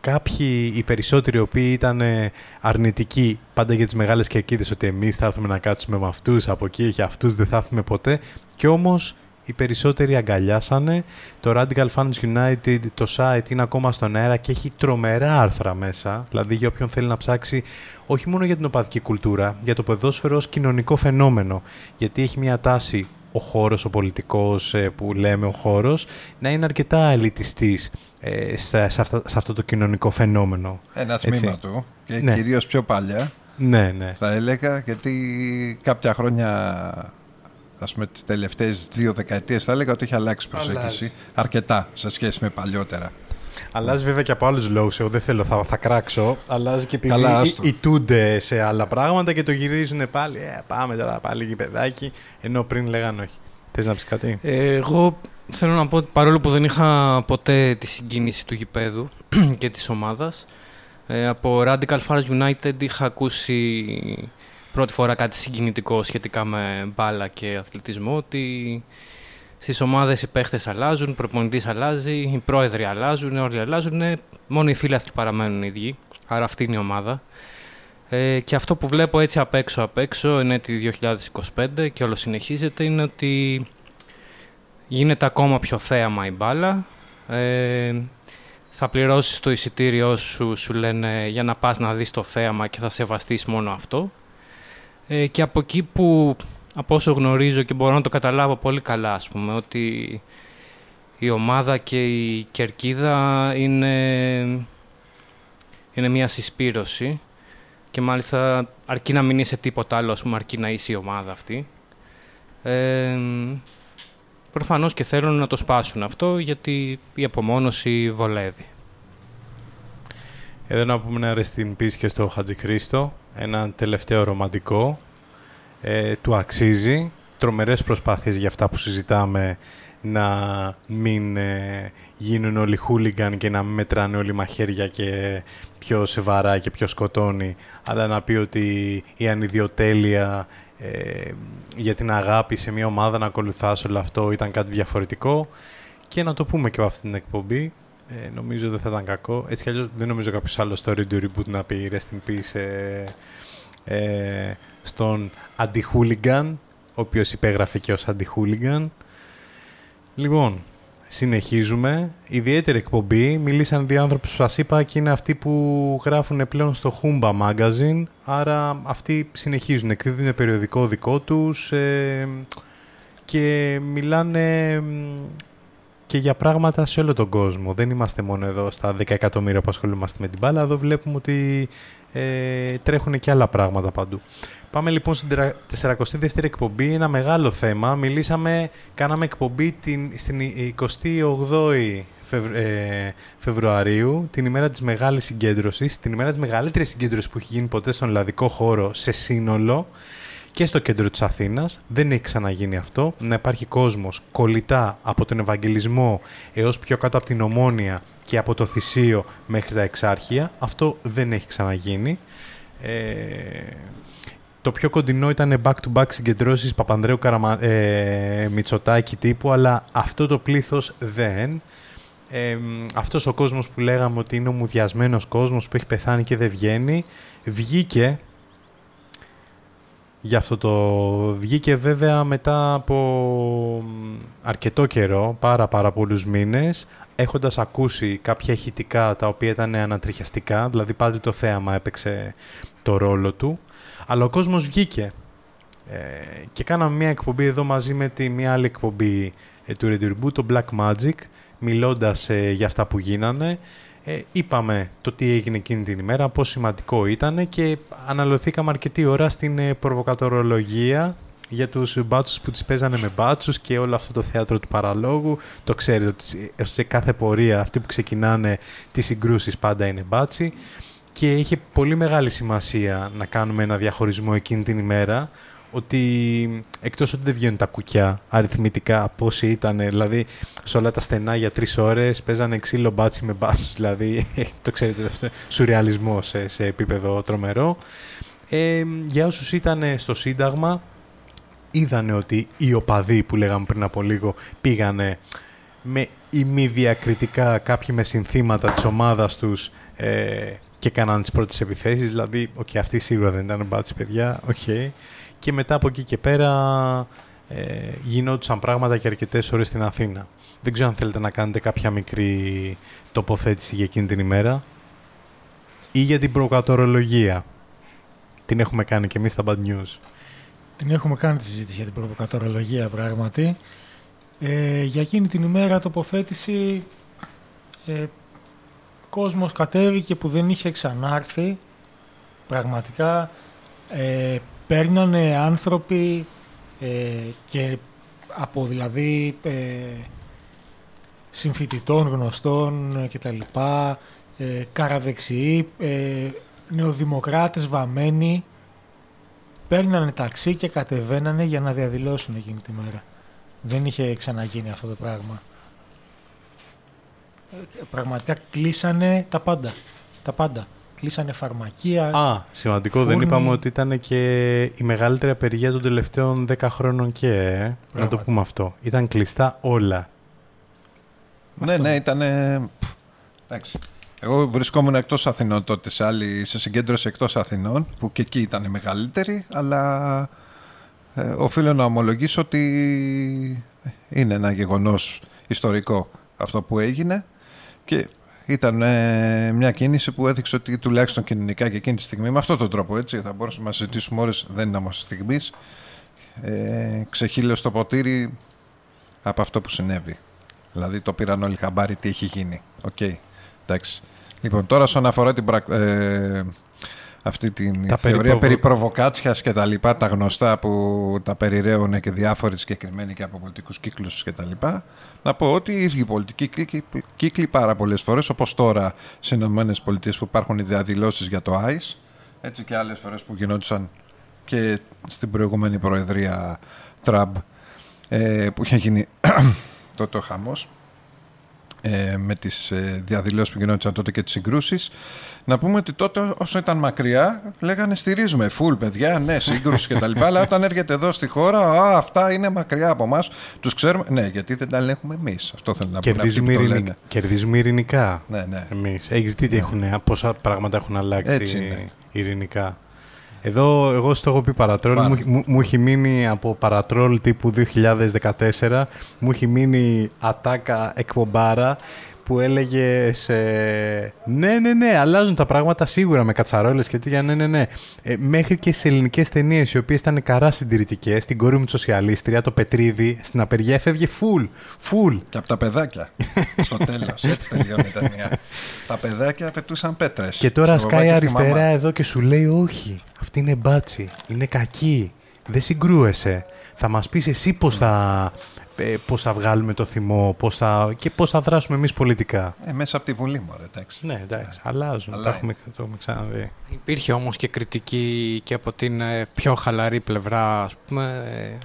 Κάποιοι, οι περισσότεροι, οι οποίοι ήταν ε, αρνητικοί πάντα για τις μεγάλες κερκίδες ότι εμείς θα έρθουμε να κάτσουμε με αυτούς, από εκεί και αυτούς δεν θα έρθουμε ποτέ και όμως οι περισσότεροι αγκαλιάσανε. Το Radical Fans United, το site είναι ακόμα στον αέρα και έχει τρομερά άρθρα μέσα. Δηλαδή για όποιον θέλει να ψάξει όχι μόνο για την οπαδική κουλτούρα, για το ποδόσφαιρο ως κοινωνικό φαινόμενο. Γιατί έχει μια τάση ο χώρος, ο πολιτικός ε, που λέμε ο χώρος, να είναι αρκετά ελιτιστής ε, σε, σε, αυτά- σε αυτό το κοινωνικό φαινόμενο. Ένας Έτσι. τμήμα του. Και Ναι. κυρίως πιο παλιά. Ναι, ναι. Θα έλεγα γιατί κάποια χρόνια, ας πούμε τις τελευταίες δύο δεκαετίες θα έλεγα ότι έχει αλλάξει η προσέγγιση. Αλλάζει. Αρκετά σε σχέση με παλιότερα. Αλλάζει βέβαια και από άλλους λόγους. Εγώ δεν θέλω, θα, θα κράξω. Αλλάζει και επειδή Καλά, η- άστο. ητούνται σε άλλα πράγματα και το γυρίζουν πάλι. Ε, πάμε τώρα πάλι γηπεδάκι. Ενώ πριν λέγανε όχι. Θες να πεις κάτι; Ε, εγώ θέλω να πω ότι παρόλο που δεν είχα ποτέ τη συγκίνηση του γηπέδου και της ομάδας, ε, από Radical Fars United είχα ακούσει πρώτη φορά κάτι συγκινητικό σχετικά με μπάλα και αθλητισμό, ότι στις ομάδες οι παίχτες αλλάζουν, ο προπονητής αλλάζει, οι πρόεδροι αλλάζουν, όλοι αλλάζουν, μόνο οι φίλαθλοι παραμένουν οι ίδιοι, άρα αυτή είναι η ομάδα. Ε, και αυτό που βλέπω έτσι απ' έξω απ' έξω, εν έτη 2025 και όλο συνεχίζεται, είναι ότι γίνεται ακόμα πιο θέαμα η μπάλα. Ε, θα πληρώσεις το εισιτήριό σου, σου λένε για να πας να δεις το θέαμα και θα σεβαστείς μόνο αυτό. Ε, και από εκεί που, από όσο γνωρίζω και μπορώ να το καταλάβω πολύ καλά, ας πούμε, ότι η ομάδα και η κερκίδα είναι, είναι μια συσπήρωση και μάλιστα αρκεί να μην είσαι τίποτα άλλο, ας πούμε, αρκεί να είσαι η ομάδα αυτή. Ε, προφανώς και θέλουν να το σπάσουν αυτό γιατί η απομόνωση βολεύει. Εδώ να πούμε ένα rest in peace και στο Χατζηχρήστο. Ένα τελευταίο ρομαντικό. Ε, του αξίζει. Τρομερές προσπάθειες για αυτά που συζητάμε να μην ε, γίνουν όλοι χούλιγκαν και να μην μετράνε όλοι μαχαίρια και πιο σεβαρά και πιο σκοτώνει, αλλά να πει ότι η ανιδιοτέλεια ε, για την αγάπη σε μια ομάδα να ακολουθάς όλο αυτό ήταν κάτι διαφορετικό και να το πούμε και από αυτή την εκπομπή ε, νομίζω δεν θα ήταν κακό. Έτσι κι αλλιώς δεν νομίζω κάποιος άλλος στο Radio Reboot να πει Rest in Peace ε, ε, στον αντιχούλιγκαν, ο οποίος υπέγραφε και ως αντιχούλιγκαν. Λοιπόν, Συνεχίζουμε. Ιδιαίτερη εκπομπή. Μιλήσαν δύο άνθρωποι που σας είπα και είναι αυτοί που γράφουν πλέον στο Humba Magazine. Άρα αυτοί συνεχίζουν, εκδίδουν περιοδικό δικό τους ε, και μιλάνε και για πράγματα σε όλο τον κόσμο. Δεν είμαστε μόνο εδώ στα 10 εκατομμύρια που ασχολούμαστε με την μπάλα. Εδώ βλέπουμε ότι ε, τρέχουν και άλλα πράγματα παντού. Πάμε λοιπόν στην 42η εκπομπή, ένα μεγάλο θέμα. Μιλήσαμε, κάναμε εκπομπή την, στην 28η ε, Φεβρουαρίου, την ημέρα της μεγάλης συγκέντρωσης, την ημέρα της μεγαλύτερης συγκέντρωσης που έχει γίνει ποτέ στον ελλαδικό χώρο σε σύνολο και στο κέντρο της Αθήνας. Δεν έχει ξαναγίνει αυτό. Να υπάρχει κόσμος κολλητά από τον Ευαγγελισμό έως πιο κάτω από την Ομόνια και από το Θησίο μέχρι τα Εξάρχεια. Αυτό δεν έχει ξαναγίνει. Ε, το πιο κοντινό ήταν back-to-back συγκεντρώσεις Παπανδρέου Καραμα... ε, Μητσοτάκη τύπου, αλλά αυτό το πλήθος δεν. Ε, αυτός ο κόσμος που λέγαμε ότι είναι ο μουδιασμένος κόσμος που έχει πεθάνει και δεν βγαίνει, βγήκε για αυτό το... Βγήκε βέβαια μετά από αρκετό καιρό, πάρα πάρα πολλούς μήνες, έχοντας ακούσει κάποια ηχητικά τα οποία ήταν ανατριχιαστικά, δηλαδή πάλι το θέαμα έπαιξε το ρόλο του. Αλλά ο κόσμος βγήκε ε, και κάναμε μια εκπομπή εδώ μαζί με τη μια άλλη εκπομπή ε, του Red το Black Magic, μιλώντας ε, για αυτά που γίνανε. Ε, είπαμε το τι έγινε εκείνη την ημέρα, πόσο σημαντικό ήταν και αναλωθήκαμε αρκετή ώρα στην ε, προβοκατορολογία για τους μπάτσους που τις παίζανε με μπάτσους και όλο αυτό το θέατρο του παραλόγου. Το ξέρετε ότι σε κάθε πορεία αυτοί που ξεκινάνε τις συγκρούσεις πάντα είναι μπάτσι και είχε πολύ μεγάλη σημασία να κάνουμε ένα διαχωρισμό εκείνη την ημέρα ότι εκτός ότι δεν βγαίνουν τα κουκιά αριθμητικά πόσοι ήταν, δηλαδή σε όλα τα στενά για τρεις ώρες παίζανε ξύλο μπάτσι με μπάτσους, δηλαδή το ξέρετε αυτό, σουρεαλισμός σε, σε επίπεδο τρομερό. Ε, για όσους ήταν στο Σύνταγμα είδανε ότι οι οπαδοί που λέγαμε πριν από λίγο πήγανε με ημιδιακριτικά κάποιοι με συνθήματα της ομάδας τους ε, και κάναν τις πρώτες επιθέσεις, δηλαδή, OK, okay, αυτοί σίγουρα δεν ήταν μπάτσι παιδιά, OK. Okay. Και μετά από εκεί και πέρα ε, γινόντουσαν πράγματα και αρκετές ώρες στην Αθήνα. Δεν ξέρω αν θέλετε να κάνετε κάποια μικρή τοποθέτηση για εκείνη την ημέρα ή για την προβοκατορολογία. Την έχουμε κάνει και εμείς στα Bad News. Την έχουμε κάνει τη συζήτηση για την προβοκατορολογία πράγματι. Ε, για εκείνη την ημέρα τοποθέτηση ε, κόσμος κατέβηκε που δεν είχε ξανάρθει. Πραγματικά ε, παίρνανε άνθρωποι ε, και από δηλαδή ε, συμφοιτητών γνωστών και τα λοιπά, ε, καραδεξιοί, ε, νεοδημοκράτες βαμμένοι, παίρνανε ταξί και κατεβαίνανε για να διαδηλώσουν εκείνη τη μέρα. Δεν είχε ξαναγίνει αυτό το πράγμα. Ε, πραγματικά κλείσανε τα πάντα. Τα πάντα. Κλείσανε φαρμακεία. Α, σημαντικό. Δεν είπαμε ότι ήταν και η μεγαλύτερη απεργία των τελευταίων 10 χρόνων και. Ε. Να το πούμε αυτό. Ήταν κλειστά όλα. Ναι, ναι, ήταν. Εντάξει. Εγώ βρισκόμουν εκτός Αθηνών τότε σε, άλλη, σε συγκέντρωση εκτός Αθηνών, που και εκεί ήταν μεγαλύτερη, αλλά ε, οφείλω να ομολογήσω ότι είναι ένα γεγονός ιστορικό αυτό που έγινε και ήταν ε, μια κίνηση που έδειξε ότι τουλάχιστον κοινωνικά και εκείνη τη στιγμή, με αυτόν τον τρόπο έτσι, θα μπορούσαμε να συζητήσουμε ώρες, δεν είναι όμως στιγμής, ε, ξεχείλωσε το ποτήρι από αυτό που συνέβη. Δηλαδή το πήραν όλοι χαμπάρι τι έχει γίνει. OK, okay. εντάξει. Λοιπόν, τώρα όσον αφορά την, ε, αυτή την τα θεωρία περί προβοκάτσιας και τα λοιπά, τα γνωστά που τα περιραίουν και διάφοροι συγκεκριμένοι και από πολιτικούς κύκλους και τα λοιπά, να πω ότι οι ίδιοι πολιτικοί κύκλοι, κύκλοι πάρα πολλές φορές, όπως τώρα στις ΗΠΑ που υπάρχουν οι διαδηλώσεις για το ICE, έτσι και άλλες φορές που γινόντουσαν και στην προηγούμενη προεδρία Τραμπ, ε, που είχε γίνει τότε ο χαμός, ε, με τις ε, διαδηλώσεις που γινόντουσαν τότε και τις συγκρούσεις. Να πούμε ότι τότε όσο ήταν μακριά λέγανε στηρίζουμε φουλ παιδιά, ναι σύγκρουση και τα λοιπά αλλά όταν έρχεται εδώ στη χώρα α, αυτά είναι μακριά από εμάς. τους ξέρουμε ναι γιατί δεν τα ελέγχουμε εμείς. Αυτό θέλω να πούμε κερδίζουμε, κερδίζουμε ειρηνικά. ναι, ναι. εμείς. Έχεις δει ναι. έχουν, πόσα πράγματα έχουν αλλάξει ειρηνικά Εδώ, εγώ στο έχω πει παρατρόλ, Πάρα. μου, μου, μου έχει μείνει από παρατρόλ τύπου 2014, μου έχει μείνει ατάκα εκπομπάρα που έλεγε σε... Ναι, ναι, ναι, αλλάζουν τα πράγματα σίγουρα με κατσαρόλες και τέτοια, ναι, ναι, ναι. Ε, μέχρι και σε ελληνικές ταινίες, οι οποίες ήταν καρά συντηρητικές, την κόρη μου τη σοσιαλίστρια, το Πετρίδη, στην απεργία έφευγε full, full. Και από τα παιδάκια. στο τέλος. Έτσι τελειώνει η ταινία. τα παιδάκια πετούσαν πέτρες. Και τώρα σκάει αριστερά εδώ και σου λέει όχι, αυτή είναι μπάτσι, είναι κακή, δεν συγκρούεσαι. Θα μας πεις εσύ πώς θα, ε, πώς θα βγάλουμε το θυμό πώς θα, και πώς θα δράσουμε εμείς πολιτικά. Ε, μέσα από τη Βουλή, μωρέ, εντάξει. Ναι, εντάξει, αλλάζουν, Αλλά τα έχουμε, το έχουμε ξαναδεί. Υπήρχε όμως και κριτική και από την ε, πιο χαλαρή πλευρά. Ας πούμε,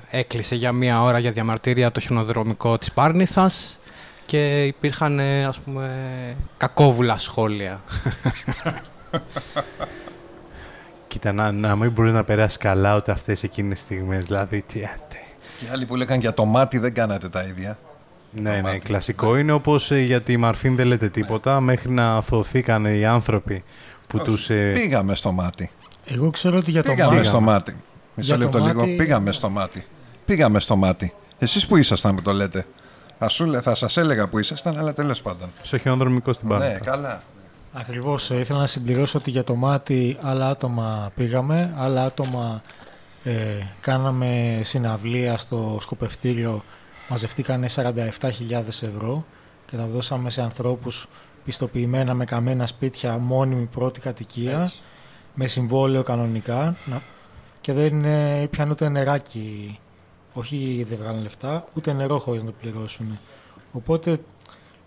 ε, έκλεισε για μία ώρα για διαμαρτυρία το χιονοδρομικό της Πάρνηθας και υπήρχαν ε, ας πούμε κακόβουλα σχόλια. Κοίτα, να, να μην μπορεί να περάσει καλά ούτε αυτές εκείνες τις στιγμές, δηλαδή τι άτε. Και άλλοι που λέγαν για το μάτι δεν κάνατε τα ίδια. Ναι, ναι, μάτι. κλασικό είναι όπως ε, για τη Μαρφίν δεν λέτε τίποτα, μέχρι να αθωθήκαν οι άνθρωποι που τους... ε, Πήγαμε στο μάτι. Εγώ ξέρω ότι για το Πήγαμε μάτι... στο μάτι. Μισό Για το λεπτό λίγο. μάτι- Πήγαμε στο μάτι. Πήγαμε στο μάτι. Εσείς που ήσασταν που το λέτε; Θα, σου, λέ- θα σας έλεγα που ήσασταν, αλλά τέλος πάντων. στο χιονοδρομικό στην Πάρνηθα. Ναι, καλά. Ακριβώς, ε, ήθελα να συμπληρώσω ότι για το μάτι άλλα άτομα πήγαμε, άλλα άτομα ε, κάναμε συναυλία στο σκοπευτήριο, μαζευτήκανε 47.000 ευρώ και τα δώσαμε σε ανθρώπους πιστοποιημένα με καμένα σπίτια μόνιμη πρώτη κατοικία, Έτσι. με συμβόλαιο κανονικά να- και δεν ε, ήπιαν ούτε νεράκι, όχι δεν βγάλαν λεφτά, ούτε νερό χωρίς να το πληρώσουν. Οπότε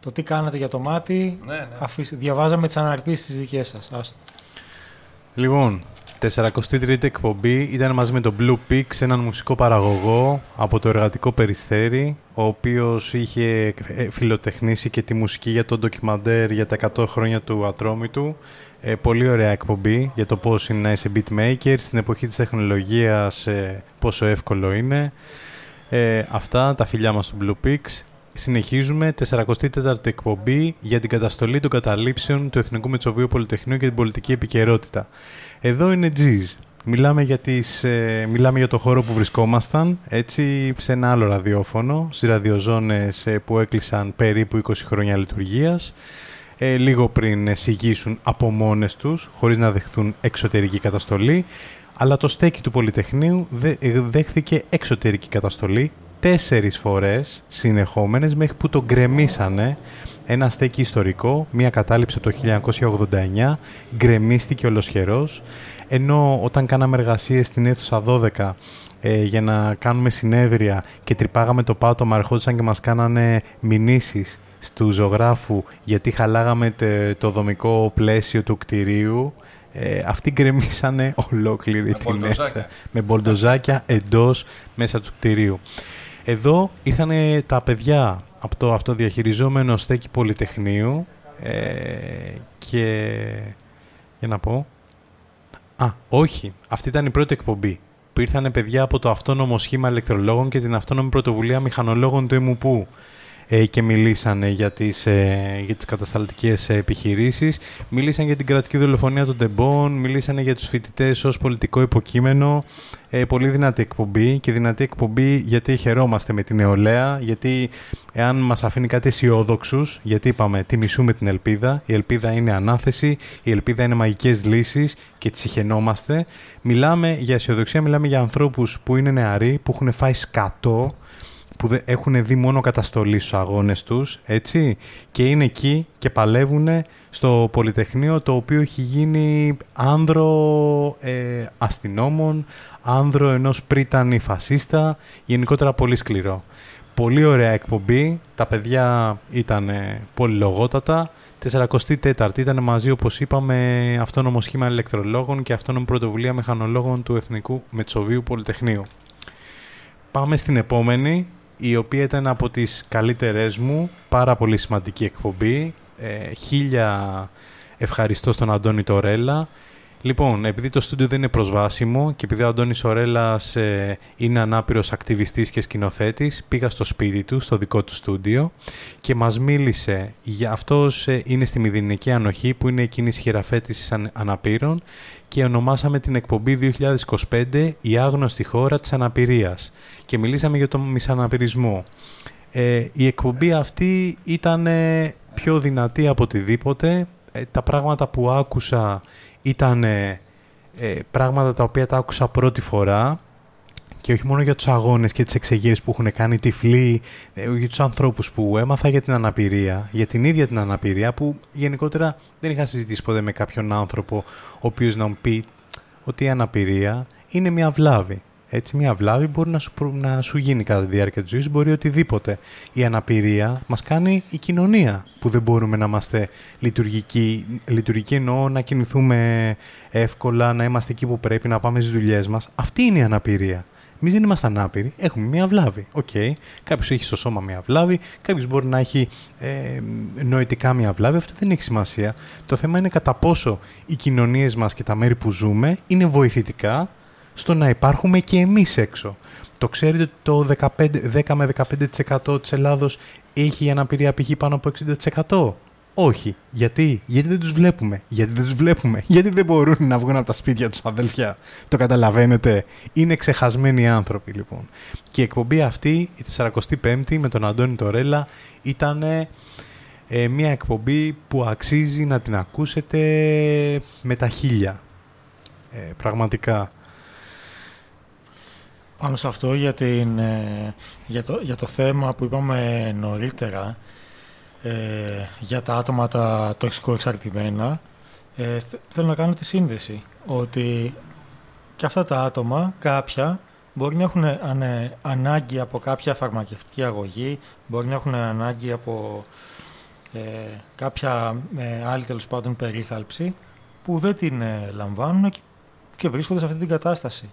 το τι κάνατε για το μάτι, Ναι, ναι. αφήστε, διαβάζαμε τις αναρτήσεις τις δικές σας. Άστο. Λοιπόν, 43η εκπομπή ήταν μαζί με τον Blue Pix, έναν μουσικό παραγωγό από το εργατικό περιστέρι, ο οποίος είχε ε, φιλοτεχνήσει και τη μουσική για το ντοκιμαντέρ για τα 100 χρόνια του Ατρόμητου. Ε, πολύ ωραία εκπομπή για το πώς είναι να είσαι beatmaker, στην εποχή της τεχνολογίας ε, πόσο εύκολο είναι. Ε, αυτά, τα φιλιά μας του Blue Pix. Συνεχίζουμε, 44η εκπομπή για την καταστολή των καταλήψεων του Εθνικού Μετσοβίου Πολυτεχνείου και την πολιτική επικαιρότητα. Εδώ είναι G's. Μιλάμε για, τις, ε, μιλάμε για το χώρο που βρισκόμασταν, έτσι, σε ένα άλλο ραδιόφωνο, στις ραδιοζώνες ε, που έκλεισαν περίπου 20 χρόνια λειτουργίας, ε, λίγο πριν συγγύσουν από μόνες τους, χωρίς να δεχθούν εξωτερική καταστολή, αλλά το στέκι του Πολυτεχνείου δε- ε, δέχθηκε εξωτερική καταστολή τέσσερις φορές συνεχόμενες μέχρι που το γκρεμίσανε ένα στέκι ιστορικό, μία κατάληψη από το 1989, γκρεμίστηκε ολοσχερός, ενώ όταν κάναμε εργασίες στην αίθουσα 12 ε, για να κάνουμε συνέδρια και τρυπάγαμε το πάτωμα, ερχόντουσαν και μας κάνανε μηνύσεις του ζωγράφου γιατί χαλάγαμε τε- το δομικό πλαίσιο του κτηρίου, ε, αυτοί γκρεμίσανε ολόκληρη Με την μπολντοζάκια. αίθουσα. Με μπολντοζάκια εντός μέσα του κτηρίου. Εδώ ήρθαν τα παιδιά από το αυτοδιαχειριζόμενο στέκι Πολυτεχνείου ε, και... Για να πω... Α, όχι. Αυτή ήταν η πρώτη εκπομπή. Που ήρθαν παιδιά από το αυτόνομο σχήμα ηλεκτρολόγων και την αυτόνομη πρωτοβουλία μηχανολόγων του ΕΜΟΥΠΟΥ ε, και μιλήσανε για τις, ε, για τις κατασταλτικές επιχειρήσεις. Μίλησαν για την κρατική δολοφονία των τεμπών, μιλήσανε για τους φοιτητές ως πολιτικό υποκείμενο. Ε, πολύ δυνατή εκπομπή και δυνατή εκπομπή γιατί χαιρόμαστε με την νεολαία, γιατί εάν μας αφήνει κάτι αισιόδοξους, γιατί είπαμε τιμησούμε την ελπίδα, η ελπίδα είναι ανάθεση, η ελπίδα είναι μαγικές λύσεις και τις συχαινόμαστε. Μιλάμε για αισιοδοξία, μιλάμε για ανθρώπους που είναι νεαροί, που έχουν φάει σκατό, που δεν- έχουν δει μόνο καταστολή στους αγώνες τους, έτσι, και είναι εκεί και παλεύουν στο Πολυτεχνείο, το οποίο έχει γίνει άνδρο ε, αστυνόμων, άνδρο ενός πρίτανη φασίστα, γενικότερα πολύ σκληρό. Πολύ ωραία εκπομπή, τα παιδιά ήταν πολυλογότατα, 44η ήταν μαζί, όπως είπαμε, αυτόνομο σχήμα ηλεκτρολόγων και αυτόνομη πρωτοβουλία μηχανολόγων του Εθνικού Μετσοβίου Πολυτεχνείου. Πάμε στην επόμενη, η οποία ήταν από τις καλύτερες μου, πάρα πολύ σημαντική εκπομπή. Ε, χίλια ευχαριστώ στον Αντώνη Τορέλα. Λοιπόν, επειδή το στούντιο δεν είναι προσβάσιμο και επειδή ο Αντώνης Ορέλας ε, είναι ανάπηρος ακτιβιστής και σκηνοθέτης, πήγα στο σπίτι του, στο δικό του στούντιο και μας μίλησε για αυτός ε, είναι στη Μηδενική Ανοχή που είναι η κίνηση χειραφέτησης αναπήρων και ονομάσαμε την εκπομπή 2025 «Η άγνωστη χώρα της αναπηρίας» και μιλήσαμε για τον μισαναπηρισμό. Ε, η εκπομπή αυτή ήταν πιο δυνατή από οτιδήποτε. Ε, τα πράγματα που άκουσα ήταν ε, πράγματα τα οποία τα άκουσα πρώτη φορά και όχι μόνο για τους αγώνες και τις εξεγέρσεις που έχουν κάνει τυφλοί, ε, για τους ανθρώπους που έμαθα για την αναπηρία, για την ίδια την αναπηρία που γενικότερα δεν είχα συζητήσει ποτέ με κάποιον άνθρωπο ο οποίος να μου πει ότι η αναπηρία είναι μια βλάβη. Έτσι, μια βλάβη μπορεί να σου, να σου γίνει κατά τη διάρκεια της ζωής, μπορεί οτιδήποτε. Η αναπηρία μας κάνει η κοινωνία που δεν μπορούμε να είμαστε λειτουργικοί. Λειτουργικοί εννοώ να κινηθούμε εύκολα, να είμαστε εκεί που πρέπει, να πάμε στις δουλειές μας. Αυτή είναι η αναπηρία. Εμείς δεν είμαστε ανάπηροι, έχουμε μια βλάβη. OK, okay. κάποιος έχει στο σώμα μια βλάβη, κάποιος μπορεί να έχει ε, νοητικά μια βλάβη, αυτό δεν έχει σημασία. Το θέμα είναι κατά πόσο οι κοινωνίες μας και τα μέρη που ζούμε είναι βοηθητικά στο να υπάρχουμε και εμείς έξω. Το ξέρετε ότι το 15, 10 με 15% της Ελλάδος έχει αναπηρία π.χ. πάνω από 60%. Όχι. Γιατί; Γιατί δεν τους βλέπουμε; Γιατί δεν τους βλέπουμε; Γιατί δεν μπορούν να βγουν από τα σπίτια τους αδέλφια; Το καταλαβαίνετε; Είναι ξεχασμένοι άνθρωποι λοιπόν. Και η εκπομπή αυτή, η 45η με τον Αντώνη Τορέλα, ήταν ε, μια εκπομπή που αξίζει να την ακούσετε με τα χίλια. Ε, πραγματικά πάνω σε αυτό για, την, ε, για, το, για το θέμα που είπαμε νωρίτερα ε, για τα άτομα τα εξαρτημένα ε, θέλω να κάνω τη σύνδεση ότι και αυτά τα άτομα κάποια μπορεί να έχουν ανάγκη από κάποια φαρμακευτική αγωγή μπορεί να έχουν ανάγκη από ε, κάποια άλλη τέλος πάντων περίθαλψη που δεν την λαμβάνουν και βρίσκονται σε αυτή την κατάσταση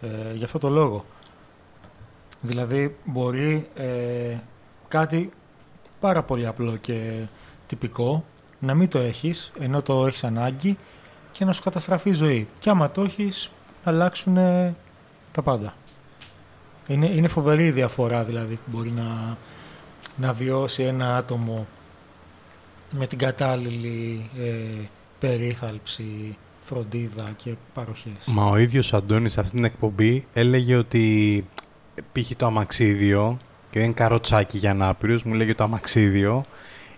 ε, για αυτό το λόγο. Δηλαδή μπορεί ε, κάτι πάρα πολύ απλό και τυπικό να μην το έχεις ενώ το έχεις ανάγκη και να σου καταστραφεί η ζωή. Και άμα το έχεις αλλάξουν τα πάντα. Είναι, είναι φοβερή η διαφορά δηλαδή που μπορεί να, να βιώσει ένα άτομο με την κατάλληλη ε, περίθαλψη φροντίδα και παροχές. Μα ο ίδιος Αντώνης σε αυτή την εκπομπή έλεγε ότι π.χ. το αμαξίδιο και δεν είναι καροτσάκι για ανάπηρους, μου λέγει το αμαξίδιο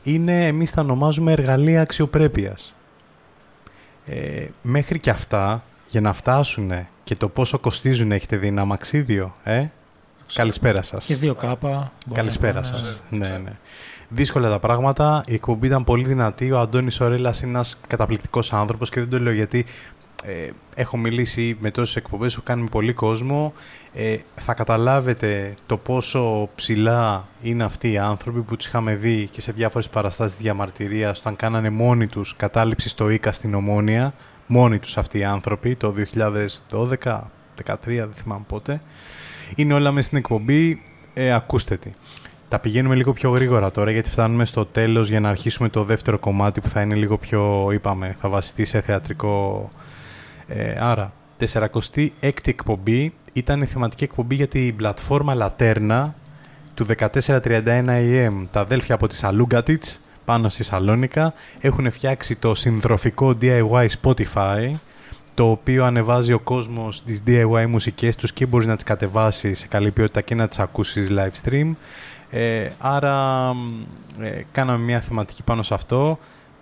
είναι, εμείς τα ονομάζουμε εργαλεία αξιοπρέπειας. Ε, μέχρι και αυτά, για να φτάσουν και το πόσο κοστίζουν έχετε δει ένα αμαξίδιο, ε; Καλησπέρα σας. Και δύο κάπα. Καλησπέρα σας. Ναι, ναι δύσκολα τα πράγματα. Η εκπομπή ήταν πολύ δυνατή. Ο Αντώνης Ορέλας είναι ένας καταπληκτικός άνθρωπος και δεν το λέω γιατί ε, έχω μιλήσει με τόσες εκπομπές, έχω κάνει με πολύ κόσμο. Ε, θα καταλάβετε το πόσο ψηλά είναι αυτοί οι άνθρωποι που τους είχαμε δει και σε διάφορες παραστάσεις διαμαρτυρίας όταν κάνανε μόνοι τους κατάληψη στο ΙΚΑ στην Ομόνια. Μόνοι τους αυτοί οι άνθρωποι το 2012, 2013, δεν θυμάμαι πότε. Είναι όλα μέσα στην εκπομπή, ε, ακούστε τη. Τα πηγαίνουμε λίγο πιο γρήγορα τώρα γιατί φτάνουμε στο τέλος για να αρχίσουμε το δεύτερο κομμάτι που θα είναι λίγο πιο, είπαμε, θα βασιστεί σε θεατρικό. Ε, άρα, 46η εκπομπή ήταν η θεματική εκπομπή για την πλατφόρμα Λατέρνα του 1431 AM. Τα αδέλφια από τη Σαλούγκατιτς πάνω στη Σαλόνικα έχουν φτιάξει το συνδροφικό DIY Spotify το οποίο ανεβάζει ο κόσμος τις DIY μουσικές τους και μπορείς να τις κατεβάσεις σε καλή ποιότητα και να τις ακούσεις live stream. Ε, άρα ε, κάναμε μια θεματική πάνω σε αυτό.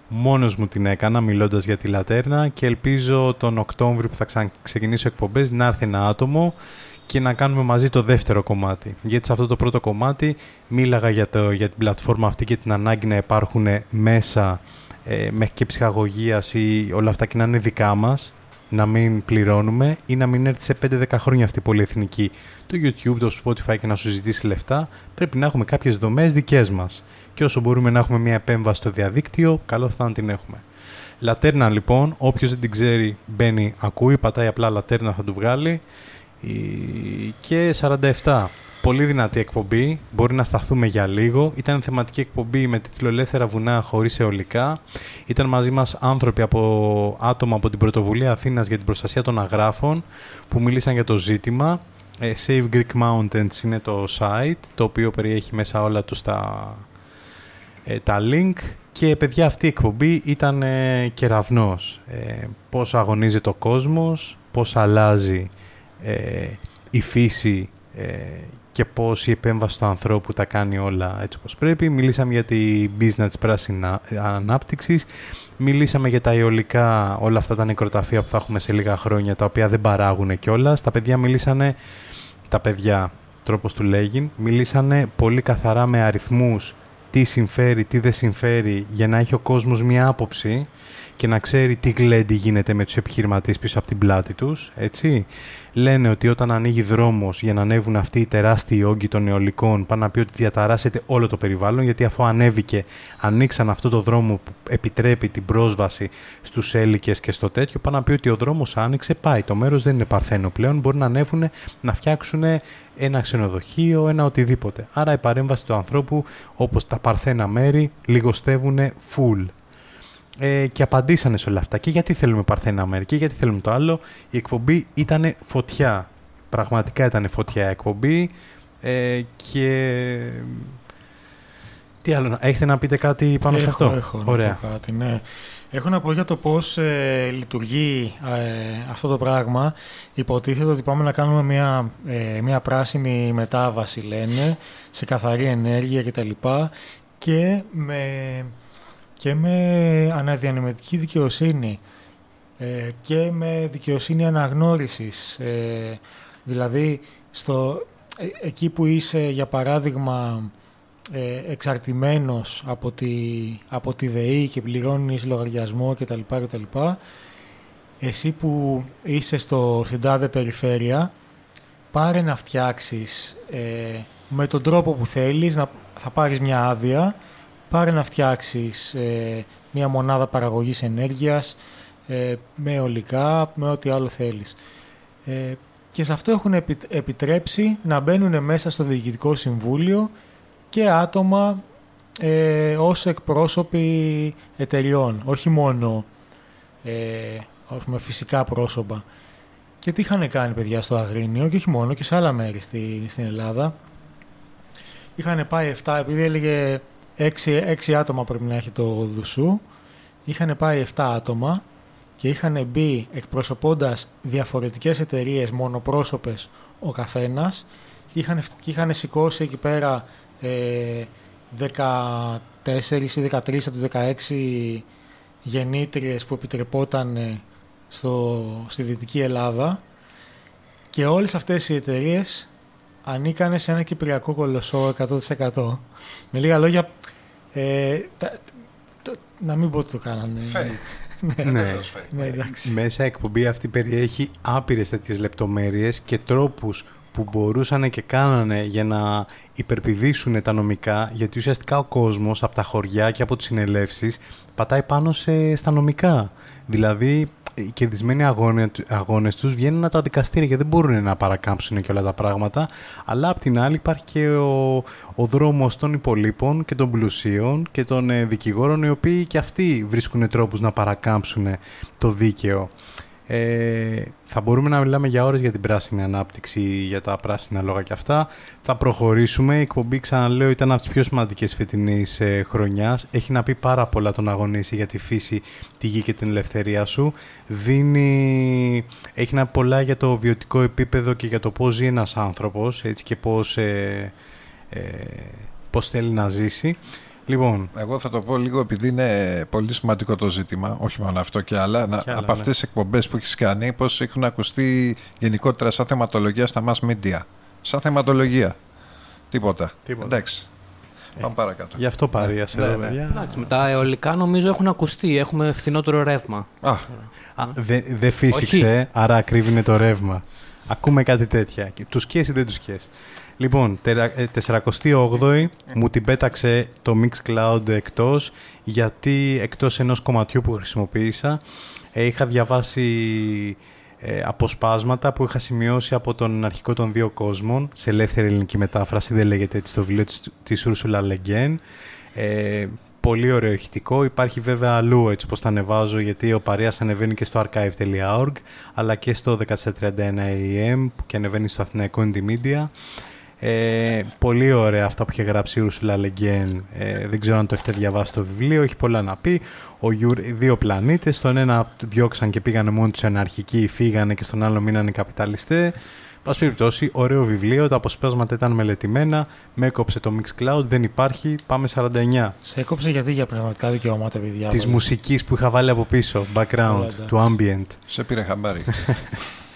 Μόνος μου την έκανα μιλώντας για τη Λατέρνα και ελπίζω τον Οκτώβριο που θα ξεκινήσω εκπομπές να έρθει ένα άτομο και να κάνουμε μαζί το δεύτερο κομμάτι. Γιατί σε αυτό το πρώτο κομμάτι μίλαγα για, το, για την πλατφόρμα αυτή και την ανάγκη να υπάρχουν μέσα ε, μέχρι και ψυχαγωγίας ή όλα αυτά και να είναι δικά μας να μην πληρώνουμε ή να μην έρθει σε 5-10 χρόνια αυτή η πολυεθνική το YouTube, το Spotify και να σου ζητήσει λεφτά, πρέπει να έχουμε κάποιες δομές δικές μας. Και όσο μπορούμε να έχουμε μια επέμβαση στο διαδίκτυο, καλό θα είναι να την έχουμε. Λατέρνα λοιπόν, όποιος δεν την ξέρει μπαίνει, ακούει, πατάει απλά λατέρνα θα του βγάλει. Και 47. Πολύ δυνατή εκπομπή. Μπορεί να σταθούμε για λίγο. Ήταν θεματική εκπομπή με τίτλο Ελεύθερα βουνά χωρίς αιωλικά. Ήταν μαζί μας άνθρωποι από άτομα από την Πρωτοβουλία Αθήνας για την προστασία των αγράφων που μίλησαν για το ζήτημα. Ε, Save Greek Mountains είναι το site, το οποίο περιέχει μέσα όλα τους τα, ε, τα link. Και παιδιά αυτή η εκπομπή ήταν ε, κεραυνός. Ε, πώς αγωνίζεται ο κόσμος, πώς αλλάζει ε, η φύση ε, και πώς η επέμβαση του ανθρώπου τα κάνει όλα έτσι όπως πρέπει. Μιλήσαμε για τη business πράσινη ανάπτυξης. Μιλήσαμε για τα αιωλικά, όλα αυτά τα νεκροταφεία που θα έχουμε σε λίγα χρόνια, τα οποία δεν παράγουν κιόλας. Τα παιδιά μιλήσανε, τα παιδιά, τρόπος του λέγει, μιλήσανε πολύ καθαρά με αριθμούς τι συμφέρει, τι δεν συμφέρει, για να έχει ο κόσμος μια άποψη και να ξέρει τι γλέντι γίνεται με τους επιχειρηματίες πίσω από την πλάτη τους, έτσι. Λένε ότι όταν ανοίγει δρόμος για να ανέβουν αυτοί οι τεράστιοι όγκοι των αιωλικών, πάνε να πει ότι διαταράσσεται όλο το περιβάλλον, γιατί αφού ανέβηκε, ανοίξαν αυτό το δρόμο που επιτρέπει την πρόσβαση στους έλικες και στο τέτοιο, πάνε να πει ότι ο δρόμος άνοιξε, πάει. Το μέρος δεν είναι παρθένο πλέον, μπορεί να ανέβουν, να φτιάξουν ένα ξενοδοχείο, ένα οτιδήποτε. Άρα η παρέμβαση του ανθρώπου, όπως τα παρθένα μέρη, λιγοστεύουν full ε, και απαντήσανε σε όλα αυτά. Και γιατί θέλουμε Παρθένα Μέρη και γιατί θέλουμε το άλλο. Η εκπομπή ήταν φωτιά. Πραγματικά ήταν φωτιά η εκπομπή. Ε, και... Τι άλλο, έχετε να πείτε κάτι πάνω έχω, σε αυτό; Έχω Ωραία. να πω κάτι, ναι. Έχω να πω για το πώς ε, λειτουργεί ε, αυτό το πράγμα. Υποτίθεται ότι πάμε να κάνουμε μια, ε, μια πράσινη μετάβαση, λένε, σε καθαρή ενέργεια κτλ. Και με και με αναδιανεμετική δικαιοσύνη ε, και με δικαιοσύνη αναγνώρισης. Ε, δηλαδή, στο, ε, εκεί που είσαι, για παράδειγμα, ε, εξαρτημένος από τη, από τη ΔΕΗ και πληρώνεις λογαριασμό κτλ. κτλ εσύ που είσαι στο, στην τάδε περιφέρεια, πάρε να φτιάξεις με τον τρόπο που θέλεις, να, θα πάρεις μια άδεια πάρε να φτιάξεις ε, μια μονάδα παραγωγής ενέργειας ε, με ολικά, με ό,τι άλλο θέλεις. Ε, και σε αυτό έχουν επιτρέψει να μπαίνουν μέσα στο Διοικητικό Συμβούλιο και άτομα ε, ως εκπρόσωποι εταιριών, όχι μόνο ε, με φυσικά πρόσωπα. Και τι είχαν κάνει παιδιά στο Αγρίνιο και όχι μόνο και σε άλλα μέρη στην, στην Ελλάδα. Είχαν πάει 7 επειδή έλεγε Έξι, έξι άτομα πρέπει να έχει το Δουσού. Είχαν πάει 7 άτομα και είχαν μπει εκπροσωπώντας διαφορετικές εταιρείες μονοπρόσωπες ο καθένας και είχαν, και είχαν σηκώσει εκεί πέρα ε, 14 ή 13 από τις 16 γεννήτριες που επιτρεπόταν στο, στη Δυτική Ελλάδα και όλες αυτές οι εταιρείες ανήκανε σε ένα κυπριακό κολοσσό 100%. Με λίγα λόγια, ε, να μην πω ότι το κάνανε. ναι, ναι, ναι, εντάξει. Μέσα εκπομπή αυτή περιέχει άπειρες τέτοιες λεπτομέρειες και τρόπους που μπορούσαν και κάνανε για να υπερπηδήσουν τα νομικά, γιατί ουσιαστικά ο κόσμος από τα χωριά και από τις συνελεύσεις πατάει πάνω σε, στα νομικά. Δηλαδή οι κερδισμένοι αγώνε, αγώνες τους βγαίνουν από τα δικαστήρια και δεν μπορούν να παρακάμψουν και όλα τα πράγματα αλλά απ' την άλλη υπάρχει και ο, ο δρόμος των υπολείπων και των πλουσίων και των ε, δικηγόρων οι οποίοι και αυτοί βρίσκουν τρόπους να παρακάμψουν το δίκαιο. Ε, θα μπορούμε να μιλάμε για ώρες για την πράσινη ανάπτυξη, για τα πράσινα λόγα και αυτά. Θα προχωρήσουμε. Η εκπομπή, ξαναλέω, ήταν από τις πιο σημαντικές φετινής ε, χρονιάς. Έχει να πει πάρα πολλά τον αγωνίσει για τη φύση, τη γη και την ελευθερία σου. Δίνει... Έχει να πει πολλά για το βιωτικό επίπεδο και για το πώς ζει ένας άνθρωπος έτσι, και πώς, ε, ε, πώς θέλει να ζήσει. Λοιπόν. Εγώ θα το πω λίγο επειδή είναι πολύ σημαντικό το ζήτημα, όχι μόνο αυτό και άλλα. Και άλλα από αυτές ναι. τις εκπομπές που έχεις κάνει, πώς έχουν ακουστεί γενικότερα σαν θεματολογία στα mass media. Σαν θεματολογία. Τίποτα. Τίποτα. Εντάξει. Ε, Πάμε παρακάτω. Γι' αυτό πάρει ναι, εδώ, ναι, ναι. με τα αιωλικά νομίζω έχουν ακουστεί. Έχουμε φθηνότερο ρεύμα. Α. Δεν δε φύσηξε, άρα ακρίβει το ρεύμα. Ακούμε κάτι τέτοια. Τους σκέσει ή δεν τους σκέσει. Λοιπόν, 48η ε, μου την πέταξε το Mixcloud εκτός, γιατί εκτός ενός κομματιού που χρησιμοποίησα, ε, είχα διαβάσει ε, αποσπάσματα που είχα σημειώσει από τον αρχικό των δύο κόσμων, σε ελεύθερη ελληνική μετάφραση, δεν λέγεται έτσι το βιβλίο της, της Ursula Le Guin. Ε, πολύ ωραίο ηχητικό. Υπάρχει βέβαια αλλού έτσι όπως τα ανεβάζω γιατί ο Παρέας ανεβαίνει και στο archive.org αλλά και στο 1431 AM που και ανεβαίνει στο Αθηναϊκό Indymedia. Ε, πολύ ωραία αυτά που είχε γράψει η Ursula Le Guin. Ε, δεν ξέρω αν το έχετε διαβάσει το βιβλίο, έχει πολλά να πει. Ο, δύο πλανήτες, τον ένα διώξαν και πήγανε μόνοι τους αναρχικοί, φύγανε και στον άλλο μείνανε καπιταλιστές. Πάση περιπτώσει, ωραίο βιβλίο, τα αποσπάσματα ήταν μελετημένα, με έκοψε το Mixcloud, δεν υπάρχει, πάμε 49. Σε έκοψε γιατί για πνευματικά δικαιώματα, παιδιά. Της μουσικής που είχα βάλει από πίσω, background, του ambient. Σε πήρε χαμπάρι.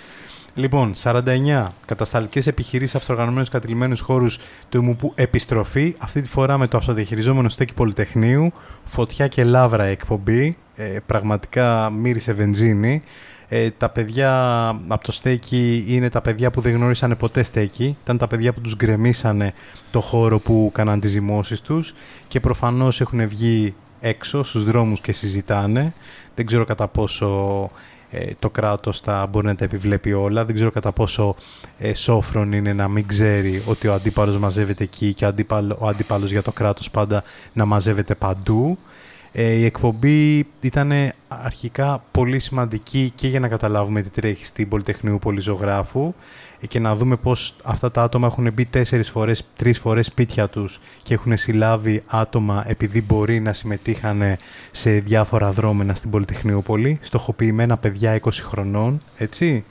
Λοιπόν, 49. Κατασταλτικές επιχειρήσεις αυτοργανωμένους κατηλημένους χώρους του ΕΜΟΥΠΟΥ επιστροφή. Αυτή τη φορά με το αυτοδιαχειριζόμενο στέκι Πολυτεχνείου. Φωτιά και λάβρα εκπομπή. Ε, πραγματικά μύρισε βενζίνη. Ε, τα παιδιά από το στέκι είναι τα παιδιά που δεν γνώρισαν ποτέ στέκι. Ήταν τα παιδιά που τους γκρεμίσανε το χώρο που κάναν τις ζυμώσεις τους και προφανώς έχουν βγει έξω στους δρόμους και συζητάνε. Δεν ξέρω κατά πόσο ε, το κράτος τα μπορεί να τα επιβλέπει όλα. Δεν ξέρω κατά πόσο ε, σόφρον είναι να μην ξέρει ότι ο αντίπαλος μαζεύεται εκεί και ο, αντίπαλο, ο αντίπαλος για το κράτος πάντα να μαζεύεται παντού. Ε, η εκπομπή ήταν αρχικά πολύ σημαντική και για να καταλάβουμε τι τρέχει στην Πολυτεχνείου Πολυζωγράφου ε, και να δούμε πώς αυτά τα άτομα έχουν μπει τέσσερις φορές, τρεις φορές σπίτια τους και έχουν συλλάβει άτομα επειδή μπορεί να συμμετείχαν σε διάφορα δρόμενα στην Πολυτεχνιούπολη, στοχοποιημένα παιδιά 20 χρονών, έτσι.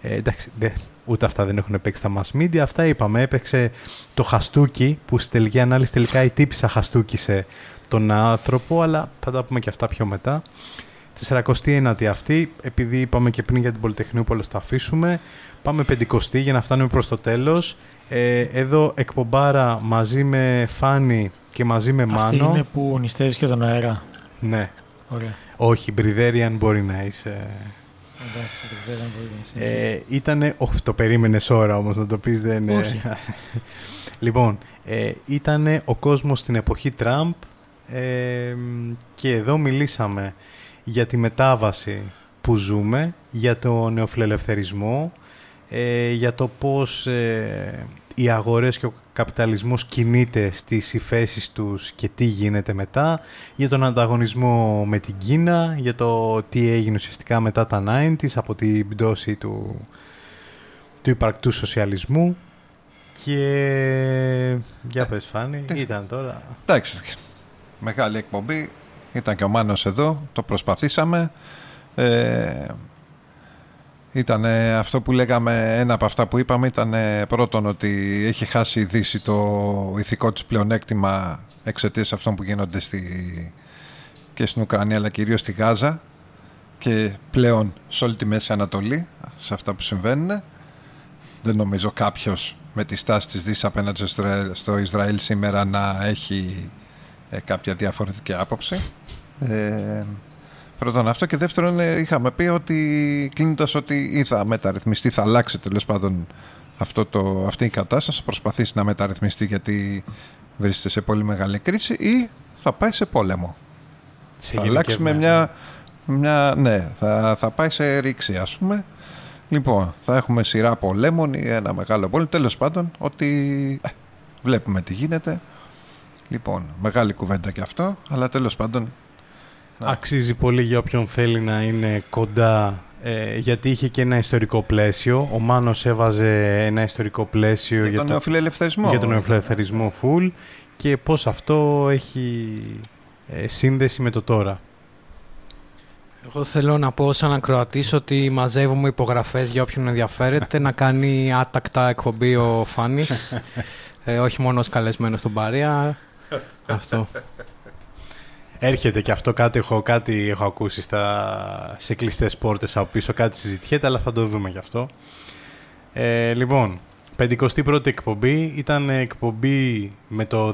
Ε, εντάξει, δε, ούτε αυτά δεν έχουν παίξει τα mass media, αυτά είπαμε. Έπαιξε το χαστούκι, που στη τελική ανάλυση τελικά η τύπησα χαστούκισε τον άνθρωπο, αλλά θα τα πούμε και αυτά πιο μετά. Τη 49η αυτή, επειδή είπαμε και πριν για την Πολυτεχνιούπολη, θα αφήσουμε. Πάμε 50 για να φτάνουμε προς το τέλος. Ε, εδώ εκπομπάρα μαζί με Φάνη και μαζί με Μάνο. Αυτή είναι που νηστεύεις και τον αέρα. Ναι. Ωραία. Όχι, Μπριδέριαν μπορεί να είσαι. Εντάξει, Μπριδέριαν μπορεί να είσαι. Ε, ήτανε, όχι, το περίμενες ώρα όμως να το πεις δεν... Όχι. λοιπόν, ε, ήτανε ο κόσμος στην εποχή Τραμπ ε, και εδώ μιλήσαμε για τη μετάβαση που ζούμε, για το νεοφιλελευθερισμό, ε, για το πώς ε, οι αγορές και ο καπιταλισμός κινείται στις υφέσεις τους και τι γίνεται μετά, για τον ανταγωνισμό με την Κίνα, για το τι έγινε ουσιαστικά μετά τα 90's από την πτώση του, του υπαρκτού σοσιαλισμού. Και για πες Φάνη, ήταν τώρα... Εντάξει, μεγάλη εκπομπή, ήταν και ο Μάνος εδώ, το προσπαθήσαμε. Ε, ήταν αυτό που λέγαμε, ένα από αυτά που είπαμε ήταν πρώτον ότι έχει χάσει η Δύση το ηθικό της πλεονέκτημα εξαιτίας αυτών που γίνονται στη, και στην Ουκρανία αλλά κυρίως στη Γάζα και πλέον σε όλη τη Μέση Ανατολή σε αυτά που συμβαίνουν. Δεν νομίζω κάποιος με τη στάση της Δύσης απέναντι στο Ισραήλ σήμερα να έχει ε, κάποια διαφορετική άποψη. Ε, πρώτον αυτό και δεύτερον ε, είχαμε πει ότι κλείνοντας ότι ή θα μεταρρυθμιστεί, θα αλλάξει τέλος πάντων αυτό το, αυτή η κατάσταση, θα προσπαθήσει να μεταρρυθμιστεί γιατί βρίσκεται σε πολύ μεγάλη κρίση ή θα πάει σε πόλεμο. Σε θα αλλάξει με μια, μια, ναι, θα, θα πάει σε ρήξη ας πούμε. Λοιπόν, θα έχουμε σειρά πολέμων ή ένα μεγάλο πόλεμο. Τέλος πάντων, ότι ε, βλέπουμε τι γίνεται. Λοιπόν, μεγάλη κουβέντα και αυτό, αλλά τέλος πάντων... Αξίζει πολύ για όποιον θέλει να είναι κοντά, ε, γιατί είχε και ένα ιστορικό πλαίσιο. Ο Μάνος έβαζε ένα ιστορικό πλαίσιο για, για τον νεοφιλελευθερισμό. Για τον νεοφιλελευθερισμό full και πώς αυτό έχει ε, σύνδεση με το τώρα. Εγώ θέλω να πω σαν ακροατής ότι μαζεύουμε υπογραφές για όποιον ενδιαφέρεται να κάνει άτακτα εκπομπή ο Φάνης. ε, όχι μόνος ως καλεσμένος στον Παρία, αυτό. Έρχεται και αυτό κάτι έχω, κάτι έχω ακούσει στα, σε κλειστές πόρτες από πίσω, κάτι συζητιέται, αλλά θα το δούμε γι' αυτό. Ε, λοιπόν, 51η εκπομπή ήταν εκπομπή με το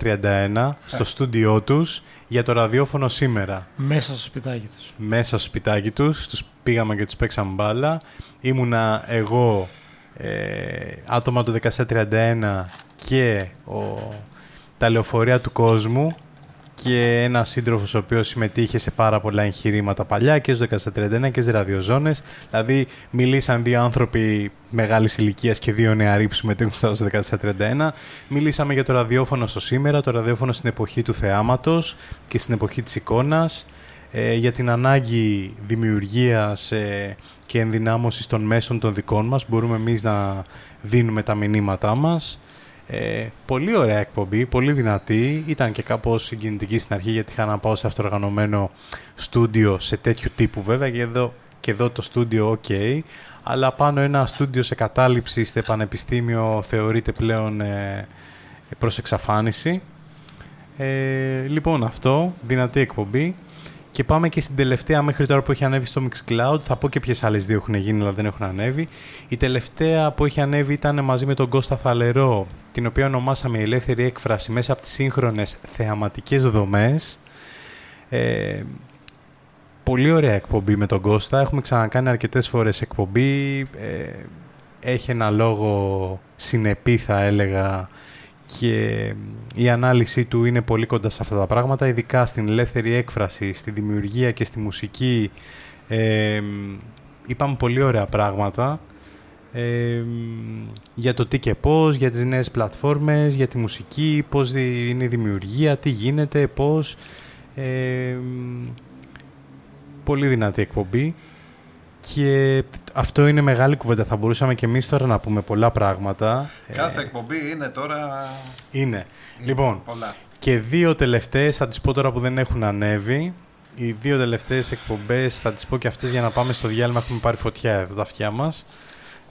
1431 στο στούντιό τους για το ραδιόφωνο σήμερα. Μέσα στο σπιτάκι τους. Μέσα στο σπιτάκι τους, τους πήγαμε και τους παίξαμε μπάλα. Ήμουνα εγώ, ε, άτομα του 1431 και ο τα λεωφορεία του κόσμου και ένας σύντροφος ο οποίος συμμετείχε σε πάρα πολλά εγχειρήματα παλιά και στο 1431 και στις ραδιοζώνες. Δηλαδή, μιλήσαν δύο άνθρωποι μεγάλης ηλικίας και δύο νεαροί που συμμετείχαν στο 1431. Μιλήσαμε για το ραδιόφωνο στο σήμερα, το ραδιόφωνο στην εποχή του θεάματος και στην εποχή της εικόνας. Ε, για την ανάγκη δημιουργίας ε, και ενδυνάμωσης των μέσων των δικών μας. Μπορούμε εμείς να δίνουμε τα μηνύματά μας. Ε, πολύ ωραία εκπομπή, πολύ δυνατή. Ήταν και κάπως συγκινητική στην αρχή γιατί είχα να πάω σε αυτοργανωμένο στούντιο σε τέτοιου τύπου βέβαια και εδώ, και εδώ το στούντιο ok. Αλλά πάνω ένα στούντιο σε κατάληψη στο πανεπιστήμιο θεωρείται πλέον ε, προς εξαφάνιση. Ε, λοιπόν αυτό, δυνατή εκπομπή. Και πάμε και στην τελευταία μέχρι τώρα που έχει ανέβει στο Mixcloud. Θα πω και ποιες άλλες δύο έχουν γίνει, αλλά δεν έχουν ανέβει. Η τελευταία που έχει ανέβει ήταν μαζί με τον Κώστα Θαλερό, την οποία ονομάσαμε Ελεύθερη Έκφραση μέσα από τις σύγχρονες θεαματικές δομές. Ε, πολύ ωραία εκπομπή με τον Κώστα. Έχουμε ξανακάνει αρκετές φορές εκπομπή. Ε, έχει ένα λόγο συνεπή, θα έλεγα, και η ανάλυση του είναι πολύ κοντά σε αυτά τα πράγματα, ειδικά στην ελεύθερη έκφραση, στη δημιουργία και στη μουσική. Ε, είπαμε πολύ ωραία πράγματα ε, για το τι και πώς, για τις νέες πλατφόρμες, για τη μουσική, πώς είναι η δημιουργία, τι γίνεται, πώς. Ε, πολύ δυνατή εκπομπή. Και αυτό είναι μεγάλη κουβέντα. Θα μπορούσαμε και εμείς τώρα να πούμε πολλά πράγματα. Κάθε εκπομπή είναι τώρα... Είναι. λοιπόν, πολλά. και δύο τελευταίες θα τις πω τώρα που δεν έχουν ανέβει. Οι δύο τελευταίες εκπομπές θα τις πω και αυτές για να πάμε στο διάλειμμα. Έχουμε πάρει φωτιά εδώ τα αυτιά μας.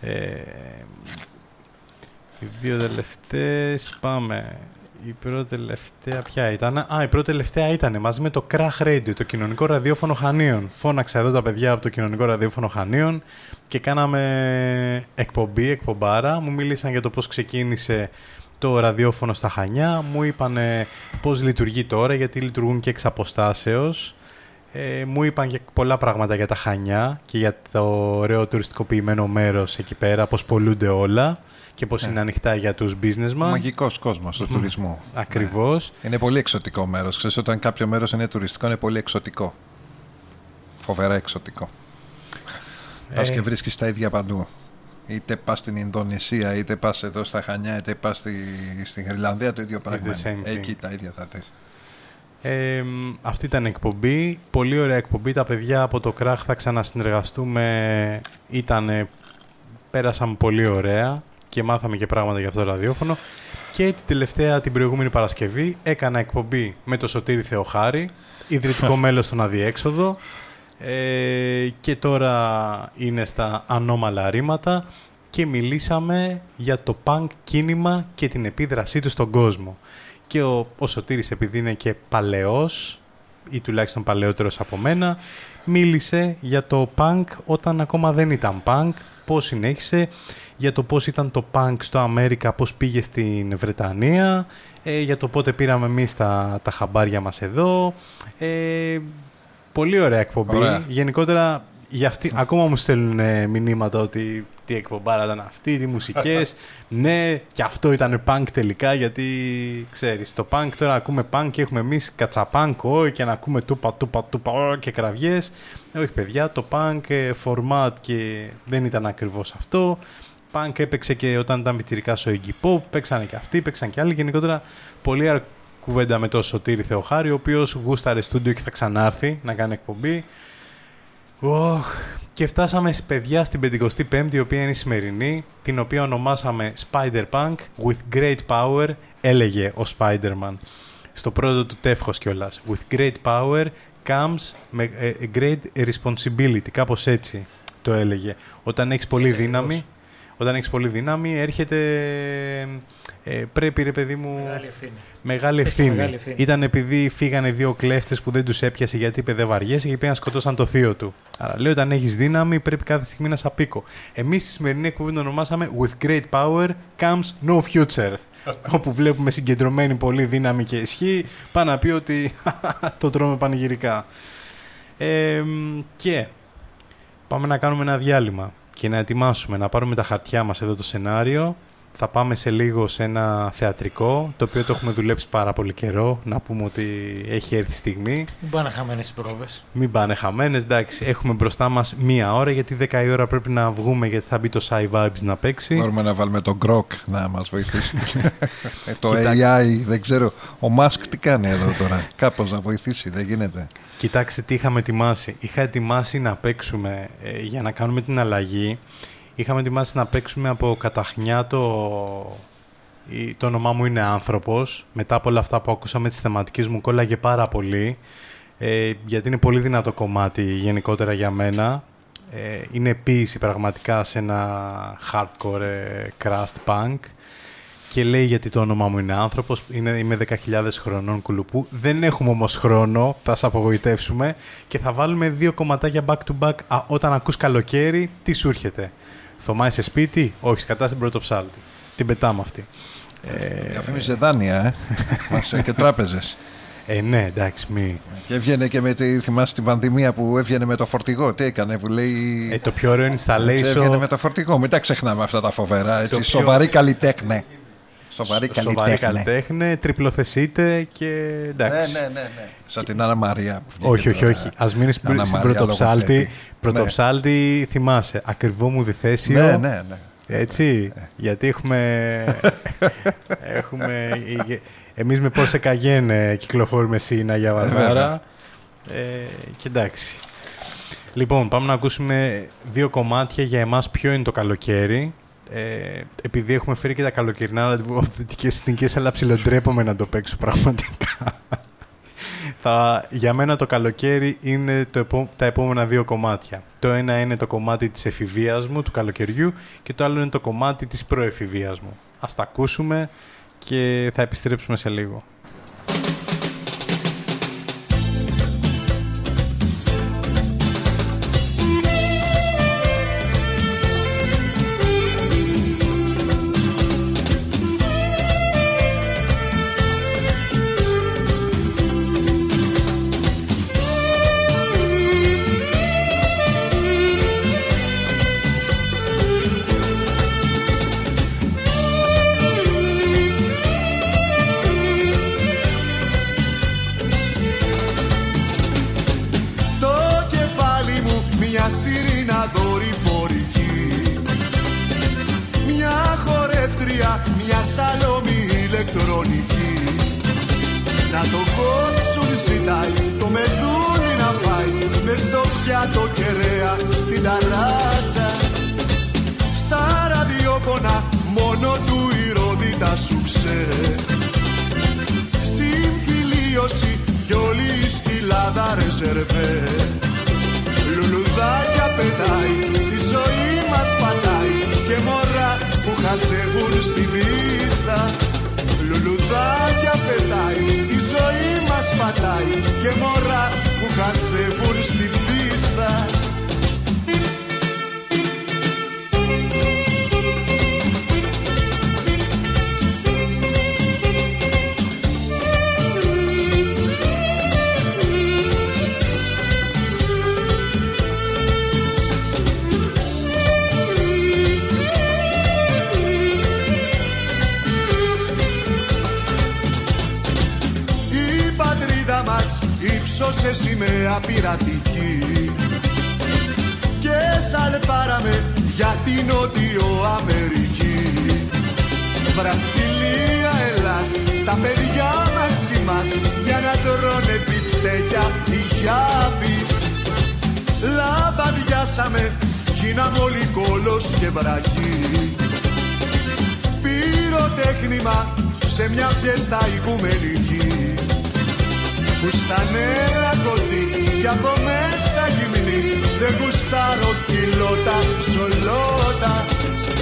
Ε, οι δύο τελευταίες πάμε. Η πρώτη τελευταία ποια ήταν. Α, η πρώτη τελευταία ήταν μαζί με το Crash Radio, το κοινωνικό ραδιόφωνο Χανίων. Φώναξα εδώ τα παιδιά από το κοινωνικό ραδιόφωνο Χανίων και κάναμε εκπομπή, εκπομπάρα. Μου μίλησαν για το πώς ξεκίνησε το ραδιόφωνο στα Χανιά. Μου είπαν πώς λειτουργεί τώρα, γιατί λειτουργούν και εξ αποστάσεως. Ε, μου είπαν και πολλά πράγματα για τα Χανιά και για το ωραίο τουριστικοποιημένο μέρος εκεί πέρα, πώς πολλούνται όλα και πώς ναι. είναι ανοιχτά για τους businessmen. Μαγικός κόσμος του τουρισμού. Ακριβώς. Ναι. Είναι πολύ εξωτικό μέρος. Ξέρεις, όταν κάποιο μέρος είναι τουριστικό είναι πολύ εξωτικό. Φοβερά εξωτικό. Ε... Πας και βρίσκεις τα ίδια παντού. Είτε πας στην Ινδονησία, είτε πας εδώ στα Χανιά, είτε πας στη, στην Γρυλανδία, το ίδιο πράγμα. Εκεί τα ίδια θα τες. Ε, αυτή ήταν η εκπομπή. Πολύ ωραία εκπομπή. Τα παιδιά από το Κράχ θα ξανασυνεργαστούμε. Ήτανε, πέρασαν πολύ ωραία και μάθαμε και πράγματα για αυτό το ραδιόφωνο. Και την τελευταία, την προηγούμενη Παρασκευή, έκανα εκπομπή με το Σωτήρη Θεοχάρη, ιδρυτικό μέλος στον Αδιέξοδο. Ε, και τώρα είναι στα ανώμαλα ρήματα και μιλήσαμε για το punk κίνημα και την επίδρασή του στον κόσμο. Και ο, ο Σωτήρης επειδή είναι και παλαιός ή τουλάχιστον παλαιότερος από μένα μίλησε για το punk όταν ακόμα δεν ήταν punk, πώς συνέχισε για το πώς ήταν το punk στο Αμέρικα, πώς πήγε στην Βρετανία, ε, για το πότε πήραμε εμείς τα, τα χαμπάρια μας εδώ. Ε, πολύ ωραία εκπομπή. Γενικότερα, για αυτή, ακόμα μου στέλνουν ε, μηνύματα ότι τι εκπομπάρα ήταν αυτή, τι μουσικές. ναι, και αυτό ήταν punk τελικά, γιατί ξέρεις, το punk τώρα ακούμε punk και έχουμε εμείς κατσαπάνκο και να ακούμε τούπα, τούπα, τούπα και κραυγές. όχι παιδιά, το punk format και δεν ήταν ακριβώς αυτό. Punk έπαιξε και όταν ήταν πιτσιρικά ο Iggy Pop, παίξανε και αυτοί, παίξαν και άλλοι. Γενικότερα πολύ κουβέντα με τον Σωτήρη Θεοχάρη, ο οποίος γούσταρε στούντιο και θα ξανάρθει να κάνει εκπομπή. Oh, και φτάσαμε παιδιά στην 55η, η οποία είναι η σημερινή, την οποία ονομάσαμε Spider-Punk with great power, έλεγε ο Spider-Man. Στο πρώτο του τεύχος κιόλας. With great power comes great responsibility, κάπως έτσι το έλεγε. Όταν έχεις πολύ δύναμη, όταν έχεις πολύ δύναμη, έρχεται. Ε, πρέπει, ρε παιδί μου. Μεγάλη ευθύνη. Μεγάλη ευθύνη. Ήταν επειδή φύγανε δύο κλέφτες που δεν τους έπιασε γιατί είπε δεν βαριέσαι και πήγαν σκοτώσαν το θείο του. Άρα λέει όταν έχεις δύναμη πρέπει κάθε στιγμή να σαπίκω. Εμείς στη σημερινή εκπομπή το ονομάσαμε With great power comes no future. όπου βλέπουμε συγκεντρωμένη πολύ δύναμη και ισχύ, πάει να πει ότι το τρώμε πανηγυρικά. Ε, και πάμε να κάνουμε ένα διάλειμμα και να ετοιμάσουμε, να πάρουμε τα χαρτιά μας εδώ το σενάριο θα πάμε σε λίγο σε ένα θεατρικό, το οποίο το έχουμε δουλέψει πάρα πολύ καιρό. Να πούμε ότι έχει έρθει η στιγμή. Μην πάνε χαμένες οι πρόβες. Μην πάνε χαμένες, εντάξει. Έχουμε μπροστά μας μία ώρα, γιατί 10 η ώρα πρέπει να βγούμε, γιατί θα μπει το Sci Vibes να παίξει. Μπορούμε να βάλουμε τον Grok να μας βοηθήσει. Ε, το Κοιτάξτε. AI, δεν ξέρω. Ο Μάσκ τι κάνει εδώ τώρα; Κάπως να βοηθήσει, δεν γίνεται. Κοιτάξτε τι είχαμε ετοιμάσει. Είχα ετοιμάσει να παίξουμε ε, για να κάνουμε την αλλαγή. Είχαμε ετοιμάσει να παίξουμε από καταχνιά το, η- το όνομά μου είναι άνθρωπος. Μετά από όλα αυτά που ακούσαμε της θεματικής μου κόλλαγε πάρα πολύ. Ε, γιατί είναι πολύ δυνατό κομμάτι γενικότερα για μένα. Ε, είναι ποίηση πραγματικά σε ένα hardcore ε, crust punk και λέει γιατί το όνομά μου είναι άνθρωπος, είναι, είμαι 10.000 χρονών κουλουπού. Δεν έχουμε όμως χρόνο, θα σε απογοητεύσουμε και θα βάλουμε δύο κομματάκια back to back Α, όταν ακούς καλοκαίρι, τι σου έρχεται; Θωμάς είσαι σπίτι, όχι, κατά στην πρώτο ψάλτη. Την πετάμε αυτή. Ε, Διαφήμιζε δάνεια, ε. Μας, ε, και τράπεζες. ε, ναι, εντάξει, μη. Και έβγαινε και με τη. Θυμάσαι την πανδημία που έβγαινε με το φορτηγό. Τι έκανε, που λέει. Ε, το πιο ωραίο Έτσι έβγαινε με installation, το φορτηγό. Μην τα ξεχνάμε αυτά τα φοβερά. Έτσι, πιο- σοβαρή καλλιτέχνη. Σοβαρή σοβαρή καλλιτέχνη. καλλιτέχνη, τριπλοθεσείτε και Ναι, εντάξει. ναι, ναι, ναι. Σαν την Άννα Μαρία. που βγήκε Όχι, όχι, τώρα. όχι. Α μείνεις στην, Άννα στην Μαρία πρωτοψάλτη. λογοθέτη. Πρωτοψάλτη, θυμάσαι. Ακριβό μου διθέσιο. Ναι, ναι, ναι. Έτσι, γιατί έχουμε... έχουμε εμείς με Porsche Cayenne κυκλοφορούμε σύνα για Βαρβάρα. βέβαια. Ε, και εντάξει. Λοιπόν, πάμε να ακούσουμε δύο κομμάτια για εμάς ποιο είναι το καλοκαίρι; Ε, επειδή έχουμε φέρει και τα καλοκαιρινά αυθεντικές συνοικίες, αλλά ψιλοντρέπομαι να το παίξω πραγματικά. Θα, για μένα το καλοκαίρι είναι το επό- τα επόμενα δύο κομμάτια. Το ένα είναι το κομμάτι της εφηβείας μου, του καλοκαιριού, και το άλλο είναι το κομμάτι της προεφηβείας μου. Ας τα ακούσουμε και θα επιστρέψουμε σε λίγο. Πειρατική. Και σαλπάραμε για την Νότιο Αμερική. Βραζιλία, Ελλάς, τα παιδιά μας κοιμάς για να τρώνε πιφτέκια οι γιάπης Λαμπαδιάσαμε, γίναμε όλοι κόλος και βρακοί. Πυροτέχνημα σε μια φιέστα οικουμενική Φουστανέλα κοντή κι από μέσα γυμνή δεν γουστάρω κιλότα ψολότα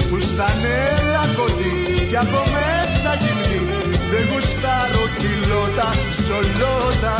Φουστανέλα κοντή κι από μέσα γυμνή δεν γουστάρω κιλότα ψολότα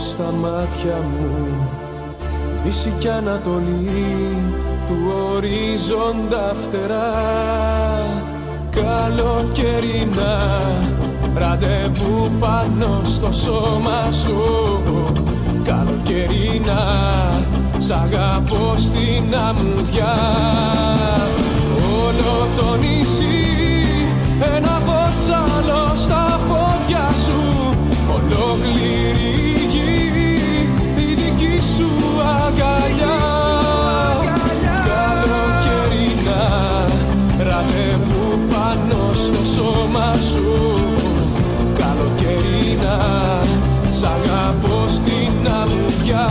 στα μάτια μου. Η κι ανατολή του ορίζοντα φτερά. Καλοκαιρινά ραντεβού πάνω στο σώμα σου. Καλοκαιρινά σ' αγαπώ στην αμμουδιά. Όλο το νησί ένα βοτσάλο στα πόδια σου. Ολόκληρη παλεύω πάνω στο σώμα σου. Καλοκαιρινά σ' αγαπώ στην αλουπιά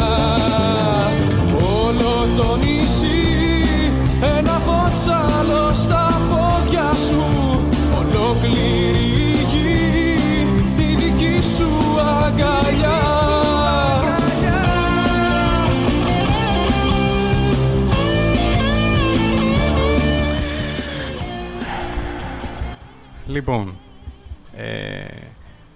Λοιπόν, ε,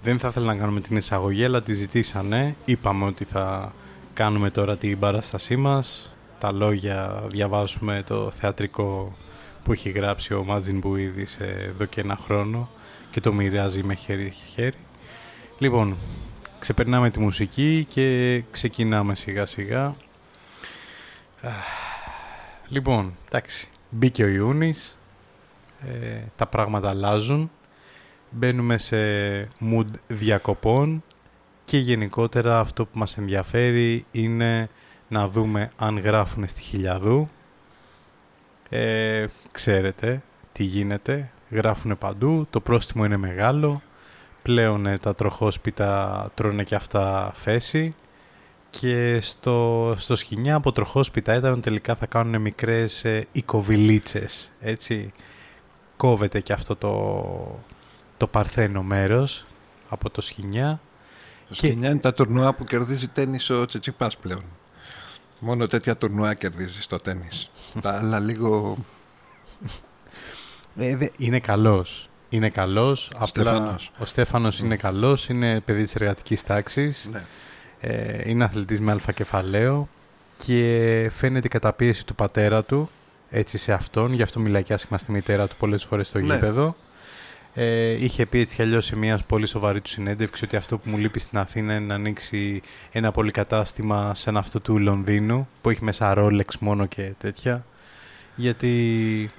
δεν θα ήθελα να κάνουμε την εισαγωγή, αλλά τη ζητήσανε. Είπαμε ότι θα κάνουμε τώρα την παράστασή μας. Τα λόγια διαβάσουμε το θεατρικό που έχει γράψει ο Μάτζιν Μπουίδης ε, εδώ και ένα χρόνο και το μοιράζει με χέρι χέρι. Λοιπόν, ξεπερνάμε τη μουσική και ξεκινάμε σιγά σιγά. Αχ, Λοιπόν, εντάξει, μπήκε ο Ιούνις, ε, τα πράγματα αλλάζουν, μπαίνουμε σε mood διακοπών και γενικότερα αυτό που μας ενδιαφέρει είναι να δούμε αν γράφουν στη χιλιαδού. Ε, ξέρετε τι γίνεται, γράφουν παντού, το πρόστιμο είναι μεγάλο, πλέον ε, τα τροχόσπιτα τρώνε και αυτά φέση. Και στο, στο σκηνιά από τροχόσπιτα ήταν ότι τελικά θα κάνουν μικρές ε, οικοβιλίτσες, έτσι. Κόβεται και αυτό το, το παρθένο μέρος από το σκηνιά. Το σκηνιά είναι τα τουρνουά που κερδίζει τέννις ο Τσετσιπάς πλέον. Μόνο τέτοια τουρνουά κερδίζει στο τέννις. τα άλλα λίγο... Ε, δε- είναι καλός. Είναι καλός. Απλά Στέφανος. ο Στέφανος είναι καλός. Είναι παιδί της εργατικής τάξης. Ναι. Ε, είναι αθλητής με αλφα κεφαλαίο και φαίνεται η καταπίεση του πατέρα του έτσι σε αυτόν. Γι' αυτό μιλάει και άσχημα στη μητέρα του πολλές φορές στο Ναι. γήπεδο. Ε, είχε πει έτσι κι αλλιώς σε μια πολύ σοβαρή του συνέντευξη ότι αυτό που μου λείπει στην Αθήνα είναι να ανοίξει ένα πολυκατάστημα σαν αυτό του Λονδίνου που έχει μέσα Rolex μόνο και τέτοια. Γιατί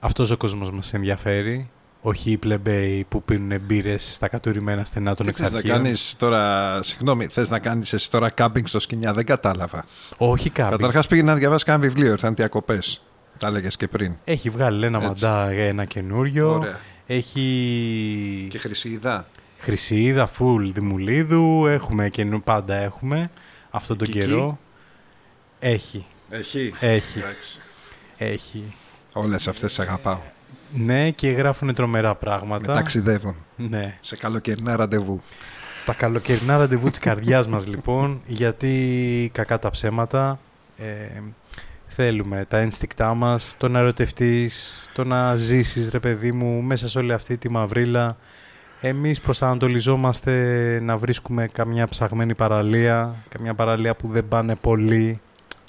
αυτός ο κόσμος μας ενδιαφέρει. Όχι οι πλεμπέοι που πίνουν μπύρες στα κατουρημένα στενά των Τι θες να εξαρχείων. κάνεις τώρα, συγγνώμη, θες να κάνεις εσύ τώρα κάμπινγκ στο σκηνιά, δεν κατάλαβα. Όχι κάμπινγκ. Καταρχάς πήγε να διαβάσεις κάνα βιβλίο, ήρθαν διακοπές. Τα έλεγες και πριν. Έχει βγάλει ένα Έτσι. μαντά ένα καινούριο. Ωραία. Έχει Και χρυσίδα. Χρυσίδα, φουλ, Δημουλίδου. Έχουμε καινού, πάντα έχουμε. Αυτόν τον Κική. καιρό. Έχει. Έχει. Έχει. Εντάξει. Έχει. Όλες αυτές τις αγαπάω. Ναι, και γράφουν τρομερά πράγματα. Με ταξιδεύουν. Ναι. Σε καλοκαιρινά ραντεβού. Τα καλοκαιρινά ραντεβού της καρδιάς μας λοιπόν, γιατί κακά τα ψέματα, ε, θέλουμε τα ένστικτά μας, το να ερωτευτείς, το να ζήσεις ρε παιδί μου μέσα σε όλη αυτή τη μαυρίλα. Εμείς προσανατολιζόμαστε να βρίσκουμε καμιά ψαγμένη παραλία, καμιά παραλία που δεν πάνε πολύ,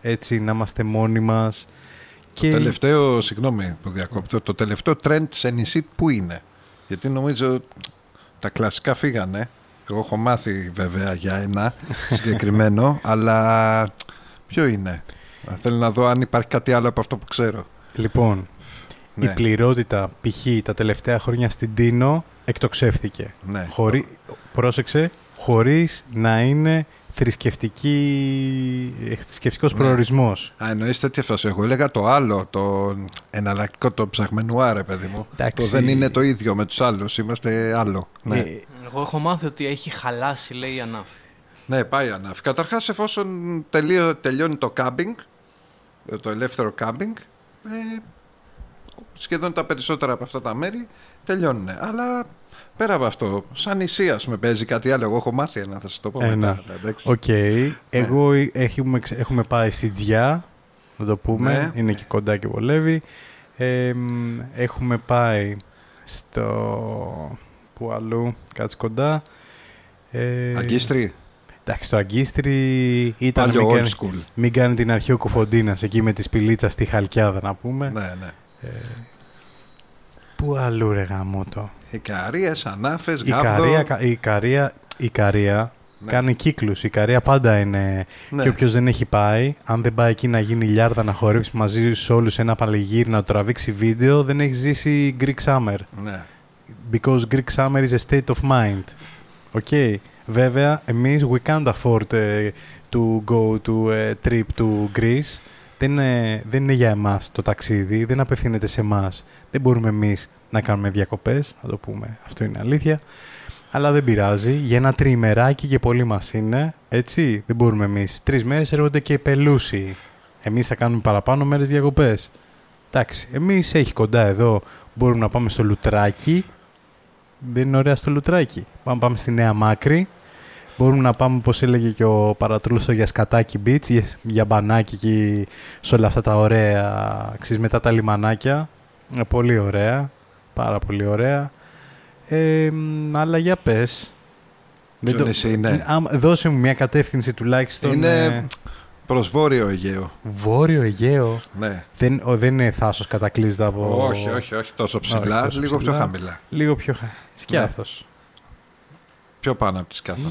έτσι να είμαστε μόνοι μας. Το τελευταίο, συγγνώμη που διακόπτω, το τελευταίο trend σε νησί που είναι; Γιατί νομίζω τα κλασικά φύγανε. Εγώ έχω μάθει βέβαια για ένα συγκεκριμένο, αλλά ποιο είναι; Θέλω να δω αν υπάρχει κάτι άλλο από αυτό που ξέρω. Λοιπόν, Ναι. η πληρότητα π.χ. τα τελευταία χρόνια στην Τίνο εκτοξεύθηκε. Ναι. Χωρί, πρόσεξε, χωρίς να είναι θρησκευτική, ε, θρησκευτικός Ναι. προορισμός. Α, εννοείς τέτοια φάση. Εγώ έλεγα το άλλο, το εναλλακτικό, το ψαγμενουά, ρε παιδί μου. Εντάξει. Το δεν είναι το ίδιο με τους άλλους, είμαστε άλλο. Ναι, Ε, Εγώ έχω μάθει ότι έχει χαλάσει, λέει η Ανάφη. ναι πάει ανάφη. Καταρχάς, εφόσον τελείω, τελειώνει το κάμπινγκ, ε, το ελεύθερο κάμπινγκ, ε, σχεδόν τα περισσότερα από αυτά τα μέρη τελειώνουν. Αλλά πέρα από αυτό, σαν νησί, ας πούμε, παίζει κάτι άλλο. Εγώ έχω μάθει ένα, θα σας το πω Ένα. μετά. εντάξει. Οκ. Εγώ ε, έχουμε, ξε- έχουμε πάει στη Τζιά, να το πούμε. Ναι. Είναι εκεί κοντά και βολεύει. Ε, μ, έχουμε πάει στο... Πού αλλού, κάτσε κοντά. Ε, Αγκίστρι. Εντάξει, το Αγκίστρι ήταν. Πάλι μην old κάνει- school. Μην κάνει την αρχαίο Κουφοντίνας εκεί με τη σπηλίτσα στη Χαλκιάδα να πούμε. Ναι, ναι. Πού αλλού ρε γαμώτο. Ικαρίες, ανάφες, Η γάβδο. Ικαρία, κα- η Ικαρία, η Ικαρία Ναι. κάνει κύκλους. Η Ικαρία πάντα είναι... Ναι. Και όποιος δεν έχει πάει, αν δεν πάει εκεί να γίνει λιάρδα, να χορέψει μαζί σε όλους σε ένα πανηγύρι, να τραβήξει βίντεο, δεν έχει ζήσει Greek Summer. Ναι. Because Greek Summer is a state of mind. OK. Βέβαια, εμείς we can't afford ε, to go to a trip to Greece. Δεν είναι, δεν είναι για εμάς το ταξίδι, δεν απευθύνεται σε εμάς. Δεν μπορούμε εμείς να κάνουμε διακοπές, να το πούμε. Αυτό είναι αλήθεια. Αλλά δεν πειράζει. Για ένα τριημεράκι και πολύ μας είναι. Έτσι, δεν μπορούμε εμείς. Τρεις μέρες έρχονται και πελούσιοι. Εμείς θα κάνουμε παραπάνω μέρες διακοπές. Εντάξει, εμείς έχει κοντά εδώ. Μπορούμε να πάμε στο Λουτράκι. Δεν είναι ωραία στο Λουτράκι. Πάμε, πάμε στη Νέα Μάκρη. Μπορούμε να πάμε, όπως έλεγε και ο Παρατρούλος, στο Γιασκατάκι Beach, για, για μπανάκι εκεί, σε όλα αυτά τα ωραία, ξέρεις, μετά τα λιμανάκια. Ε, πολύ ωραία. Πάρα πολύ ωραία. Ε, μ, αλλά για πες. Δεν Ποιο νησί είναι; Άμα- δώσε μου μια κατεύθυνση τουλάχιστον. Είναι ε, προς βόρειο Αιγαίο. Βόρειο Αιγαίο; Ναι. Δεν, ο, δεν είναι θάσος κατακλείζεται από... Όχι, όχι, όχι τόσο ψηλά, Όχι τόσο λίγο πιο ψηλά. χαμηλά. Λίγο πιο χαμηλά. Σκιάθος. Πιο πάνω από τη Σκιάθο.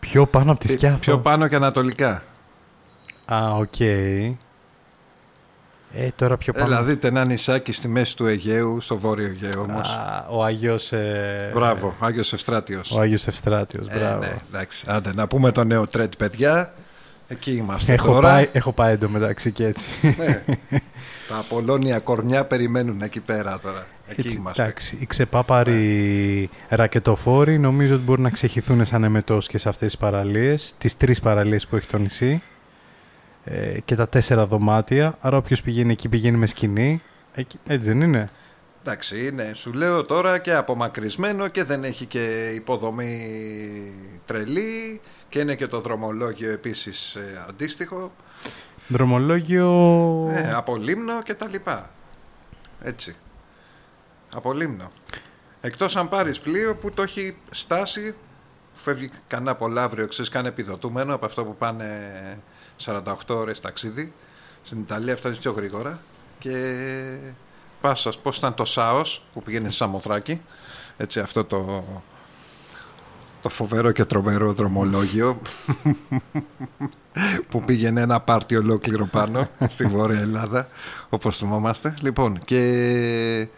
Πιο πάνω από τη Τι- Σκιάθο. Πιο πάνω και ανατολικά. Α, οκ. Ε, τώρα πιο πάνω. Δηλαδή δείτε ένα νησάκι στη μέση του Αιγαίου, στο βόρειο Αιγαίο όμως. Α, ο Άγιος... Ε, Μπράβο, Άγιος Ευστράτιος. Ο Άγιος Ευστράτιος, Ε, μπράβο. ναι, εντάξει. Άντε, να πούμε το νέο trend, παιδιά. Εκεί είμαστε έχω, τώρα. πάει, έχω πάει εντωμεταξύ και έτσι. Ναι. Τα Απολλώνια κορμιά περιμένουν εκεί πέρα τώρα. Εκεί Έτσι, είμαστε. Εντάξει, οι ξεπάπαροι ρακετοφόροι νομίζω ότι μπορούν να ξεχυθούν σαν εμετός και σε αυτές τις παραλίες, τις τρεις παραλίες που έχει το νησί ε, και τα τέσσερα δωμάτια, άρα όποιος πηγαίνει εκεί πηγαίνει με σκηνή, εκεί, έτσι δεν είναι; Εντάξει, είναι, σου λέω τώρα και απομακρυσμένο και δεν έχει και υποδομή τρελή και είναι και το δρομολόγιο επίσης ε, αντίστοιχο. Δρομολόγιο... Ε, από λίμνο και τα λοιπά. Έτσι. Από λίμνο. Εκτός αν πάρεις πλοίο που το έχει στάσει, φεύγει κανένα πολλαύριο, ξέρεις, κάνε επιδοτούμενο από αυτό που πάνε 48 ώρες ταξίδι. Στην Ιταλία φτάνεις πιο γρήγορα και πας, ας πώς ήταν το ΣΑΟΣ που πήγαινε σε Σαμοθράκη, έτσι αυτό το, το φοβερό και τρομερό δρομολόγιο που πήγαινε ένα πάρτι ολόκληρο πάνω στη Βόρεια Ελλάδα, όπως θυμόμαστε. Λοιπόν, και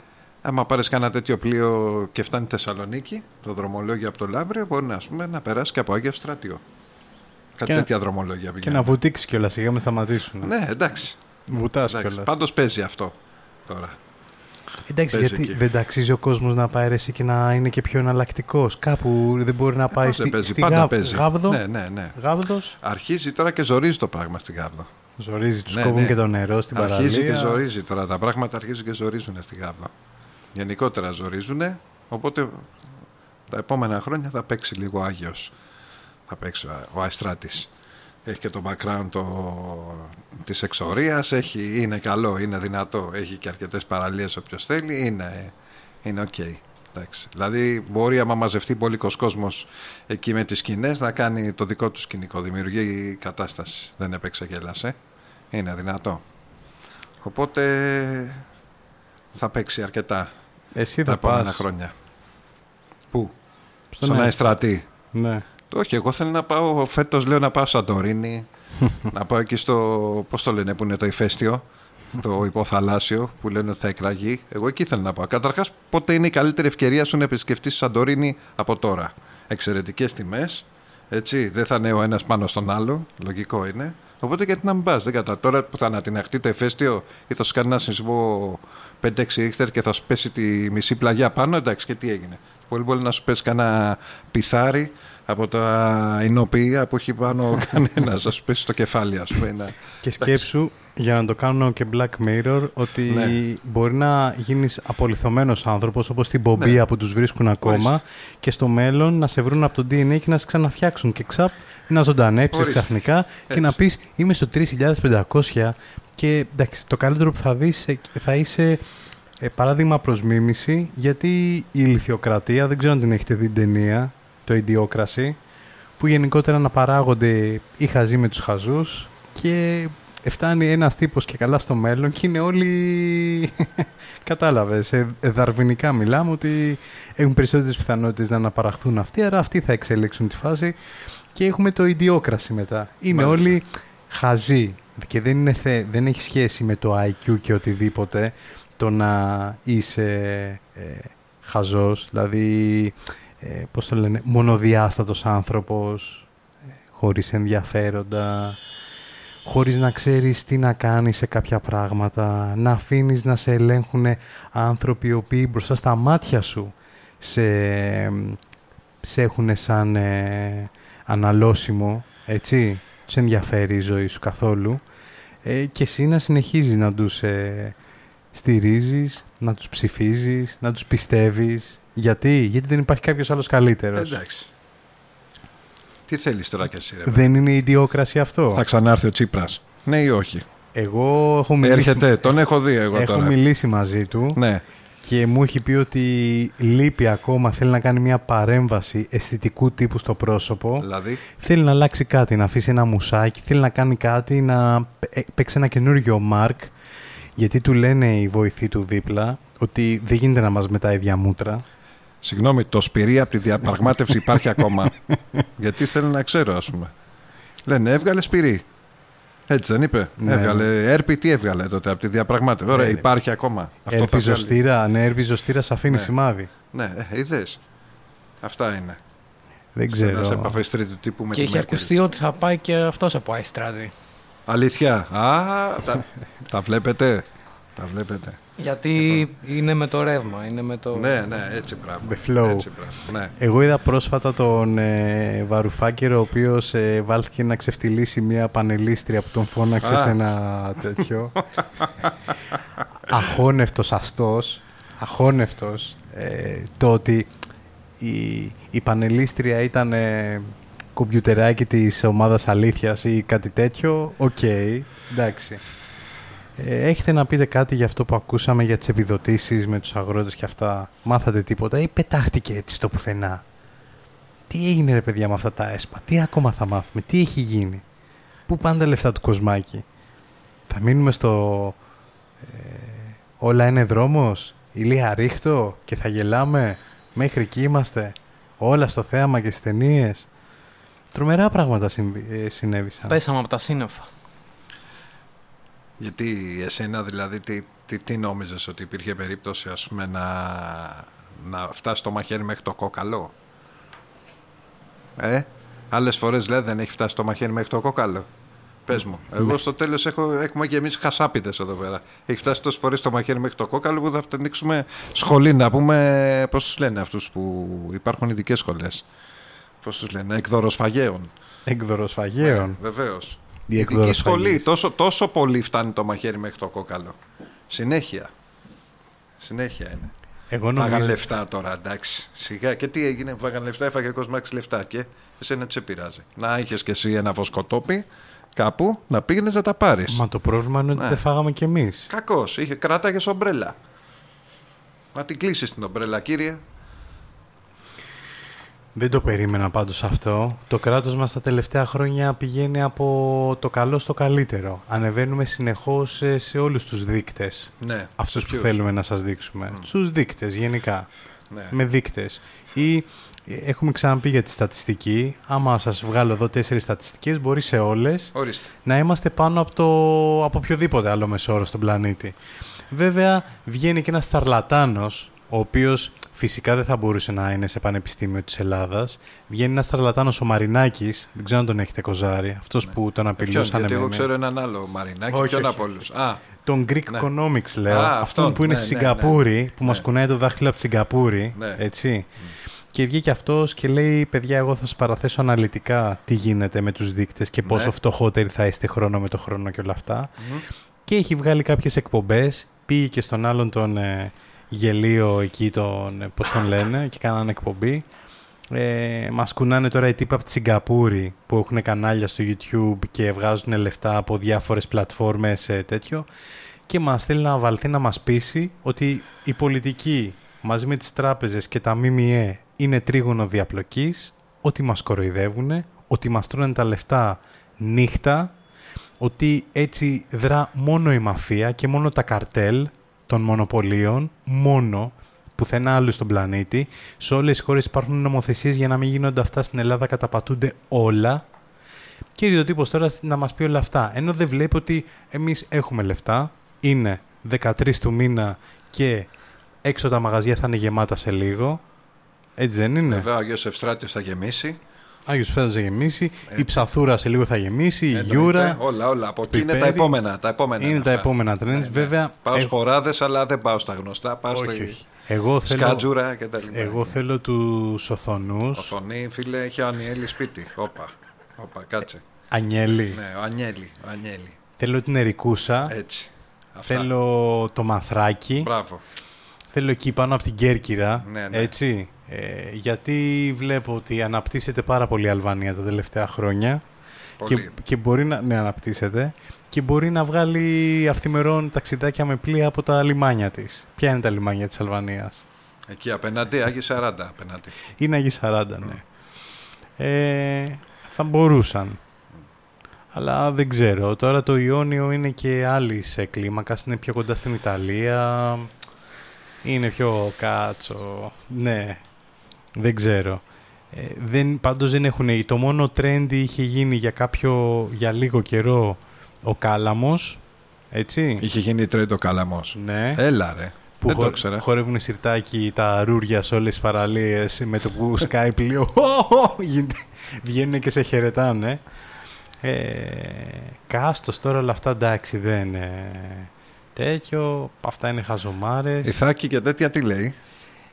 άμα πάρεις κανένα τέτοιο πλοίο και φτάνει Θεσσαλονίκη, το δρομολόγιο από το Λαύριο, μπορεί να, ας πούμε, να περάσει και από Άγιο Στρατιώ. Κάτι Και να- τέτοια δρομολόγια Και πηγαίνουν. να βουτήξει κιόλας σιγά με σταματήσουν. Ναι, εντάξει. Βουτάς εντάξει. κιόλας. Πάντως παίζει αυτό τώρα. Εντάξει, Παίζει γιατί εκεί. δεν ταξίζει ο κόσμος να πάει ρε εσύ και να είναι και πιο εναλλακτικός. Κάπου δεν μπορεί να πάει Πώς στη, δεν παίζει, στη πάντα Γάβ- παίζει. Γάβδο; Ναι, ναι, ναι. Γάβδος; Αρχίζει τώρα και ζορίζει το πράγμα στην Γάβδο. Ζορίζει, τους Ναι, κόβουν ναι. και το νερό στην Αρχίζει παραλία. και ζορίζει τώρα. Τα πράγματα αρχίζουν και ζορίζουν στη Γάβδο. Γενικότερα ζορίζουν. Οπότε τα επόμενα χρόνια θα παίξει λίγο ο Άγιος. Θα παίξει ο- ο Αϊστράτης. Έχει και το background το, της εξορίας. Έχει, είναι καλό, είναι δυνατό. Έχει και αρκετές παραλίες όποιος θέλει. Είναι, είναι οκ. Εντάξει. Δηλαδή μπορεί άμα μαζευτεί πολύ κόσμος εκεί με τις σκηνές να κάνει το δικό του σκηνικό. Δημιουργεί κατάσταση. Δεν έπαιξε γέλασε. Είναι δυνατό. Οπότε θα παίξει αρκετά Εσύ τα θα επόμενα πας. χρόνια. Πού; Στον Στον Αϊστράτη. Αϊστρατή. Ναι. Όχι, εγώ θέλω να πάω φέτος λέω να πάω Σαντορίνη, να πάω εκεί στο, πώς το λένε που είναι το ηφαίστειο, το υποθαλάσσιο που λένε ότι θα εκραγεί. Εγώ εκεί θέλω να πάω. Καταρχάς, πότε είναι η καλύτερη ευκαιρία σου να επισκεφτείς Σαντορίνη από τώρα. Εξαιρετικές τιμές, έτσι, δεν θα είναι ο ένας πάνω στον άλλο, λογικό είναι. Οπότε γιατί να μην πας, δεν κατά. Τώρα που θα ανατιναχτεί το ηφαίστειο ή θα σου κάνει ένα σεισμό 5-6 ρίχτερ και θα σου πέσει τη μισή πλαγιά πάνω, εντάξει και τι έγινε. Πολύ μπορεί να σου πέσει κανένα πιθάρι από τα εινοποιεία που έχει πάνω κανένας, να σου πέσει στο κεφάλι, ας πούμε. να- Και σκέψου, για να το κάνω και Black Mirror, ότι Ναι. μπορεί να γίνεις απολυθωμένος άνθρωπος, όπως την Μπομπία Ναι. που τους βρίσκουν ακόμα, Ορίστε. και στο μέλλον να σε βρουν από το DNA και να σε ξαναφτιάξουν. Και ξαπ, να ζωντανέψεις Ορίστε. ξαφνικά και να Έτσι. πεις είμαι στο 3500 και εντάξει, το καλύτερο που θα δεις ε, θα είσαι ε, παράδειγμα προς μίμηση, γιατί η ηλικιοκρατία, δεν ξέρω αν την έχετε δει την ταινία, το Idiocracy, που γενικότερα να παράγονται οι χαζοί με τους χαζούς και φτάνει ένας τύπος και καλά στο μέλλον και είναι όλοι, κατάλαβες, ε, ε, δαρβηνικά μιλάμε ότι έχουν περισσότερες πιθανότητες να αναπαραχθούν αυτοί, άρα αυτοί θα εξελίξουν τη φάση και έχουμε το ιδιόκραση μετά. Είναι Μάλιστα. όλοι χαζοί και δεν, είναι θε, δεν έχει σχέση με το IQ και οτιδήποτε το να είσαι ε, χαζός, δηλαδή ε, πώς το λένε, μονοδιάστατος άνθρωπος, ε, χωρίς ενδιαφέροντα, χωρίς να ξέρεις τι να κάνεις σε κάποια πράγματα, να αφήνεις να σε ελέγχουν άνθρωποι οι οποίοι μπροστά στα μάτια σου σε, σε έχουν σαν ε, αναλώσιμο, έτσι, τους ενδιαφέρει η ζωή σου καθόλου ε, και εσύ να συνεχίζεις να τους ε, στηρίζεις, να τους ψηφίζεις, να τους πιστεύεις. Γιατί, γιατί δεν υπάρχει κάποιος άλλος καλύτερος. Εντάξει. Τι θέλεις τώρα κι εσύ, ρε. Δεν είναι η ιδιόκραση αυτό. Θα ξανάρθει ο Τσίπρας. Ναι ή όχι; Εγώ έχω μιλήσει, Έρχεται, τον έχω δει εγώ έχω τώρα. μιλήσει μαζί του Ναι. Και μου έχει πει ότι λείπει ακόμα, θέλει να κάνει μια παρέμβαση αισθητικού τύπου στο πρόσωπο. Δηλαδή, Θέλει να αλλάξει κάτι, να αφήσει ένα μουσάκι, θέλει να κάνει κάτι, να παι- παίξει ένα καινούργιο Μάρκ, γιατί του λένε οι βοηθοί του δίπλα ότι δεν γίνεται να μας μετάει ίδια μούτρα. συγγνώμη, το σπυρί από τη διαπραγμάτευση υπάρχει ακόμα. Γιατί θέλω να ξέρω, ας πούμε. Λένε, έβγαλε σπυρί. Έτσι δεν είπε. Ναι. Έβγαλε έρπη, τι έβγαλε τότε από τη διαπραγμάτευση. Ωραία, Ναι. υπάρχει ακόμα. θα Έρπη βγάλει. ζωστήρα, ναι, έρπη ζωστήρα αφήνει Ναι. σημάδι. Ναι, ε, είδες. Αυτά είναι. Δεν Σε ξέρω. σε επαφές τρίτου τύπου με Και τη έχει Μέρκελ. ακουστεί ότι θα πάει και αυτός από Αϊστράδη. Αλήθεια. Α, τα, τα βλέπετε. Τα βλέπετε. Γιατί είναι με το ρεύμα, είναι με το... Ναι, ναι, έτσι πράγμα. The flow. Έτσι πράγμα. Ναι. Εγώ είδα πρόσφατα τον ε, Βαρουφάκερο, ο οποίος ε, βάλθηκε να ξεφτιλίσει μια πανελίστρια που τον φώναξε Α. σε ένα τέτοιο. αχώνευτος αστός, αχώνευτος. Ε, το ότι η, η πανελίστρια ήταν ε, κομπιουτεράκι της ομάδας αλήθειας ή κάτι τέτοιο, οκ, εντάξει. Ε, έχετε να πείτε κάτι για αυτό που ακούσαμε για τις επιδοτήσεις με τους αγρότες και αυτά; Μάθατε τίποτα ή πετάχτηκε έτσι στο πουθενά; Τι έγινε ρε παιδιά με αυτά τα έσπα, τι ακόμα θα μάθουμε, τι έχει γίνει; Πού πάνε τα λεφτά του κοσμάκι. Θα μείνουμε στο ε, όλα είναι δρόμος, ηλία ρίχτω και θα γελάμε. Μέχρι εκεί είμαστε. Όλα στο θέαμα και στις ταινίες. Τρομερά πράγματα συμβι- ε, συνέβησαν. Πέσαμε από τα σύννεφα. Γιατί εσένα δηλαδή τι, τι, τι νόμιζες ότι υπήρχε περίπτωση ας πούμε να, να φτάσει το μαχαίρι μέχρι το κόκαλο; Ε, άλλες φορές λέει δεν έχει φτάσει το μαχαίρι μέχρι το κόκαλο. Πες μου. Εγώ στο τέλος έχω, έχουμε και εμείς χασάπιδες εδώ πέρα. Έχει φτάσει τόσες φορές το μαχαίρι μέχρι το κόκαλο που θα ανοίξουμε σχολή να πούμε πώς τους λένε αυτούς που υπάρχουν ειδικές σχολές; Πώς τους λένε, εκδοροσφαγαίων. Εκδοροσφαγαίων. Βεβαίως. Οι Ειδική εκδοροσφαγείς. σχολή. Τόσο, τόσο πολύ φτάνει το μαχαίρι μέχρι το κόκαλο. Συνέχεια. Συνέχεια είναι. Εγώ Φάγαν νομίζω... λεφτά τώρα, εντάξει. Σιγά. Και τι έγινε, φάγαν λεφτά, έφαγε ο Κοσμάκης λεφτά. Και εσένα τι σε πειράζει; Να είχες κι εσύ ένα βοσκοτόπι κάπου, να πήγαινες να τα πάρεις. Μα το πρόβλημα είναι ότι Ναι. δεν φάγαμε κι εμείς. Κακός. Είχε κράταγες ομπρέλα. Να την κλείσεις την ομπρέλα, κύριε. Δεν το περίμενα πάντως αυτό. Το κράτος μας τα τελευταία χρόνια πηγαίνει από το καλό στο καλύτερο. Ανεβαίνουμε συνεχώς ε, σε όλους τους δείκτες. Ναι. Αυτούς Στους που ποιους; θέλουμε να σας δείξουμε. Στους δείκτες γενικά. Ναι. Με δείκτες. Ή ε, έχουμε ξαναπεί για τη στατιστική. Άμα σας βγάλω εδώ τέσσερις στατιστικές, μπορεί σε όλες Ορίστε. να είμαστε πάνω από, το, από οποιοδήποτε άλλο μεσόρο στον πλανήτη. Βέβαια, βγαίνει και ένας σταρλατάνος, ο οποίος φυσικά δεν θα μπορούσε να είναι σε πανεπιστήμιο της Ελλάδας. Βγαίνει ένας σταρλατάνος ο Μαρινάκης, δεν ξέρω αν τον έχετε κοζάρει, αυτός που τον Ναι. Ποιον, απειλούσαν γιατί εγώ με- ξέρω έναν άλλο Μαρινάκι, Όχι, ποιον όχι, από όλους. Α, Τον Greek Ναι. Economics λέω, Α, αυτόν αυτόν, που είναι ναι, στη ναι, Σιγκαπούρη, ναι. που μας Ναι. κουνάει το δάχτυλο από τη Σιγκαπούρη, Ναι. έτσι. Και βγήκε αυτός και λέει, παιδιά, εγώ θα σας παραθέσω αναλυτικά τι γίνεται με τους δείκτες και πόσο Ναι. φτωχότεροι θα είστε χρόνο με το χρόνο και όλα αυτά. Και έχει βγάλει κάποιες εκπομπές, πήγε και στον άλλον τον ε, γελίο εκεί, τον, ε, πώς τον λένε, και κάνανε εκπομπή. Ε, μας κουνάνε τώρα οι τύποι από τη Σιγκαπούρη που έχουν κανάλια στο YouTube και βγάζουν λεφτά από διάφορες πλατφόρμες ε, τέτοιο και μας θέλει να βαλθεί να μας πείσει ότι η πολιτική μαζί με τις τράπεζες και τα ΜΜΕ είναι τρίγωνο διαπλοκής, ότι μας κοροϊδεύουν, ότι μας τρώνε τα λεφτά νύχτα, ότι έτσι δρά μόνο η μαφία και μόνο τα καρτέλ των μονοπωλίων, μόνο πουθενά άλλου στον πλανήτη. Σε όλες τις χώρες υπάρχουν νομοθεσίες για να μην γίνονται αυτά στην Ελλάδα, καταπατούνται όλα. Και ήρθε ο τύπος τώρα να μας πει όλα αυτά. Ενώ δεν βλέπει ότι εμείς έχουμε λεφτά, είναι 13 του μήνα και έξω τα μαγαζιά θα είναι γεμάτα σε λίγο. Έτσι δεν είναι; Βέβαια, ο Άγιος Ευστράτιος θα γεμίσει. Άγιος Φέδος θα γεμίσει, η Ψαθούρα σε λίγο θα γεμίσει, η Εννοείται. Γιούρα. Όλα, όλα. Από εκεί είναι τα Πιπέρι. επόμενα. Τα επόμενα Είναι τα αυτά. επόμενα trends. Βέβαια, Πάω ε, στις Σποράδες, αλλά δεν πάω στα γνωστά. Πάω όχι, στη όχι. Εγώ θέλω, σκάτζουρα και τα λοιπά. εγώ θέλω τους Οθωνούς. Οθωνοί, φίλε, έχει ο Ανιέλη σπίτι. Όπα. Όπα, κάτσε. Ανιέλη. Ναι, ο Ανιέλη. Ο Ανιέλη. Θέλω την Ερικούσα. Έτσι. Αυτά. Θέλω το Μαθράκι. Μπράβο. Θέλω εκεί πάνω από την Κέρκυρα. Ναι, ναι. Έτσι. Ε, γιατί βλέπω ότι αναπτύσσεται πάρα πολύ η Αλβανία τα τελευταία χρόνια. Πολύ. Και, και μπορεί να ναι, αναπτύσσεται και μπορεί να βγάλει αυθημερών ταξιδάκια με πλοία από τα λιμάνια της. Ποια είναι τα λιμάνια της Αλβανίας; Εκεί απέναντι, Άγιο 40 απέναντι. Είναι Αγί 40, ναι. Ε, θα μπορούσαν. Αλλά δεν ξέρω. Τώρα το Ιόνιο είναι και άλλη σε κλίμακα. Είναι πιο κοντά στην Ιταλία. Είναι πιο κάτσο. Ναι. Δεν ξέρω. Ε, δεν, πάντως δεν έχουν... Το μόνο trend είχε γίνει για κάποιο... Για λίγο καιρό ο Κάλαμος. Έτσι. Είχε γίνει τρέντο κάλαμος. Ναι. Έλα ρε. Που δεν χω- το ήξερα. χορεύουν σιρτάκι τα ρούρια σε όλες τις παραλίες με το που σκάει πλοίο. Γίνεται- Βγαίνουν και σε χαιρετάνε. Ε, κάστος τώρα όλα αυτά εντάξει δεν είναι τέτοιο. Αυτά είναι χαζομάρες. Η Θάκη και τέτοια τι λέει;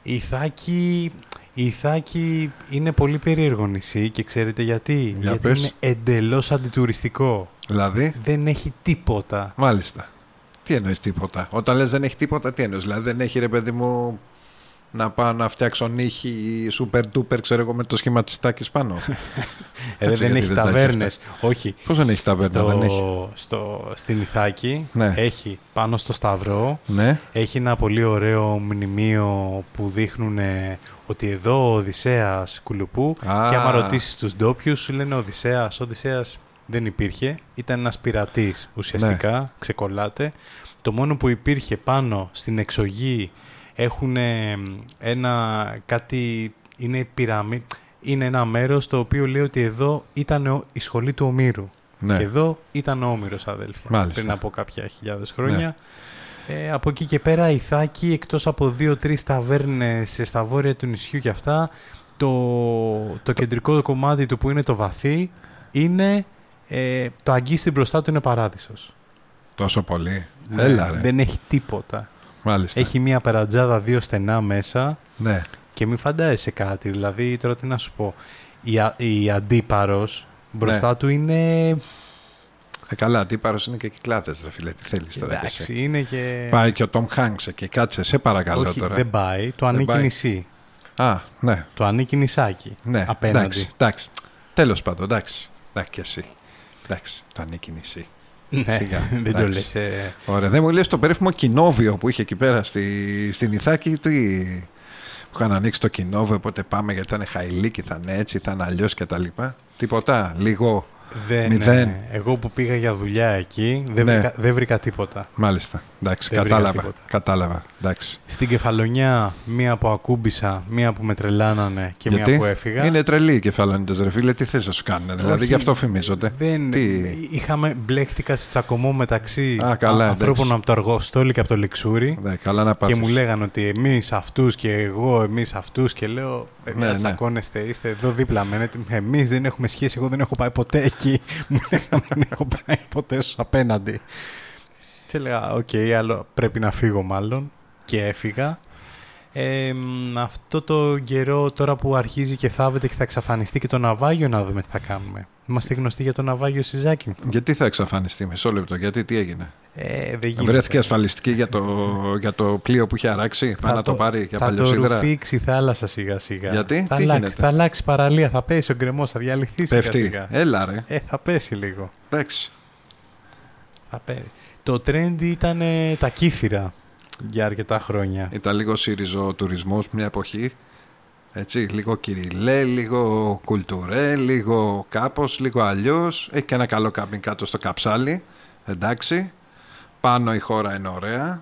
Η Ιθάκη, η Ιθάκη είναι πολύ περίεργο νησί και ξέρετε γιατί. Για γιατί πες. είναι εντελώς αντιτουριστικό. Δηλαδή; Δεν έχει τίποτα. Μάλιστα. Τι εννοείς τίποτα; Όταν λες δεν έχει τίποτα, τι εννοείς; Δηλαδή δεν έχει ρε παιδί μου να πάω να φτιάξω νύχη super duper, ξέρω εγώ, με το σχήμα της τάκης πάνω. Ε, Κάτσε, δεν γιατί έχει τα ταβέρνες. αυτά. Όχι. Πώς δεν έχει ταβέρνα, στο, δεν έχει; Στο, στην Ιθάκη Ναι. έχει πάνω στο Σταυρό Ναι. έχει ένα πολύ ωραίο μνημείο που δείχνουν ε, ότι εδώ ο Οδυσσέας Κουλουπού Α. και άμα ρωτήσεις τους ντόπιους σου λένε Οδυσσέας. Ο Οδυσσέας δεν υπήρχε, ήταν ένας πειρατής ουσιαστικά, Ναι. ξεκολλάται. Το μόνο που υπήρχε πάνω στην εξογή έχουν ένα κάτι, είναι πυραμί, είναι ένα μέρος το οποίο λέει ότι εδώ ήταν ο- η σχολή του Ομήρου. Ναι. Και εδώ ήταν ο Όμηρος αδέλφια. Μάλιστα. Πριν από κάποια χιλιάδες χρόνια. Ε, από εκεί και πέρα η Θάκη, εκτός από δύο-τρεις ταβέρνες στα βόρεια του νησιού και αυτά, το, το κεντρικό κομμάτι του που είναι το βαθύ, είναι ε, το αγκίστη μπροστά του είναι παράδεισος. Τόσο πολύ. Ναι, Έλα ρε. Δεν έχει τίποτα. Μάλιστα. Έχει μία περατζάδα δύο στενά μέσα Ναι. και μην φαντάζεσαι κάτι. Δηλαδή, τώρα τι να σου πω, η, α- η αντίπαρος μπροστά Ναι. του είναι... Ε, καλά, αντίπαρος είναι και κυκλάδες ρε φίλε. Τι θέλεις τώρα. κι Εντάξει, εσύ. είναι και... Πάει και ο Τόμ Χάνξ εκεί. Κάτσε, σε παρακαλώ Όχι, τώρα. δεν πάει. Το Δεν ανήκει πάει. νησί. Α, ναι. Το ανήκει νησάκι. Ναι, απέναντι. εντάξει, εντάξει. Τέλος πάντων, εντάξει. Εντάξει και εσύ. Εντάξει, το ανήκει νησί. Ναι, Σιγά, δεν το εντάξει. λες. ε. Ωραία, δεν μου λες το περίφημο κοινόβιο που είχε εκεί πέρα στη, στην Ιθάκη. Τι, που είχαν ανοίξει το κοινόβιο, οπότε πάμε γιατί θα είναι χαϊλίκι, θα είναι έτσι, θα είναι αλλιώς κτλ. Τίποτα, λίγο. Δεν, Μηδέν. ε, εγώ που πήγα για δουλειά εκεί δεν, Ναι. βρήκα, δεν βρήκα τίποτα. Μάλιστα. Εντάξει, Δεν βρήκα κατάλαβα. τίποτα. Κατάλαβα. Εντάξει. Στην Κεφαλονιά, μία που ακούμπησα, μία που με τρελάνανε και Γιατί; μία που έφυγα. είναι τρελή οι κεφαλονίτες ρε φίλε, τι θες να σου κάνουν, δηλαδή Όχι, γι' αυτό φημίζονται. Δεν, Τι... Είχαμε μπλέχτηκα σε τσακωμό μεταξύ Α, καλά, α- ανθρώπων εντάξει. από το Αργοστόλι και από το Λιξούρι. Ναι, καλά να και πάθεις. μου λέγανε ότι εμείς αυτούς και εγώ εμείς αυτούς. Και λέω, παιδιά, Ναι, ναι. τσακώνεστε, είστε εδώ δίπλα με. Εμείς δεν έχουμε σχέση, εγώ δεν έχω πάει ποτέ εκεί. μου λέγανε, δεν έχω πάει ποτέ στους απέναντι. Και έλεγα, οκ, άλλο πρέπει να φύγω μάλλον. Και έφυγα. Ε, μ, αυτό το καιρό τώρα που αρχίζει και θάβεται και θα εξαφανιστεί και το ναυάγιο να δούμε τι θα κάνουμε. Είμαστε γνωστοί για το ναυάγιο Σιζάκη. Γιατί θα εξαφανιστεί, μισό λεπτό, γιατί τι έγινε; Ε, δεν γίνεται. Βρέθηκε ασφαλιστική για το, για το πλοίο που είχε αράξει, πάει να το πάρει για θα το παλιοσίδερα. ρουφήξει η θάλασσα σιγά σιγά. Γιατί; θα Τι αλλάξει, γίνεται; θα αλλάξει παραλία, θα πέσει ο γκρεμός, θα διαλυθεί σιγά Πέφτει. σιγά. Έλα ρε. Ε, θα πέσει λίγο. Εντάξει. Θα πέσει. Το trend ήταν ε, τα κύθυρα για αρκετά χρόνια. Ήταν λίγο σύριζο τουρισμός μια εποχή. Έτσι, λίγο κυριλέ, λίγο κουλτουρέ, λίγο κάπως, λίγο αλλιώς. Έχει και ένα καλό κάμπινγκ κάτω στο καψάλι. Εντάξει. Πάνω η χώρα είναι ωραία.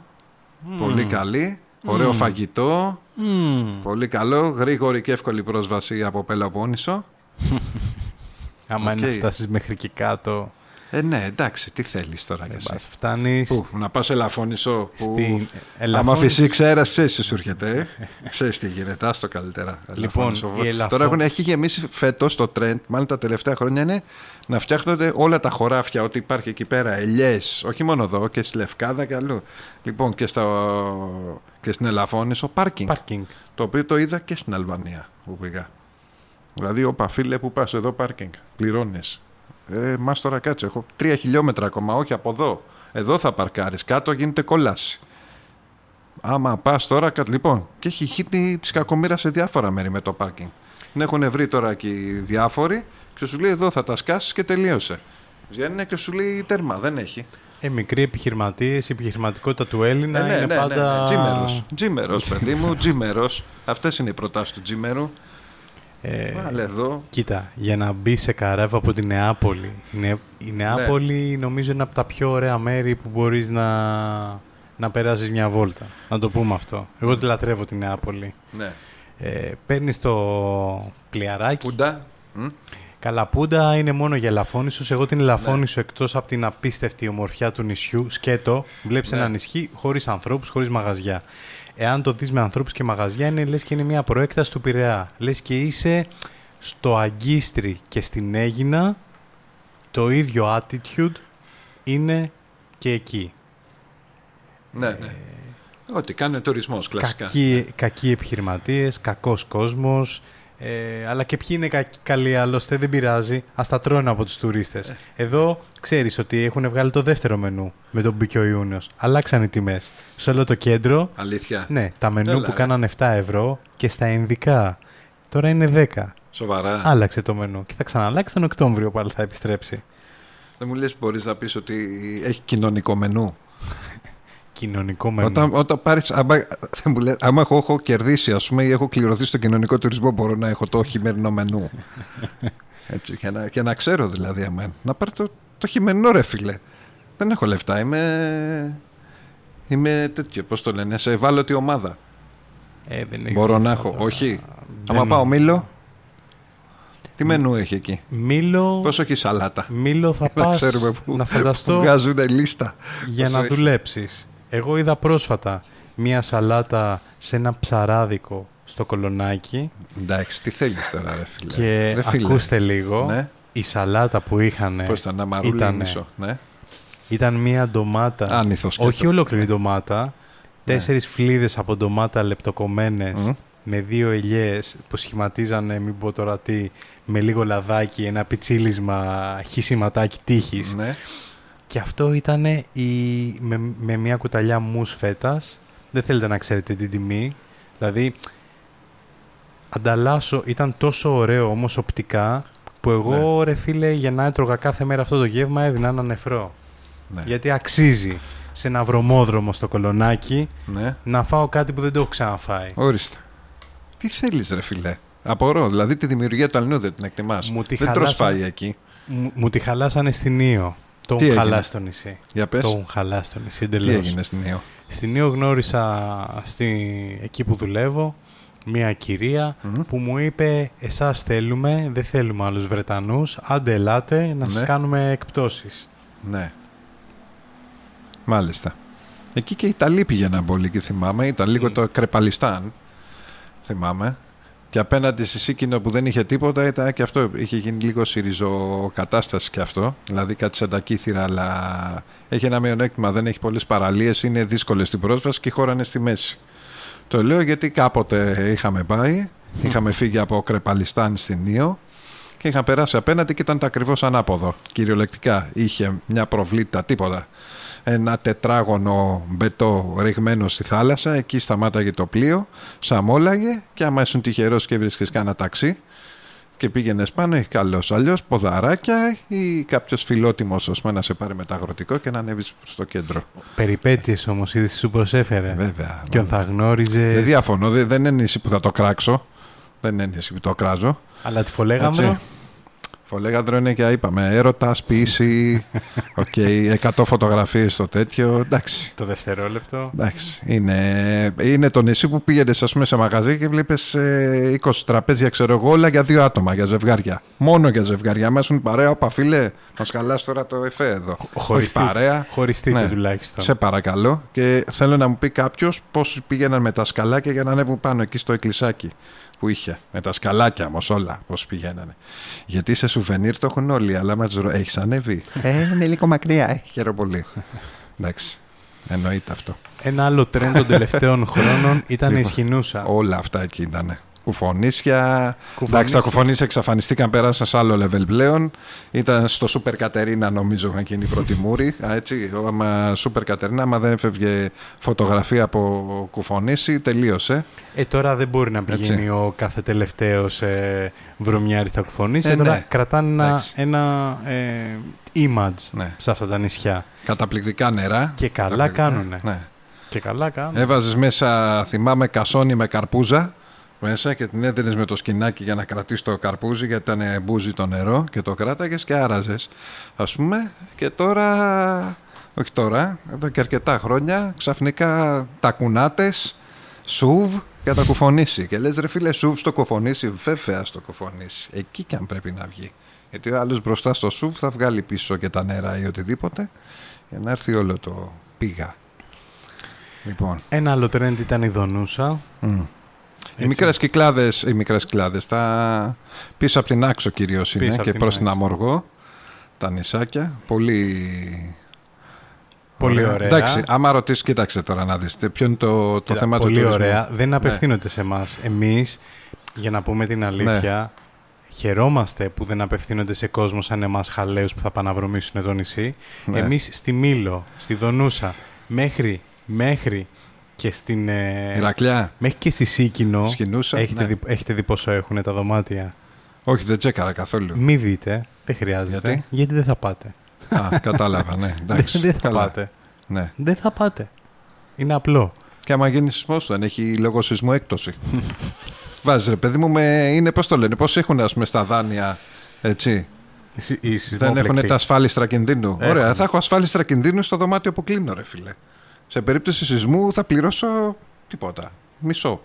Πολύ καλή. Ωραίο Μμμ. φαγητό. Μμμ. Πολύ καλό. Γρήγορη και εύκολη πρόσβαση από Πελοπόννησο. Άμα Οκ. είναι να φτάσεις μέχρι και κάτω. Ε, ναι, εντάξει, τι θέλεις τώρα κι εσύ. πας, φτάνεις Πού, να πας Ελαφώνησο που... Στην Άμα Ελαφώνησο- φυσεί ξέρα, ξέρεις τι σου έρχεται. ε. ξέρεις τι γίνεται, άστο καλύτερα. Λοιπόν, Ελαφώνησο. η Ελαφώ- Τώρα έχουν, έχει γεμίσει φέτος το trend, μάλλον τα τελευταία χρόνια είναι να φτιάχνονται όλα τα χωράφια, ό,τι υπάρχει εκεί πέρα, ελιές, όχι μόνο εδώ, και στη Λευκάδα και αλλού. Λοιπόν, και, στο, και στην Ελαφώνησο, πάρκινγκ. Πάρκινγκ. Το οποίο το είδα και στην Αλβανία που πήγα. Δηλαδή, όπα φίλε που πας εδώ πάρκινγκ, πληρώνεις. Ε, μας τώρα κάτσε, έχω τρία χιλιόμετρα ακόμα, όχι από εδώ. Εδώ θα παρκάρεις, κάτω γίνεται κόλαση. Άμα πας τώρα, κα- λοιπόν, και έχει χύτει της κακομοίρας σε διάφορα μέρη με το πάρκινγκ. Την έχουν βρει τώρα εκεί οι διάφοροι Και σου λέει εδώ θα τα σκάσεις και τελείωσε. Βγαίνουν και σου λέει τέρμα, δεν έχει. Ε, μικροί επιχειρηματίες, η επιχειρηματικότητα του Έλληνα Ε, είναι πάντα. Τζίμερος, τζίμερος, παιδί μου, τζίμερος. Αυτές είναι οι προτάσεις του τζίμερου. Ε, Βάλε εδώ. Κοίτα, για να μπει σε καράβα από τη Νεάπολη. Η, Νε- η Νεάπολη νομίζω είναι από τα πιο ωραία μέρη που μπορείς να, να περάσεις μια βόλτα. Να το πούμε αυτό. Εγώ τη λατρεύω τη Νεάπολη. Ναι. Ε, παίρνεις το πλιαράκι. Πούντα. Μ. Καλά, Πούντα είναι μόνο για Λαφώνησος. Εγώ την Λαφώνησο εκτός από την απίστευτη ομορφιά του νησιού, σκέτο, βλέπεις Ναι. ένα νησί χωρίς ανθρώπους, χωρίς μαγαζιά. Εάν το δεις με ανθρώπους και μαγαζιά, είναι λες και είναι μια προέκταση του Πειραιά. Λες και είσαι στο Αγκίστρι και στην Έγινα, το ίδιο attitude είναι και εκεί. Ναι, ναι. Ό,τι κάνει τουρισμός, κλασικά. Κακοί, κακοί επιχειρηματίες, κακός κόσμος, ε, αλλά και ποιοι είναι κακοί, καλοί άλλωστε, δεν πειράζει. Ας τα τρώνε από τους τουρίστες. Εδώ ξέρεις ότι έχουν βγάλει το δεύτερο μενού με τον Μπίκιο Ιούνιος. Αλλάξαν οι τιμές. Σε όλο το κέντρο, Αλήθεια. ναι, τα μενού Έλα, που ρε. κάνανε 7 ευρώ και στα ενδικά τώρα είναι 10. Σοβαρά. Άλλαξε το μενού και θα ξαναλλάξει τον Οκτώβριο πάλι θα επιστρέψει. Δεν μου λες μπορείς να πεις ότι έχει κοινωνικό μενού. Κοινωνικό μενού. Όταν, όταν πάρεις, άμα, δεν μου λες, άμα έχω, έχω κερδίσει ας πούμε, ή έχω κληρωθεί στο κοινωνικό τουρισμό μπορώ να έχω το χειμερινό μενού. Έτσι, για, να, για να ξέρω δηλαδή αμέ. Να πάρω το, το χειμερινό ρε φίλε. Δεν έχω λεφτά, είμαι, είμαι τέτοιο, πώς το λένε, σε ευάλωτη ομάδα. Ε, δεν έχεις Μπορώ να λεφτά έχω, τώρα. όχι. Δεν- Άμα πάω Μήλο, τι μενού έχει εκεί; Μήλο, Πόσο έχει σαλάτα; Μήλο θα Να πας ξέρουμε που, να φανταστώ που βγάζουν λίστα. για Πόσο να έχει; Δουλέψεις. Εγώ είδα πρόσφατα μία σαλάτα σε ένα ψαράδικο στο κολονάκι Εντάξει, τι θέλεις τώρα ρε φίλε. και Ρε φίλε. ακούστε λίγο, Ναι. η σαλάτα που είχαν Πώς ήταν, ένα μαρούλι ήτανε- μισό. Ναι. ήταν μία ντομάτα, Άνηθο σκέτο. όχι ολόκληρη ντομάτα, Ναι. τέσσερις φλίδες από ντομάτα λεπτοκομμένες Μμ. με δύο ελιές που σχηματίζανε, μην πω τώρα τι, με λίγο λαδάκι, ένα πιτσίλισμα χύσιματάκι τύχης. Ναι. Και αυτό ήταν η... με, με μια κουταλιά μους φέτας. Δεν θέλετε να ξέρετε την τιμή. Δηλαδή, ανταλλάσσω, ήταν τόσο ωραίο όμως οπτικά που εγώ ρε φίλε για να έτρωγα κάθε μέρα αυτό το γεύμα έδινα ένα νεφρό. Ναι. Γιατί αξίζει σε ένα βρωμόδρομο στο κολονάκι Ναι. να φάω κάτι που δεν το έχω ξαναφάει. Ορίστε. Τι θέλεις ρε φίλε; Απορώ. Δηλαδή τη δημιουργία του αλλού δεν την εκτιμάς. Μου τη δεν τρως χαλάσανε. φάει εκεί. Μου, μου τη χαλάσανε στην Ήο. Το Τι έχουν έγινε; χαλάσει στο νησί. Για πες. Το έχουν χαλάσει στο νησί Τι εντελώς. έγινε στην Ήο. Στην Ήο γνώρισα στη, εκεί που δουλεύω μια κυρία Μμμ. που μου είπε «Εσάς θέλουμε, δεν θέλουμε άλλους Βρετανούς, άντε ελάτε να σας Ναι. κάνουμε εκπτώσεις». Ναι. Μάλιστα. Εκεί και οι Ιταλοί πήγαιναν πολύ και θυμάμαι. Ήταν λίγο το Κρεπαλιστάν. Θυμάμαι. Και απέναντι στη Σίκινο που δεν είχε τίποτα ήταν και αυτό. Είχε γίνει λίγο κατάσταση και αυτό. Δηλαδή κάτι σαν τα κύθυρα, αλλά έχει ένα μειονέκτημα. Δεν έχει πολλές παραλίες. Είναι δύσκολες στην πρόσβαση και η χώρα είναι στη μέση. Το λέω γιατί κάποτε είχαμε πάει. Είχαμε φύγει από Κρεπαλιστάν στην Νίο και είχαν περάσει απέναντι και ήταν τα ακριβώς ανάποδο. Κυριολεκτικά είχε μια προβλήτα, τίποτα. Ένα τετράγωνο μπετό ρηγμένο στη θάλασσα, εκεί σταμάταγε το πλοίο, σαμόλαγε και άμα ήσουν τυχερός και βρίσκες κάνα ταξί και πήγαινες πάνω, έχει καλός. Αλλιώς ποδαράκια ή κάποιος φιλότιμος πούμε, να σε πάρει μεταγρωτικό και να ανέβεις προ το κέντρο. Περιπέτειες όμως είδες τι σου προσέφερε. Βέβαια. Ποιον θα γνώριζες. Δεν διαφωνώ, δεν, δεν είναι νησί που θα το κράξω. Δεν είναι νησί που το κράζω. Αλλά τη φολέγαμε. Έτσι. Φολέγανδρο είναι και είπαμε έρωτας, ποιήση, οκ, 100 φωτογραφίες στο τέτοιο, εντάξει. Το δευτερόλεπτο. Εντάξει, είναι, είναι το νησί που πήγαινες ας πούμε, σε μαγαζί και βλέπεις ε, 20 τραπέζια, ξέρω εγώ, όλα για δύο άτομα, για ζευγάρια. Μόνο για ζευγάρια. Μα ήσουν παρέα, όπα φίλε, μας χαλάς τώρα το εφέ εδώ. Χωριστεί- Όχι παρέα. χωριστείτε τουλάχιστον. Ναι. Σε παρακαλώ. Και θέλω να μου πει κάποιος πώς πήγαιναν με τα σκαλάκια για να ανέβουν πάνω εκεί στο εκκλησάκι που είχε. Με τα σκαλάκια όμως όλα πώς πηγαίνανε. Γιατί σε σουβενίρ το έχουν όλοι, αλλά μα ρωτάει, έχεις ανέβει. ε, είναι λίγο μακριά. Ε, χαίρομαι πολύ. Εντάξει. Εννοείται αυτό. Ένα άλλο τρέντ των τελευταίων χρόνων ήταν η Λοιπόν, σχοινούσα. Όλα αυτά εκεί ήταν. Κουφονίσια. Εντάξει, τα κουφονίσια εξαφανιστήκαν, πέρασαν σε άλλο level πλέον. Ήταν στο Σούπερ Κατερίνα, νομίζω, είχαν γίνει η πρώτη μούρη. Α, Έτσι, άμα Σούπερ Κατερίνα, άμα δεν έφευγε φωτογραφία από κουφονίσι, τελείωσε. Ε, τώρα δεν μπορεί να πηγαίνει ο κάθε τελευταίος ε, βρωμιάρης στα κουφονίσια. Ε, τώρα ναι. κρατάνε ένα, Εντάξει. ένα ε, image Ναι. σε αυτά τα νησιά. Καταπληκτικά νερά. Και καλά Καταπληκτικά. κάνουνε. Ναι. Και καλά κάνουν. Έβαζες μέσα, θυμάμαι, κασόνι με καρπούζα μέσα και την έδινες με το σκηνάκι για να κρατήσεις το καρπούζι γιατί ήταν μπούζι το νερό και το κράταγες και άραζες. Α πούμε, και τώρα. Όχι τώρα, εδώ και αρκετά χρόνια ξαφνικά τα κουνάτες, σουβ και τα κουφονίσει. Και λες, ρε φίλε, σουβ στο κουφονίσει, βέβαια στο κουφονίσει. Εκεί και αν πρέπει να βγει. Γιατί ο άλλος μπροστά στο σουβ θα βγάλει πίσω και τα νερά ή οτιδήποτε για να έρθει όλο το πήγα. Λοιπόν. Ένα άλλο trend ήταν η Δονούσα. Μμ. Οι Έτσι. μικρές κυκλάδες, οι μικρές κυκλάδες, τα πίσω από την άξο κυρίως είναι Πίσω απ' και την προς την Άξο. Αμοργό. Τα νησάκια. Πολύ. Πολύ ωραία. Εντάξει, άμα ρωτήσεις, κοίταξε τώρα να δεις. Ποιο είναι το, το Κοίτα, θέμα πολύ του τουρισμού. ωραία. Δεν Ναι. απευθύνονται σε εμάς. Εμείς, για να πούμε την αλήθεια, χαιρόμαστε που δεν απευθύνονται σε κόσμο σαν εμάς χαλαίους που θα πάνε να βρωμίσουν το νησί. Ναι. Εμείς στη Μήλο, στη Δονούσα, μέχρι, μέχρι και στην. ε, Ηρακλιά. Μέχρι και στη Σίκινο. Σκηνούσα, Έχετε, ναι. δει, έχετε δει πόσο έχουν τα δωμάτια; Όχι, δεν τσέκαρα καθόλου. Μη δείτε. Δεν χρειάζεται. Γιατί; δεν θα πάτε; Α, κατάλαβα, ναι. Εντάξει, δεν θα καλά. πάτε. Ναι. Δεν θα πάτε. Είναι απλό. Και άμα γίνει σεισμός, δεν έχει λόγω σεισμού έκπτωση. Βάζει ρε παιδί μου, με, είναι πώς το λένε, πώς έχουν ας πούμε στα δάνεια. Έτσι; Δεν έχουν τα ασφάλιστρα κινδύνου. Έχουν. Ωραία, θα έχω ασφάλιστρα κινδύνου στο δωμάτιο που κλείνω, ρε φίλε. Σε περίπτωση σεισμού θα πληρώσω τίποτα. Μισό.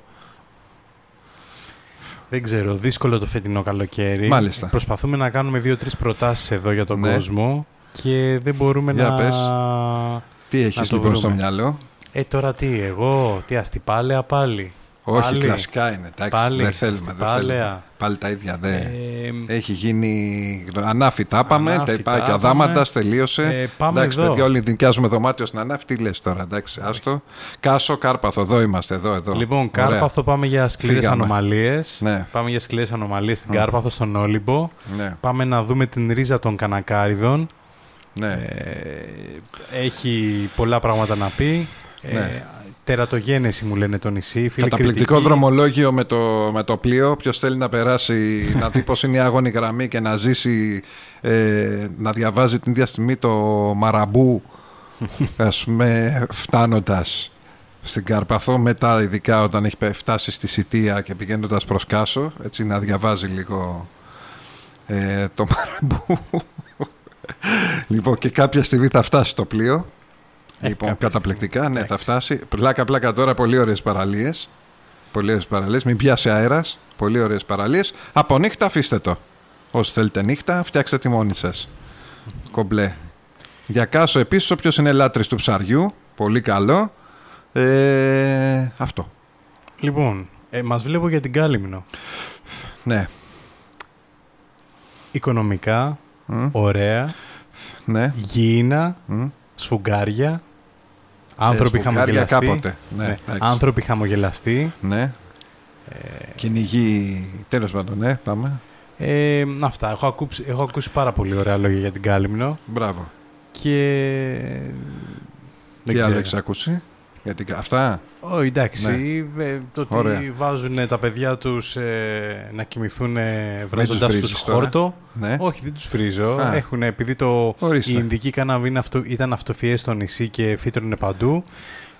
Δεν ξέρω, δύσκολο το φετινό καλοκαίρι. Μάλιστα. Προσπαθούμε να κάνουμε δύο-τρεις προτάσεις εδώ για τον Ναι. κόσμο και δεν μπορούμε Για να. πες. Τι να έχεις το λοιπόν στο βρούμε. μυαλό; Ε, τώρα τι, εγώ, τι αστυπάλαια πάλι. Όχι, πάλι. κλασικά είναι. Εντάξει, Πάλι, δεν θέλουμε. Δεν αστυπάλαια. θέλουμε. Πάλι τα ίδια. Δεν. Ε, Έχει γίνει. Ανάφη τα είπαμε. Τα Ανάφη είπα τα και είπαμε. αδάματα, τελείωσε. Ε, πάμε εντάξει, εδώ. παιδιά, όλοι νοικιάζουμε δωμάτιο στην Ανάφη. Τι λες τώρα, εντάξει, άστο. Κάσο, Κάρπαθο, εδώ είμαστε, εδώ, εδώ. Λοιπόν, Ωραία. Κάρπαθο πάμε για σκληρές Φύγαμε. ανομαλίες. Ναι. Πάμε για σκληρές ανομαλίες στην Μμ. Κάρπαθο, στον Όλυμπο. Ναι. Πάμε να δούμε την ρίζα των Κανακάριδων. Ναι. Ε, έχει πολλά πράγματα να πει. Ε, Ναι. Τερατογένεση μου λένε το νησί. Φίλοι Καταπληκτικό κριτικοί. δρομολόγιο με το, με το πλοίο. Όποιο θέλει να περάσει, να δει πώς είναι η άγωνη γραμμή και να ζήσει, ε, να διαβάζει την ίδια στιγμή το μαραμπού, ας πούμε, φτάνοντας στην Καρπαθό, μετά ειδικά όταν έχει πε- φτάσει στη Σιτία και πηγαίνοντας προς Κάσο, έτσι να διαβάζει λίγο ε, το μαραμπού. λοιπόν, και κάποια στιγμή θα φτάσει το πλοίο. Ε, λοιπόν, κάποια καταπληκτικά, ναι, θα φτάσει. Πλάκα, πλάκα τώρα, πολύ ωραίες παραλίες. Πολύ ωραίες παραλίες. Μην πιάσει αέρας. Πολύ ωραίες παραλίες. Από νύχτα αφήστε το. Όσοι θέλετε νύχτα, φτιάξτε τη μόνοι σας. Κομπλέ. Για κάσο επίσης, όποιος είναι λάτρης του ψαριού, πολύ καλό. Ε, αυτό. Λοιπόν, ε, μας βλέπω για την Κάλυμνο. Ναι. Οικονομικά, Μμ. ωραία, Ναι. γήινα, Μμ. σφουγγάρια, άνθρωποι Ε, σφουγγάρια χαμογελαστοί. κάποτε. Ναι, εντάξει. άνθρωποι χαμογελαστοί. Ναι. Κυνηγή. Τέλος πάντων, ναι, πάμε. Ε, αυτά. Έχω ακούσει, έχω ακούσει πάρα πολύ ωραία λόγια για την Κάλυμνο. Μπράβο. Και... Τι άλλο έχεις ακούσει; Γιατί αυτά; Ω, εντάξει, ε, το ότι Ωραία. βάζουν τα παιδιά τους ε, να κοιμηθούν ε, βράζοντας βρίζεις τους τώρα. χόρτο. Ναι. Όχι, δεν τους βρίζω. Α. Έχουν, επειδή το, Ορίστε. η Ινδική κάναβη είναι αυτο, ήταν αυτοφιές στο νησί και φύτρωνε παντού.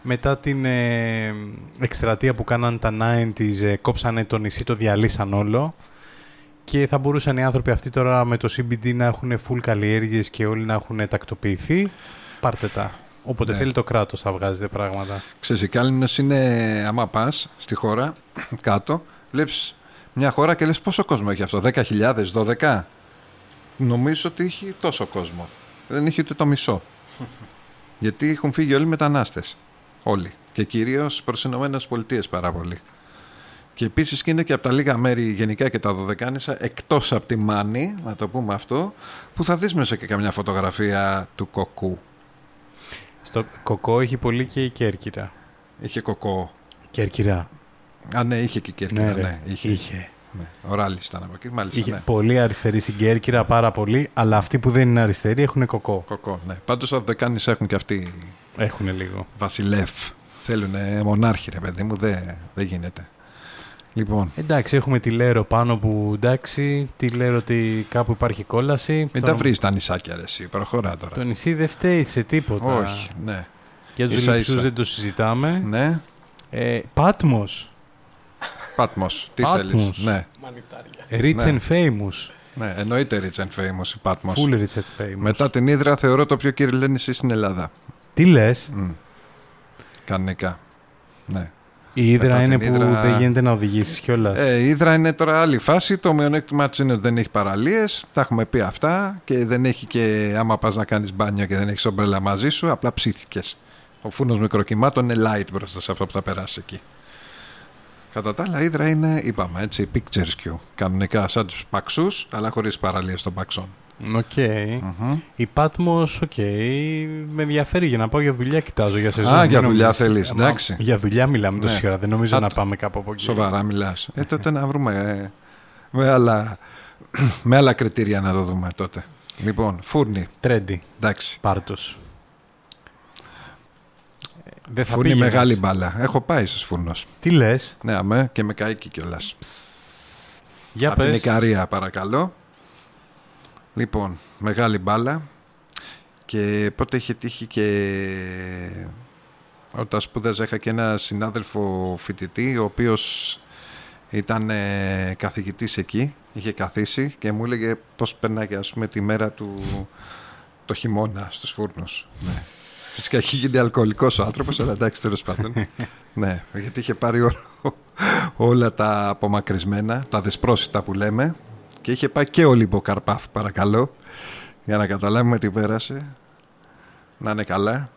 Μετά την ε, εκστρατεία που κάναν τα 90s, ε, κόψανε το νησί, το διαλύσαν όλο. Και θα μπορούσαν οι άνθρωποι αυτοί τώρα με το CBD να έχουν full καλλιέργειες και όλοι να έχουν τακτοποιηθεί. Πάρτε τα. Όποτε Ναι. θέλει το κράτος θα βγάζετε πράγματα. Ξέρεις, η Κάλυμνος είναι, άμα πας στη χώρα, κάτω, βλέπεις μια χώρα και λες πόσο κόσμο έχει αυτό, 10.000, 12. Νομίζω ότι έχει τόσο κόσμο. Δεν έχει ούτε το μισό. Γιατί έχουν φύγει όλοι οι μετανάστες. Όλοι. Και κυρίως προς τις Ηνωμένες Πολιτείες πάρα πολύ. Και επίσης και είναι και από τα λίγα μέρη γενικά και τα δωδεκάνησα εκτός από τη Μάνη, να το πούμε αυτό, που θα δεις μέσα και καμιά φωτογραφία του κοκκού. Στο κοκό έχει πολύ και η Κέρκυρα. Είχε κοκό. Κέρκυρα. Α, ναι, είχε και η Κέρκυρα. Ναι, Ναι, ρε, είχε. είχε. Ναι. Ο Ράλης ήταν από εκεί, μάλιστα. Είχε ναι. πολύ αριστερή στην Κέρκυρα, πάρα πολύ, αλλά αυτοί που δεν είναι αριστεροί έχουν κοκό. Κοκό, ναι. Πάντως αν δεν κάνεις έχουν και αυτοί Έχουν λίγο. βασιλεύ. Θέλουν μονάρχη, ρε παιδί μου, δεν δεν γίνεται. Λοιπόν, Εντάξει, έχουμε τη Λέρο πάνω που εντάξει, τη Λέρο ότι κάπου υπάρχει κόλαση. μην Το- τα βρεις τα νησάκια, ρε, εσύ. Προχωρά τώρα. Το νησί δεν φταίει σε τίποτα. Όχι, ναι. Για τους Ίσα λειψούς ίσα. δεν το συζητάμε. Ναι, Ε, Πάτμος. Πάτμος. Τι Πάτμος. θέλεις. Ναι, Rich Ναι. and famous. ναι, εννοείται Rich and Famous η Πάτμος. Full rich and famous. Μετά την Ήδρα θεωρώ το πιο κύριε νησί στην Ελλάδα. Τι λες, Μμ. Κανονικά. Ναι. Η Ήδρα Μετά είναι την που Ύδρα- δεν γίνεται να οδηγήσεις κιόλας. Ε, η Ήδρα είναι τώρα άλλη φάση. Το μειονέκτημά της είναι ότι δεν έχει παραλίες. Τα έχουμε πει αυτά. Και δεν έχει και άμα πας να κάνεις μπάνιο και δεν έχεις ομπρέλα μαζί σου, απλά ψήθηκες. Ο φούρνος μικροκυμάτων είναι light μπροστά σε αυτό που θα περάσει εκεί. Κατά τα άλλα, η Ήδρα είναι, είπαμε έτσι, picturesque. Κανονικά σαν τους Παξούς, αλλά χωρίς παραλίες των παξών. Οκ. Μμμ. Η Πάτμος, οκ. Με ενδιαφέρει για να πάω για δουλειά, κοιτάζω για σεζόν. Α, μην για δουλειά νομίζεις. θέλεις, Αμα- εντάξει. Για δουλειά μιλάμε Ναι. τόση ώρα. Δεν νομίζω Α, να το- πάμε κάπου από εκεί. Σοβαρά μιλάς. Ε, τότε να βρούμε ε, με, άλλα, με άλλα κριτήρια να το δούμε τότε. Λοιπόν, φούρνη. Τρέντι. Εντάξει. Πάρτος. Ε, Δεν θα Φούρνη πήγαινες. μεγάλη μπάλα. Έχω πάει στους φούρνους. Τι λες; Ναι, αμέ, και με καίκη κιόλας. Για Από την πες. Ικαρία, παρακαλώ. Λοιπόν, μεγάλη μπάλα. Και πότε είχε τύχει και όταν σπούδαζα είχα και ένα συνάδελφο φοιτητή ο οποίος ήταν ε, καθηγητής εκεί, είχε καθίσει και μου έλεγε πώς περνάει ας πούμε τη μέρα του το χειμώνα στους φούρνους. Ναι. Φυσικά έχει γίνει αλκοολικός ο άνθρωπος, αλλά εντάξει τέλος πάντων. ναι, γιατί είχε πάρει ό- όλα τα απομακρυσμένα, τα δεσπρόσιτα που λέμε και είχε πάει και ο Λιμποκαρπάθ παρακαλώ για να καταλάβουμε τι πέρασε. Να είναι καλά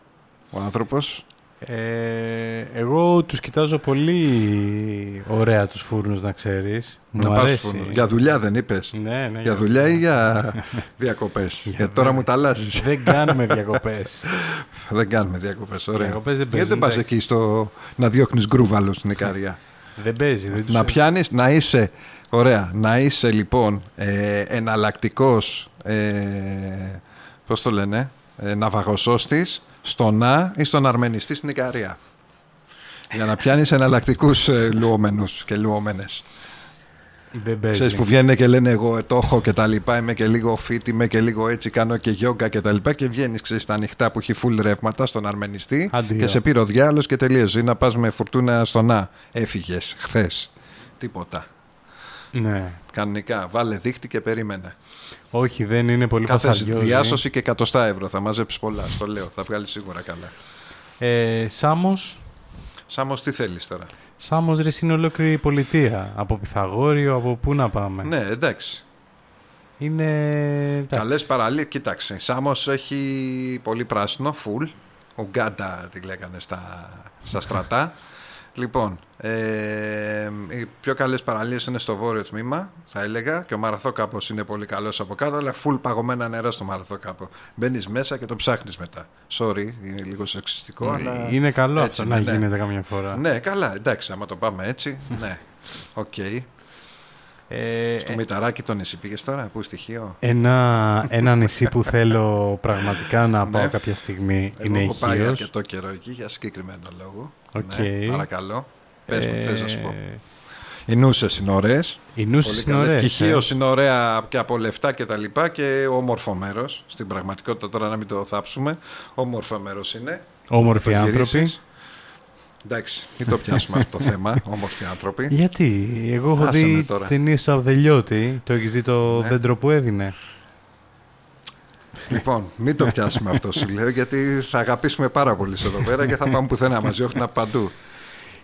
ο άνθρωπος. Ε, εγώ τους κοιτάζω πολύ ωραία τους φούρνους, να ξέρεις. Μου να πας αρέσει. φούρνο. Για δουλειά δεν είπες. Ναι, ναι, για δουλειά ή για διακοπές. γιατί τώρα μου τα αλλάζεις. Δεν κάνουμε διακοπές. δεν κάνουμε διακοπές. Ωραία. Διακοπές δεν γιατί παίζουν, δεν πας εντάξει. εκεί στο... να διώχνεις γκρούβαλο στην Ικαρία; δεν παίζει. Δεν τους... να πιάνεις, να είσαι, ωραία, να είσαι λοιπόν ε, εναλλακτικός, ε, πώς το λένε, ε, ναυαγοσώστης στον Α ή στον Αρμενιστή στην Ικαρία. Για να πιάνεις εναλλακτικούς ε, λουόμενους και λουόμενες. Δεν παίζει. Ξέρεις που βγαίνουν και λένε εγώ ε, το έχω και τα λοιπά, είμαι και λίγο fit, είμαι και λίγο έτσι, κάνω και γιόγκα και τα λοιπά και βγαίνεις ξέρεις τα ανοιχτά που έχει full ρεύματα στον αρμενιστή Αντίο. και σε πήρε ο διάλος και τελείωσε. Ή να πας με φουρτούνα στον Α. Έφυγες χθες. Τίποτα. Ναι. Κανονικά. Βάλε δίχτυ και περίμενε. Όχι, δεν είναι πολύ Κάθε φασαριόζη. διάσωση και εκατοστά ευρώ. Θα μαζέψεις πολλά. Στο λέω. Θα βγάλεις σίγουρα καλά. Ε, Σάμος. Σάμος τι θέλεις τώρα; Σάμος ρε είναι ολόκληρη η πολιτεία. Από Πυθαγόριο, από πού να πάμε. Ναι, εντάξει. Είναι... εντάξει. Καλές παραλίες. Κοίταξε. Σάμος έχει πολύ πράσινο, full. Ουγκάντα τη λέγανε στα, στα στρατά. Λοιπόν, ε, οι πιο καλές παραλίες είναι στο βόρειο τμήμα, θα έλεγα, και ο Μαραθώκαπος είναι πολύ καλός από κάτω, αλλά full παγωμένα νερά στο Μαραθώκαπο. Μπαίνεις μέσα και το ψάχνεις μετά. Sorry, είναι λίγο σεξιστικό, αλλά... Είναι καλό έτσι αυτό είναι, να ναι. γίνεται καμιά φορά. Ναι, καλά, εντάξει, άμα το πάμε έτσι, ναι. Οκ. Ε, Στου Μηταράκη το νησί πήγες τώρα, πού; Στη Χίο; ένα, ένα νησί που θέλω πραγματικά να πάω Ναι. κάποια στιγμή Εγώ είναι η έχω πάει Χίος. αρκετό καιρό εκεί για συγκεκριμένο λόγο. Οκ. Ναι, παρακαλώ. Πες μου, τι θες να σου πω. Ε, Οινούσσες είναι ωραίες. Οινούσσες Πολύ είναι καλές. ωραίες, Και η ε. Χίος είναι ωραία και από λεφτά και τα λοιπά και όμορφο μέρος. Στην πραγματικότητα τώρα να μην το θάψουμε. Όμορφο μέρος είναι. Όμορφοι Το άνθρωποι. γυρίσεις. Εντάξει, μην το πιάσουμε αυτό το θέμα. Όμορφοι άνθρωποι. Γιατί, εγώ έχω Άσε με δει τώρα. ταινίες στο Αυδελιώτη. Το έχεις δει το Ναι. δέντρο που έδινε; Λοιπόν, μην το πιάσουμε αυτό σου λέω γιατί θα αγαπήσουμε πάρα πολύ σε εδώ πέρα και θα πάμε πουθενά μαζί, όχι να παντού.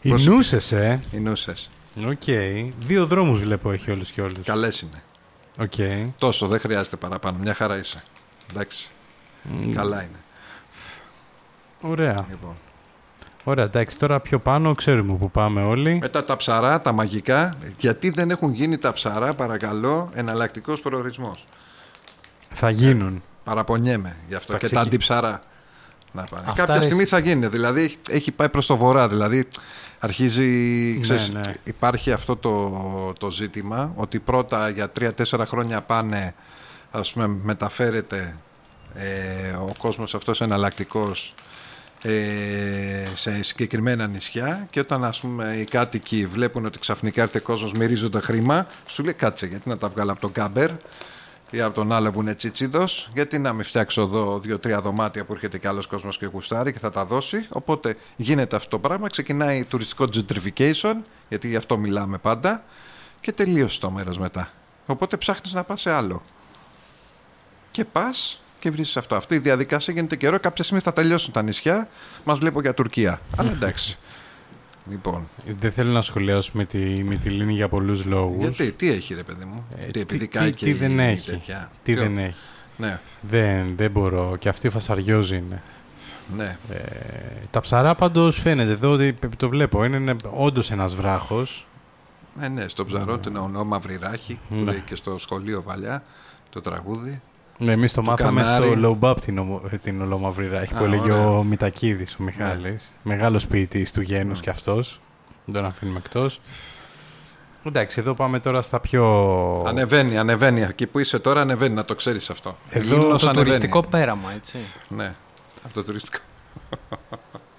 Οι Πώς- νούσες, ε. Οι νούσες. Οκ. Δύο δρόμους βλέπω έχει όλους και όλους. Καλές είναι. Οκ. Τόσο, δεν χρειάζεται παραπάνω. Μια χαρά είσαι. Εντάξει. Καλά είναι. Ωραία. Λοιπόν. Ωραία, εντάξει, τώρα πιο πάνω ξέρουμε που πάμε όλοι. Μετά τα ψαρά, τα μαγικά. Γιατί δεν έχουν γίνει τα ψαρά, παρακαλώ, εναλλακτικός προορισμός. Θα γίνουν. Παραπονιέμαι γι' αυτό. Θα και ξεκι- τα αντιψαρά. να πάνε. Αυτά, Κάποια ρε, στιγμή εσύ. θα γίνει. Δηλαδή έχει- έχει πάει προς το βορρά. Δηλαδή αρχίζει. Ναι, ξέρεις, ναι. Υπάρχει αυτό το, το ζήτημα ότι πρώτα για τρία-τέσσερα χρόνια πάνε, ας πούμε, μεταφέρεται ε, ο κόσμος αυτός εναλλακτικός ε, σε συγκεκριμένα νησιά και όταν ας πούμε οι κάτοικοι βλέπουν ότι ξαφνικά έρθει ο κόσμος μυρίζοντα χρήμα σου λέει κάτσε γιατί να τα βγάλω από τον κάμπερ ή από τον άλλο που είναι τσίτσιδος γιατί να μην φτιάξω εδώ δύο-τρία δωμάτια που έρχεται και άλλος κόσμος και γουστάρει και θα τα δώσει οπότε γίνεται αυτό το πράγμα ξεκινάει τουριστικό gentrification γιατί γι' αυτό μιλάμε πάντα και τελείωσε το μέρος μετά. Οπότε ψάχνεις να πας σε άλλο. Και πας και βρίσκεις αυτό. Αυτή η διαδικασία γίνεται καιρό. Κάποια στιγμή θα τελειώσουν τα νησιά. Μας βλέπω για Τουρκία. Αλλά εντάξει. Λοιπόν, Δεν θέλω να σχολιάσουμε τη Μυτιλίνη για πολλούς λόγους. γιατί, τι έχει ρε παιδί μου; Ε, τι, τι, επειδή τι, κάει τι και δεν η έχει. τέτοια. Τι Ποιο; δεν έχει. Ναι, Δεν, δεν μπορώ. Και αυτή φασαριόζη είναι. ναι. Ε, τα ψαρά πάντως φαίνεται εδώ ότι το βλέπω. Είναι, είναι όντως ένας βράχος. Ε, ναι, στο ψαρό του είναι ο Μαύρη Ράχη, που Ναι. λέει και στο σχολείο παλιά το τραγούδι. Ναι, εμείς το, μάθαμε κανάρι. στο Low Bap την, ομο- την Ολομαυρυράκη που Α, έλεγε ωραία. ο Μητακίδης, ο Μιχάλης. Μεγάλος ποιητής του γένους Ναι. κι αυτός. Δεν τον αφήνουμε εκτός. Εντάξει, εδώ πάμε τώρα στα πιο... Ανεβαίνει, ανεβαίνει. Εκεί που είσαι τώρα ανεβαίνει, να το ξέρεις αυτό. Εδώ Λίμνος Το ανεβαίνει. τουριστικό πέραμα, έτσι. Ναι, από το τουριστικό.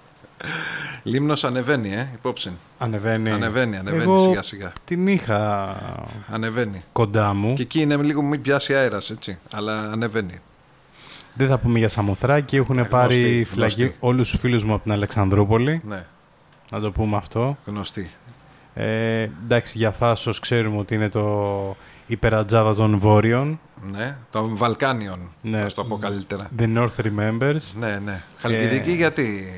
Λίμνος ανεβαίνει, ε, υπόψη. Ανεβαίνει. Ανεβαίνει, ανεβαίνει Εγώ σιγά σιγά. την είχα Ανεβαίνει. κοντά μου. Και εκεί είναι λίγο μην πιάσει αέρας, έτσι. Αλλά ανεβαίνει. Δεν θα πούμε για Σαμοθράκη. Έχουν γνωστή, πάρει γνωστή. φυλακή όλους τους φίλους μου από την Αλεξανδρούπολη. Ναι, Να το πούμε αυτό. γνωστή. Ε, εντάξει, για Θάσος ξέρουμε ότι είναι το υπερατζάδα των Βόρειων. Ναι, των Βαλκάνιων. Ναι. Θα σου το πω καλύτερα. The North Remembers. Ναι, ναι. Χαλκιδική Ε, γιατί;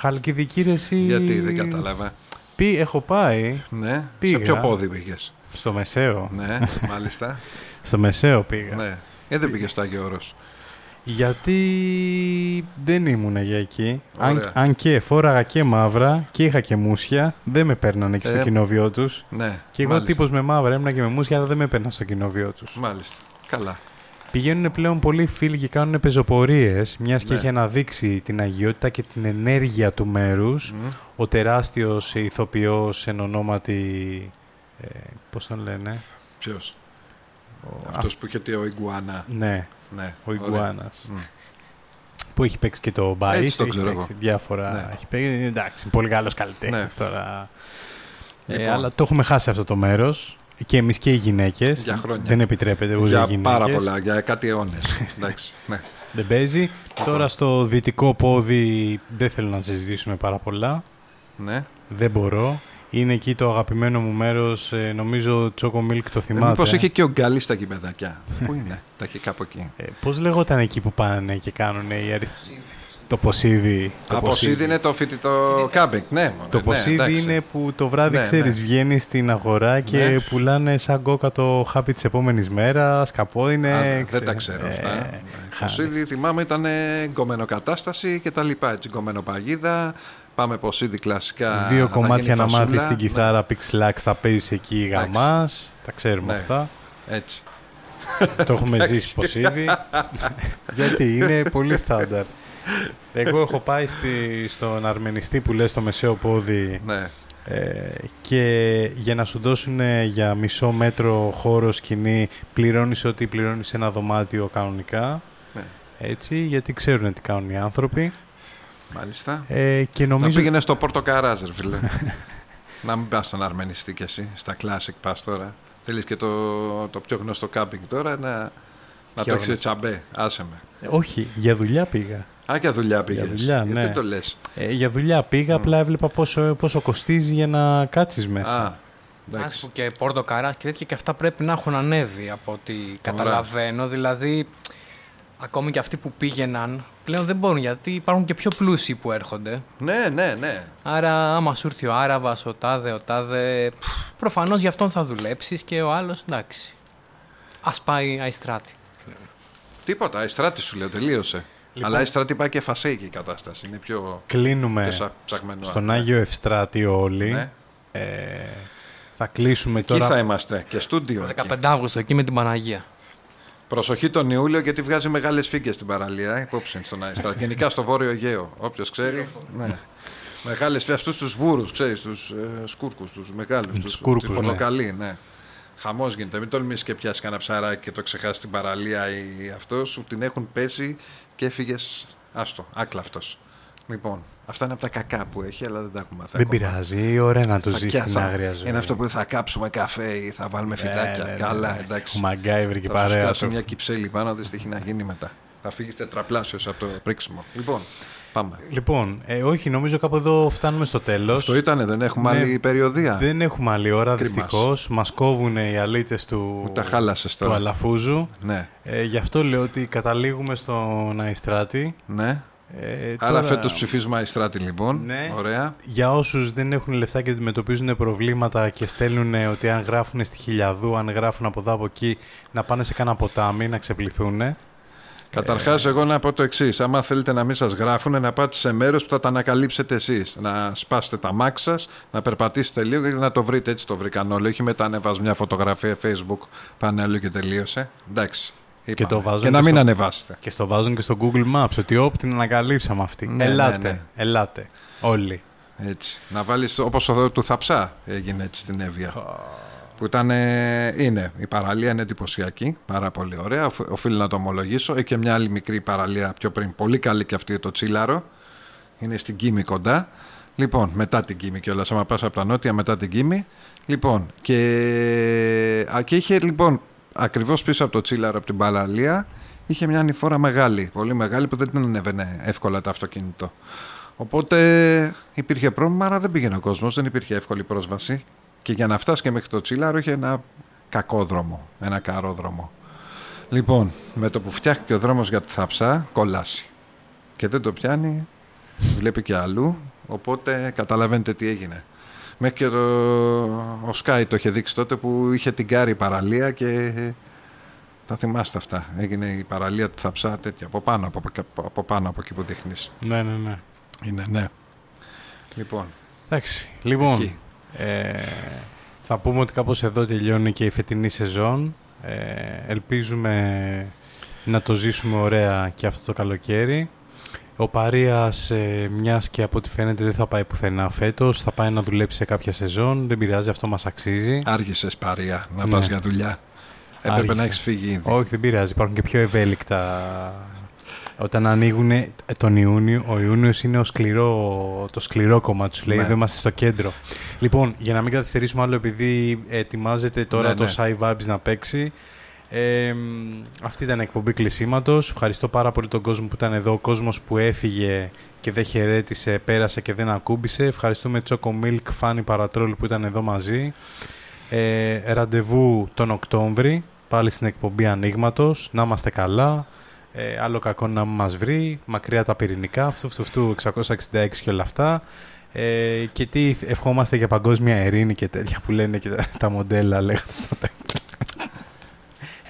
Χαλκιδική ρε εσύ... Γιατί δεν κατάλαβα. Πει, έχω πάει Ναι, Πήγα. σε ποιο πόδι πήγες; στο Μεσαίο. ναι, μάλιστα. Στο Μεσαίο πήγα. ναι. Ε, δεν πήγες στο Άγιο Όρος. Γιατί δεν ήμουν για εκεί. Αν, Ωραία. αν και φόραγα και μαύρα και είχα και μουσια, δεν με παίρνανε και στο Ε, κοινόβιό τους. Ναι, Και εγώ μάλιστα. τύπος με μαύρα έμεινα και με μουσια, αλλά δεν με παίρναν στο κοινόβιό τους. Μάλιστα. Καλά. Πηγαίνουν πλέον πολλοί φίλοι και κάνουν πεζοπορίες, μιας και Ναι. έχει αναδείξει την αγιότητα και την ενέργεια του μέρους. Μμ. Ο τεράστιος ηθοποιός εν ονόματι... Ε, πώς τον λένε; Ποιος; Ο- Αυτός που είχε πει ο Ιγκουάνα. Ναι, Ναι, ο ωραία. Ιγκουάνας. Μμ. Που έχει παίξει και το Μπάι, Έτσι το έχει ξέρω παίξει εγώ. διάφορα. Ναι. Έχει παίξει, εντάξει, πολύ καλός καλλιτέχνης Ναι. τώρα. Ε, Λοιπόν. αλλά το έχουμε χάσει αυτό το μέρος. Και εμείς και οι γυναίκες. Για χρόνια. Δεν επιτρέπεται ούτε οι Για γυναίκες. πάρα πολλά, για κάτι αιώνες. Εντάξει. Ναι. Δεν παίζει. Τώρα στο δυτικό πόδι δεν θέλω να συζητήσουμε πάρα πολλά. ναι. Δεν μπορώ. Είναι εκεί το αγαπημένο μου μέρος, ε, νομίζω Τσόκο Μίλκ το θυμάται. Μήπως είχε και ο Γκάλι στα κυπεδάκια. Πού είναι, τα έχει κάπου εκεί. Ε, πώς λεγόταν εκεί που πάνε και κάνουν οι αριστεί. Το ποσίδι. Το Από Σίδη είναι το φοιτητό κάμπινγκ. Ναι, μωρέ, Το ναι, ποσίδι εντάξει. είναι που το βράδυ, Ναι, ξέρεις, ναι. βγαίνει στην αγορά και Ναι. πουλάνε σαν κόκα το χάπι της επόμενης μέρας, καπόδινε. Α, δεν ξε- τα ξέρω ε, αυτά. χάνεις. Ποσίδη θυμάμαι ήταν γκομενοκατάσταση και τα λοιπά. Έτσι, γκομενοπαγίδα. Πάμε ποσίδη κλασικά. Δύο να θα κομμάτια γίνει να φασούλα. μάθεις την κιθάρα, Pixlax, θα παίζεις εκεί Εντάξει. γαμάς. Τα ξέρουμε Ναι. αυτά. Ναι, έτσι. Το έχουμε Εντάξει. ζήσει ποσίδι. Γιατί είναι πολύ στάνταρ. Εγώ έχω πάει στη, στον αρμενιστή που λες στο μεσαίο πόδι Ναι. ε, και για να σου δώσουν για μισό μέτρο χώρο σκηνή πληρώνεις ό,τι πληρώνεις σε ένα δωμάτιο κανονικά. Ναι. Έτσι, γιατί ξέρουν τι κάνουν οι άνθρωποι. Μάλιστα. Ε, και Να νομίζω... πήγαινε στο Πόρτο Καράζ, ρε φίλε. να μην πας στον Αρμενιστή κι εσύ. Στα Classic πας τώρα. Θέλεις και το, το πιο γνωστό κάμπινγκ τώρα να, να το Ποιο έχεις γνωστό; τσαμπέ. Άσε με. Όχι, για δουλειά πήγα. Α, για δουλειά πήγες. δουλειά, ναι. Δεν το λες. Ε, για δουλειά πήγα, απλά έβλεπα πόσο, πόσο κοστίζει για να κάτσεις μέσα. Α, Ας εντάξει. που και Πόρτο Καράς και τέτοια και αυτά πρέπει να έχουν ανέβει από ό,τι καταλαβαίνω. Δηλαδή, ακόμη και αυτοί που πήγαιναν πλέον δεν μπορούν γιατί υπάρχουν και πιο πλούσιοι που έρχονται. Ναι, ναι, ναι. Άρα, άμα σου έρθει ο Άραβας, ο Τάδε, ο Τάδε, προφανώς για αυτόν θα δουλέψεις και ο άλλος εντάξει. Α πάει αϊστράτη. Τίποτα. Αϊστράτη σου λέω, τελείωσε. Αλλά Αϊστράτη πάει και φασέικη η κατάσταση. Είναι πιο, Κλείνουμε πιο σα- ψαγμένο. στον Ναι. Άγιο Ευστράτιο όλοι. Ναι. Ε, θα κλείσουμε Εκεί τώρα. θα είμαστε και στούντιο. εκεί. 15 Αύγουστο εκεί με την Παναγία. Προσοχή τον Ιούλιο γιατί βγάζει μεγάλες φίγκε στην παραλία. ε, Υπόψη στον Άιστρα. Γενικά στο Βόρειο Αιγαίο. Όποιος ξέρει. Ναι. Μεγάλες φίγκε. Αυτούς τους βούρους, ξέρεις, τους ε, σκούρκους, τους μεγάλους. Τους σκούρκους, ναι. πορτοκαλί, ναι. Χαμός γίνεται. Μην τολμήσεις και πιάσεις κανένα ψαράκι και το ξεχάσεις στην παραλία ή αυτό. Σου την έχουν πέσει και έφυγες. Άστο, άκλαυτος. Λοιπόν, αυτά είναι από τα κακά που έχει, αλλά δεν τα έχουμε αυτά. Δεν ακόμα. πειράζει, ωραία να το Θα- ζεις και στην θα- άγρια ζωή. Είναι αυτό που θα κάψουμε καφέ ή θα βάλουμε φιδάκια. ναι, ναι, Καλά, ναι. εντάξει. Ο Μαγκάιβερ και η θα σου παρέα σκάσω του. μια κυψέλη πάνω, δεις τι έχει να γίνει μετά. Θα φύγεις τετραπλάσιος από το πρίξιμο. Λοιπόν, πάμε. Λοιπόν, ε, όχι, νομίζω κάπου εδώ φτάνουμε στο τέλος. Αυτό ήτανε, δεν έχουμε άλλη περιοδία. Δεν έχουμε άλλη ώρα, Κρίμα. δυστυχώς. Μας κόβουν οι αλήτες του, τα χάλασες του τώρα. Αλαφούζου. Ναι. Ε, γι' αυτό λέω ότι καταλήγουμε στον Αϊστράτη. Ναι. Ε, Άρα τώρα- φέτος ψηφίζουμε Αϊστράτη λοιπόν. Ναι. Ωραία. Για όσους δεν έχουν λεφτά και αντιμετωπίζουν προβλήματα και στέλνουν ότι αν γράφουν στη Χιλιαδού, αν γράφουν από εδώ από εκεί, να πάνε σε κάνα ποτάμι, να ξεπληθούν. Καταρχάς, εγώ να πω το εξής. Άμα θέλετε να μην σας γράφουν, να πάτε σε μέρος που θα τα ανακαλύψετε εσείς. Να σπάσετε τα μάξ σας, να περπατήσετε λίγο και να το βρείτε. Έτσι το βρήκαν όλοι. Όχι μετά ανεβάζουν μια φωτογραφία Facebook, πάνε αλλού και τελείωσε. Εντάξει. Και, είπαμε. το βάζουν και να μην στο- ανεβάσετε. Και στο βάζουν και στο Google Maps ότι όπ την ανακαλύψαμε αυτή. Ναι, ελάτε, ναι, ναι. ελάτε. Όλοι. Έτσι. Να βάλεις όπως ο του Θαψά έγινε έτσι στην Εύβοια. Που ήταν, ε, είναι, η παραλία είναι εντυπωσιακή, πάρα πολύ ωραία, οφ- οφείλω να το ομολογήσω. Έχει και μια άλλη μικρή παραλία πιο πριν, πολύ καλή και αυτή το Τσίλαρο. Είναι στην Κίμη κοντά. Λοιπόν, μετά την Κίμη κιόλας, άμα πας από τα νότια μετά την Κίμη. Λοιπόν, και, α, και είχε λοιπόν ακριβώς πίσω από το Τσίλαρο, από την παραλία, είχε μια ανηφόρα μεγάλη, πολύ μεγάλη που δεν την ανέβαινε εύκολα το αυτοκίνητο. Οπότε υπήρχε πρόβλημα, άρα δεν πήγαινε ο κόσμος, δεν υπήρχε εύκολη πρόσβαση. Και για να φτάσει και μέχρι το Τσίλαρο είχε ένα κακό δρόμο, ένα καρό δρόμο. Λοιπόν, με το που φτιάχτηκε ο δρόμος για τη Θαψά, κολλάσει. Και δεν το πιάνει, βλέπει και αλλού, οπότε καταλαβαίνετε τι έγινε. Μέχρι και το... ο Σκάι το είχε δείξει τότε που είχε την κάρη παραλία και τα θυμάστε αυτά. Έγινε η παραλία του Θαψά τέτοια, από πάνω από, από, πάνω από εκεί που δείχνεις. Ναι, ναι, ναι. Είναι, ναι. Λοιπόν. Εντάξει. Λοιπόν, Εκεί. Ε, θα πούμε ότι κάπως εδώ τελειώνει και η φετινή σεζόν. Ε, ελπίζουμε να το ζήσουμε ωραία και αυτό το καλοκαίρι. Ο Παρίας, ε, μιας και από ό,τι φαίνεται δεν θα πάει πουθενά φέτος, θα πάει να δουλέψει σε κάποια σεζόν, δεν πειράζει, αυτό μας αξίζει. Άργησες παρία να Ναι. πας για δουλειά. Έπρεπε Άργησα. να έχεις φύγει ήδη. Όχι, δεν πειράζει. Υπάρχουν και πιο ευέλικτα. Όταν ανοίγουν τον Ιούνιο, ο Ιούνιος είναι ο σκληρό, το σκληρό κομμάτι του λέει. Ναι. Εδώ είμαστε στο κέντρο. Λοιπόν, για να μην καθυστερήσουμε άλλο, επειδή ετοιμάζεται τώρα Ναι, το ναι. Sci Vibes να παίξει. Ε, μ, αυτή ήταν η εκπομπή κλεισίματος. Ευχαριστώ πάρα πολύ τον κόσμο που ήταν εδώ, ο κόσμος που έφυγε και δεν χαιρέτησε, πέρασε και δεν ακούμπησε. Ευχαριστούμε Choco Milk, Fanny Paratrol που ήταν εδώ μαζί. Ε, ραντεβού τον Οκτώβρη, πάλι στην εκπομπή ανοίγματος. Να είμαστε καλά. Ε, άλλο κακό να μην μας βρει. Μακριά τα πυρηνικά, αυτού, αυτού, αυτού, 666 και όλα αυτά. Ε, και τι ευχόμαστε για παγκόσμια ειρήνη και τέτοια που λένε και τα, τα μοντέλα λέγανε στο τέλος.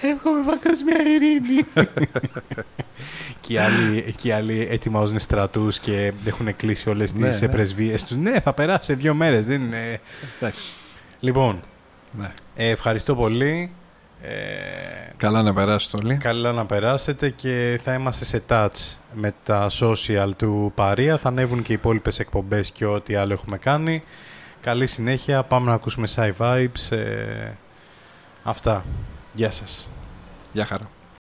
Εύχομαι παγκόσμια ειρήνη. και, οι άλλοι, και οι άλλοι ετοιμάζουν στρατούς και έχουν κλείσει όλες Ναι, τις ναι. ναι, πρεσβείες τους. Ναι, θα περάσει σε δύο μέρες. Δεν είναι... Εντάξει. Λοιπόν, Ναι. ε, ευχαριστώ πολύ. Ε, Καλά να περάσετε όλοι. Καλά να περάσετε και θα είμαστε σε touch με τα social του Παρία. Θα ανέβουν και οι υπόλοιπες εκπομπές και ό,τι άλλο έχουμε κάνει. Καλή συνέχεια. Πάμε να ακούσουμε Sci Vibes. Ε, αυτά. Γεια σας. Γεια χαρά.